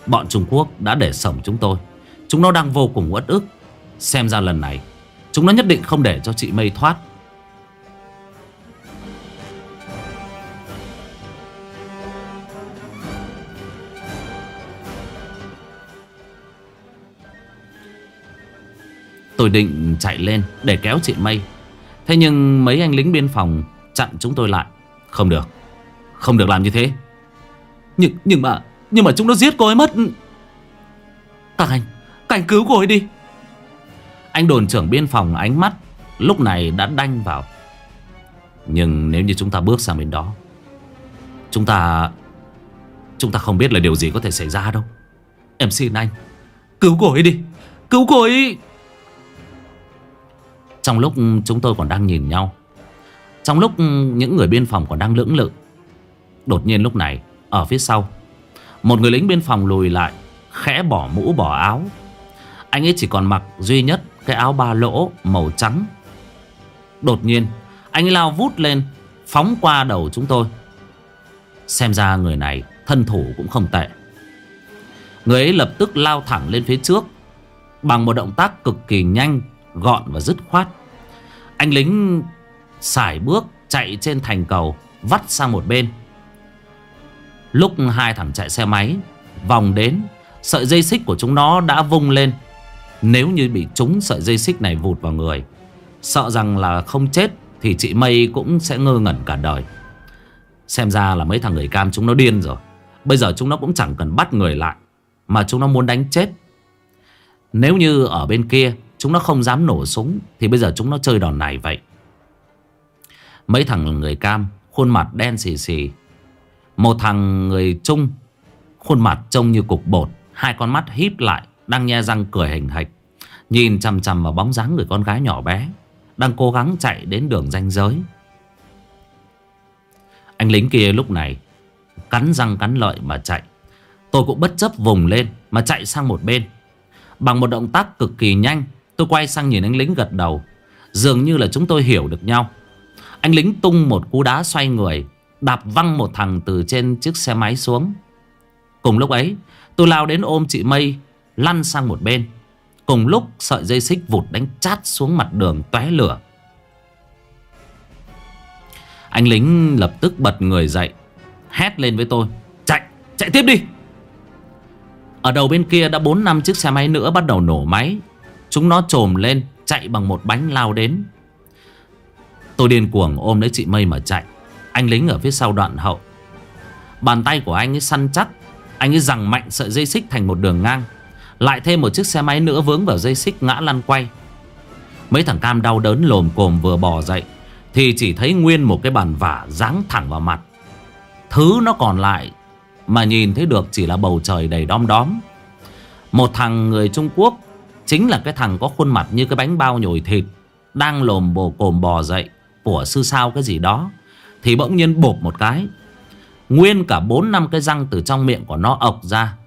Bọn Trung Quốc đã để sổng chúng tôi. Chúng nó đang vô cùng uất ức. Xem ra lần này Chúng nó nhất định không để cho chị Mây thoát. Tôi định chạy lên để kéo chị Mây Thế nhưng mấy anh lính biên phòng chặn chúng tôi lại. Không được. Không được làm như thế. Nhưng, nhưng mà Nhưng mà chúng nó giết cô ấy mất. Các anh Các anh cứu cô ấy đi. Anh đồn trưởng biên phòng ánh mắt Lúc này đã đanh vào. Nhưng nếu như chúng ta bước sang bên đó Chúng ta Chúng ta không biết là điều gì có thể xảy ra đâu. Em xin anh Cứu cô ấy đi. Cứu cô ấy. Trong lúc chúng tôi còn đang nhìn nhau, Trong lúc những người biên phòng còn đang lưỡng lự, Đột nhiên lúc này, Ở phía sau, Một người lính biên phòng lùi lại, Khẽ bỏ mũ, bỏ áo. Anh ấy chỉ còn mặc duy nhất Cái áo ba lỗ màu trắng. Đột nhiên, Anh ấy lao vút lên, Phóng qua đầu chúng tôi. Xem ra người này thân thủ cũng không tệ. Người ấy lập tức lao thẳng lên phía trước, Bằng một động tác cực kỳ nhanh Gọn và dứt khoát. Anh lính xài bước chạy trên thành cầu, Vắt sang một bên. Lúc hai thằng chạy xe máy, Vòng đến, Sợi dây xích của chúng nó đã vung lên. Nếu như bị trúng, sợi dây xích này vụt vào người. Sợ rằng là không chết Thì chị Mây cũng sẽ ngơ ngẩn cả đời. Xem ra là mấy thằng người cam chúng nó điên rồi. Bây giờ chúng nó cũng chẳng cần bắt người lại, Mà chúng nó muốn đánh chết. Nếu như ở bên kia Chúng nó không dám nổ súng, Thì bây giờ chúng nó chơi đòn này vậy. Mấy thằng người cam, Khuôn mặt đen xì xì. Một thằng người trung, Khuôn mặt trông như cục bột. Hai con mắt híp lại, Đang nhe răng cười hình hạch. Nhìn chằm chằm vào bóng dáng người con gái nhỏ bé, Đang cố gắng chạy đến đường ranh giới. Anh lính kia lúc này Cắn răng cắn lợi mà chạy. Tôi cũng bất chấp vùng lên Mà chạy sang một bên. Bằng một động tác cực kỳ nhanh Tôi quay sang nhìn anh lính gật đầu. Dường như là chúng tôi hiểu được nhau. Anh lính tung một cú đá xoay người Đạp văng một thằng từ trên chiếc xe máy xuống. Cùng lúc ấy Tôi lao đến ôm chị Mây Lăn sang một bên. Cùng lúc sợi dây xích vụt đánh chát xuống mặt đường tóe lửa. Anh lính lập tức bật người dậy Hét lên với tôi Chạy, chạy tiếp đi. Ở đầu bên kia đã 4 năm chiếc xe máy nữa bắt đầu nổ máy. Chúng nó trồm lên, Chạy bằng một bánh lao đến. Tôi điên cuồng ôm lấy chị Mây mà chạy. Anh lính ở phía sau đoạn hậu. Bàn tay của anh ấy săn chắc. Anh ấy rằng mạnh sợi dây xích thành một đường ngang. Lại thêm một chiếc xe máy nữa vướng vào dây xích ngã lăn quay. Mấy thằng cam đau đớn lồm cồm vừa bò dậy, Thì chỉ thấy nguyên một cái bàn vả giáng thẳng vào mặt. Thứ nó còn lại Mà nhìn thấy được chỉ là bầu trời đầy đom đóm. Một thằng người Trung Quốc Chính là cái thằng có khuôn mặt như cái bánh bao nhồi thịt, Đang lồm bồ cồm bò dậy Của sư sao cái gì đó, Thì bỗng nhiên bộp một cái. Nguyên cả 4 năm cái răng từ trong miệng của nó ọc ra.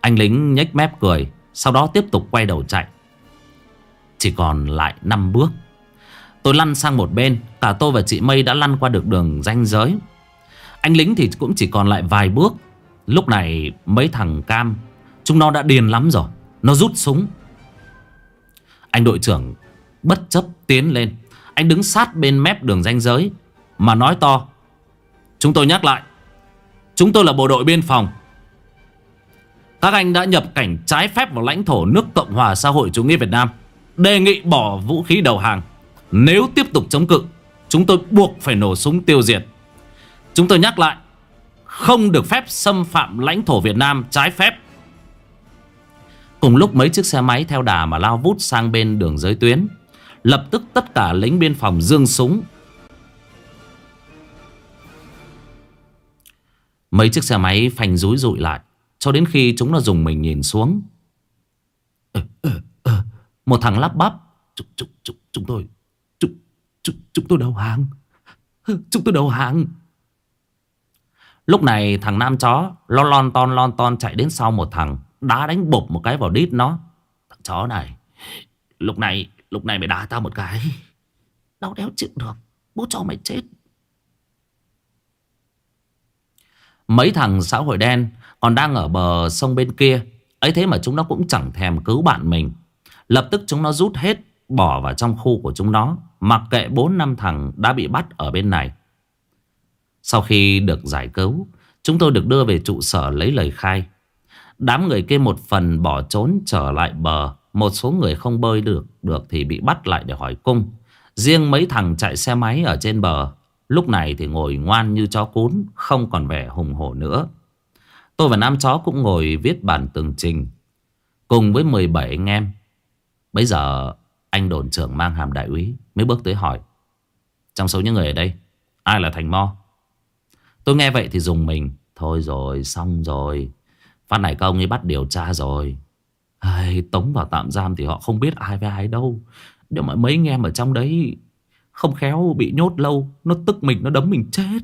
Anh lính nhếch mép cười, Sau đó tiếp tục quay đầu chạy. Chỉ còn lại 5 bước. Tôi lăn sang một bên, Cả tôi và chị Mây đã lăn qua được đường ranh giới. Anh lính thì cũng chỉ còn lại vài bước. Lúc này, mấy thằng cam Chúng nó đã điên lắm rồi. Nó rút súng. Anh đội trưởng bất chấp tiến lên. Anh đứng sát bên mép đường ranh giới Mà nói to, Chúng tôi nhắc lại, Chúng tôi là bộ đội biên phòng. Các anh đã nhập cảnh trái phép vào lãnh thổ nước Cộng hòa xã hội chủ nghĩa Việt Nam, Đề nghị bỏ vũ khí đầu hàng. Nếu tiếp tục chống cự, Chúng tôi buộc phải nổ súng tiêu diệt. Chúng tôi nhắc lại, Không được phép xâm phạm lãnh thổ Việt Nam trái phép. Cùng lúc mấy chiếc xe máy theo đà mà lao vút sang bên đường giới tuyến. Lập tức tất cả lính biên phòng dương súng. Mấy chiếc xe máy phanh rúi rụi lại Cho đến khi chúng nó dùng mình nhìn xuống. Ờ, ờ, ờ, một thằng lắp bắp. Chúng, chúng, chúng, chúng tôi chúng, chúng, chúng tôi đầu hàng. Chúng tôi đầu hàng. Lúc này thằng nam chó Lon lon ton lon ton chạy đến sau một thằng. Đá đánh bụp một cái vào đít nó. Thằng chó này, Lúc này Lúc này mày đá tao một cái. Đau đéo chịu được, Bố cho mày chết. Mấy thằng xã hội đen Còn đang ở bờ sông bên kia. Ấy thế mà chúng nó cũng chẳng thèm cứu bạn mình. Lập tức chúng nó rút hết, Bỏ vào trong khu của chúng nó, Mặc kệ 4 năm thằng đã bị bắt ở bên này. Sau khi được giải cứu, Chúng tôi được đưa về trụ sở lấy lời khai. Đám người kia một phần bỏ trốn trở lại bờ. Một số người không bơi được được thì bị bắt lại để hỏi cung. Riêng mấy thằng chạy xe máy ở trên bờ, Lúc này thì ngồi ngoan như chó cún, Không còn vẻ hùng hổ nữa. Tôi và Nam Chó cũng ngồi viết bản tường trình, Cùng với 17 anh em. Bây giờ, anh đồn trưởng mang hàm đại úy Mới bước tới hỏi, Trong số những người ở đây, Ai là Thành Mo? Tôi nghe vậy thì dùng mình, Thôi rồi, xong rồi. Phát này công ấy bắt điều tra rồi. Ai, Tống vào tạm giam thì họ không biết ai với ai đâu. Nếu mà mấy anh em ở trong đấy Không khéo bị nhốt lâu Nó tức mình nó đấm mình chết.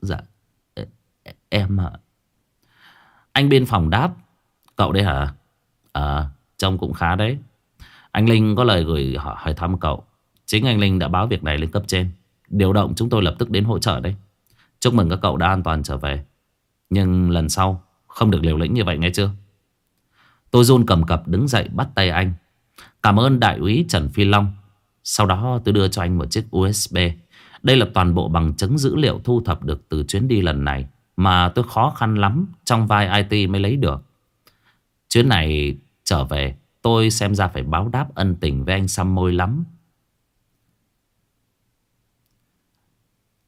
Dạ Em ạ. Anh bên phòng đáp Cậu đấy hả? À trông cũng khá đấy. Anh Linh có lời gửi hỏi, thăm cậu. Chính anh Linh đã báo việc này lên cấp trên. Điều động chúng tôi lập tức đến hỗ trợ đấy. Chúc mừng các cậu đã an toàn trở về. Nhưng lần sau không được liều lĩnh như vậy nghe chưa? Tôi run cầm cập đứng dậy bắt tay anh. Cảm ơn đại úy Trần Phi Long. Sau đó tôi đưa cho anh một chiếc USB Đây là toàn bộ bằng chứng dữ liệu thu thập được từ chuyến đi lần này Mà tôi khó khăn lắm Trong vai IT mới lấy được. Chuyến này trở về, Tôi xem ra phải báo đáp ân tình với anh Sam Môi lắm.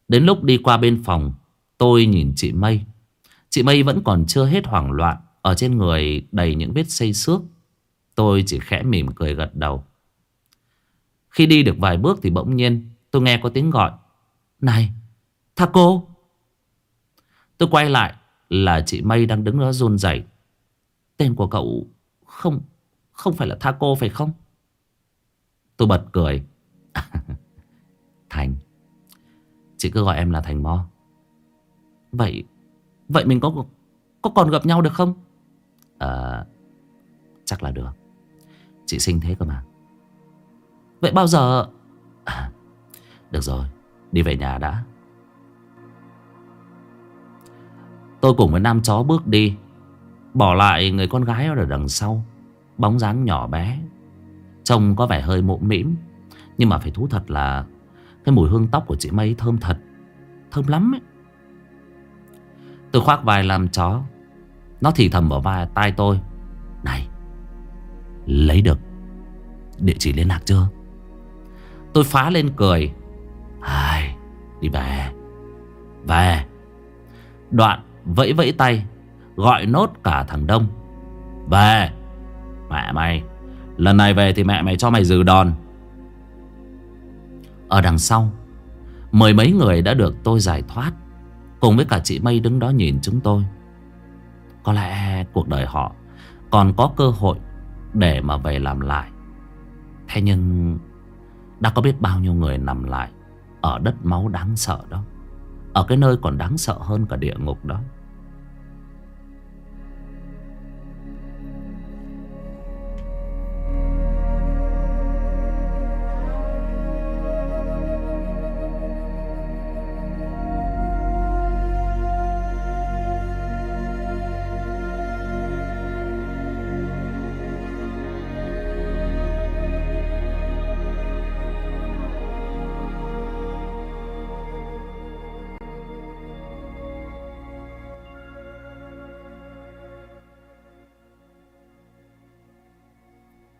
Đến lúc đi qua bên phòng, Tôi nhìn chị Mây Chị Mây vẫn còn chưa hết hoảng loạn, Ở trên người đầy những vết xây xước Tôi chỉ khẽ mỉm cười gật đầu Khi đi được vài bước thì bỗng nhiên Tôi nghe có tiếng gọi Này Thaco Tôi quay lại là chị Mây đang đứng đó run rẩy. Tên của cậu không không phải là Thaco phải không? Tôi bật cười. <laughs> Thành. Chị cứ gọi em là Thành Mo. Vậy vậy mình có có còn gặp nhau được không? À, chắc là được. Chị sinh thế cơ mà. Vậy bao giờ? À, <clears throat> được rồi, đi về nhà đã. Tôi cùng với nam chó bước đi Bỏ lại người con gái ở đằng sau Bóng dáng nhỏ bé Trông có vẻ hơi mụn mĩm Nhưng mà phải thú thật là Cái mùi hương tóc của chị Mây thơm thật Thơm lắm ấy Tôi khoác vai làm chó. Nó thì thầm vào vai tai tôi. Này Lấy được Địa chỉ liên lạc chưa? Tôi phá lên cười. Ai, Đi về. Về. Đoạn vẫy vẫy tay Gọi nốt cả thằng Đông. Về. Mẹ mày Lần này về thì mẹ mày cho mày dừ đòn. Ở đằng sau Mười mấy người đã được tôi giải thoát. Cùng với cả chị Mây đứng đó nhìn chúng tôi. Có lẽ cuộc đời họ Còn có cơ hội Để mà về làm lại. Thế nhưng Đã có biết bao nhiêu người nằm lại Ở đất máu đáng sợ đó. Ở cái nơi còn đáng sợ hơn cả địa ngục đó.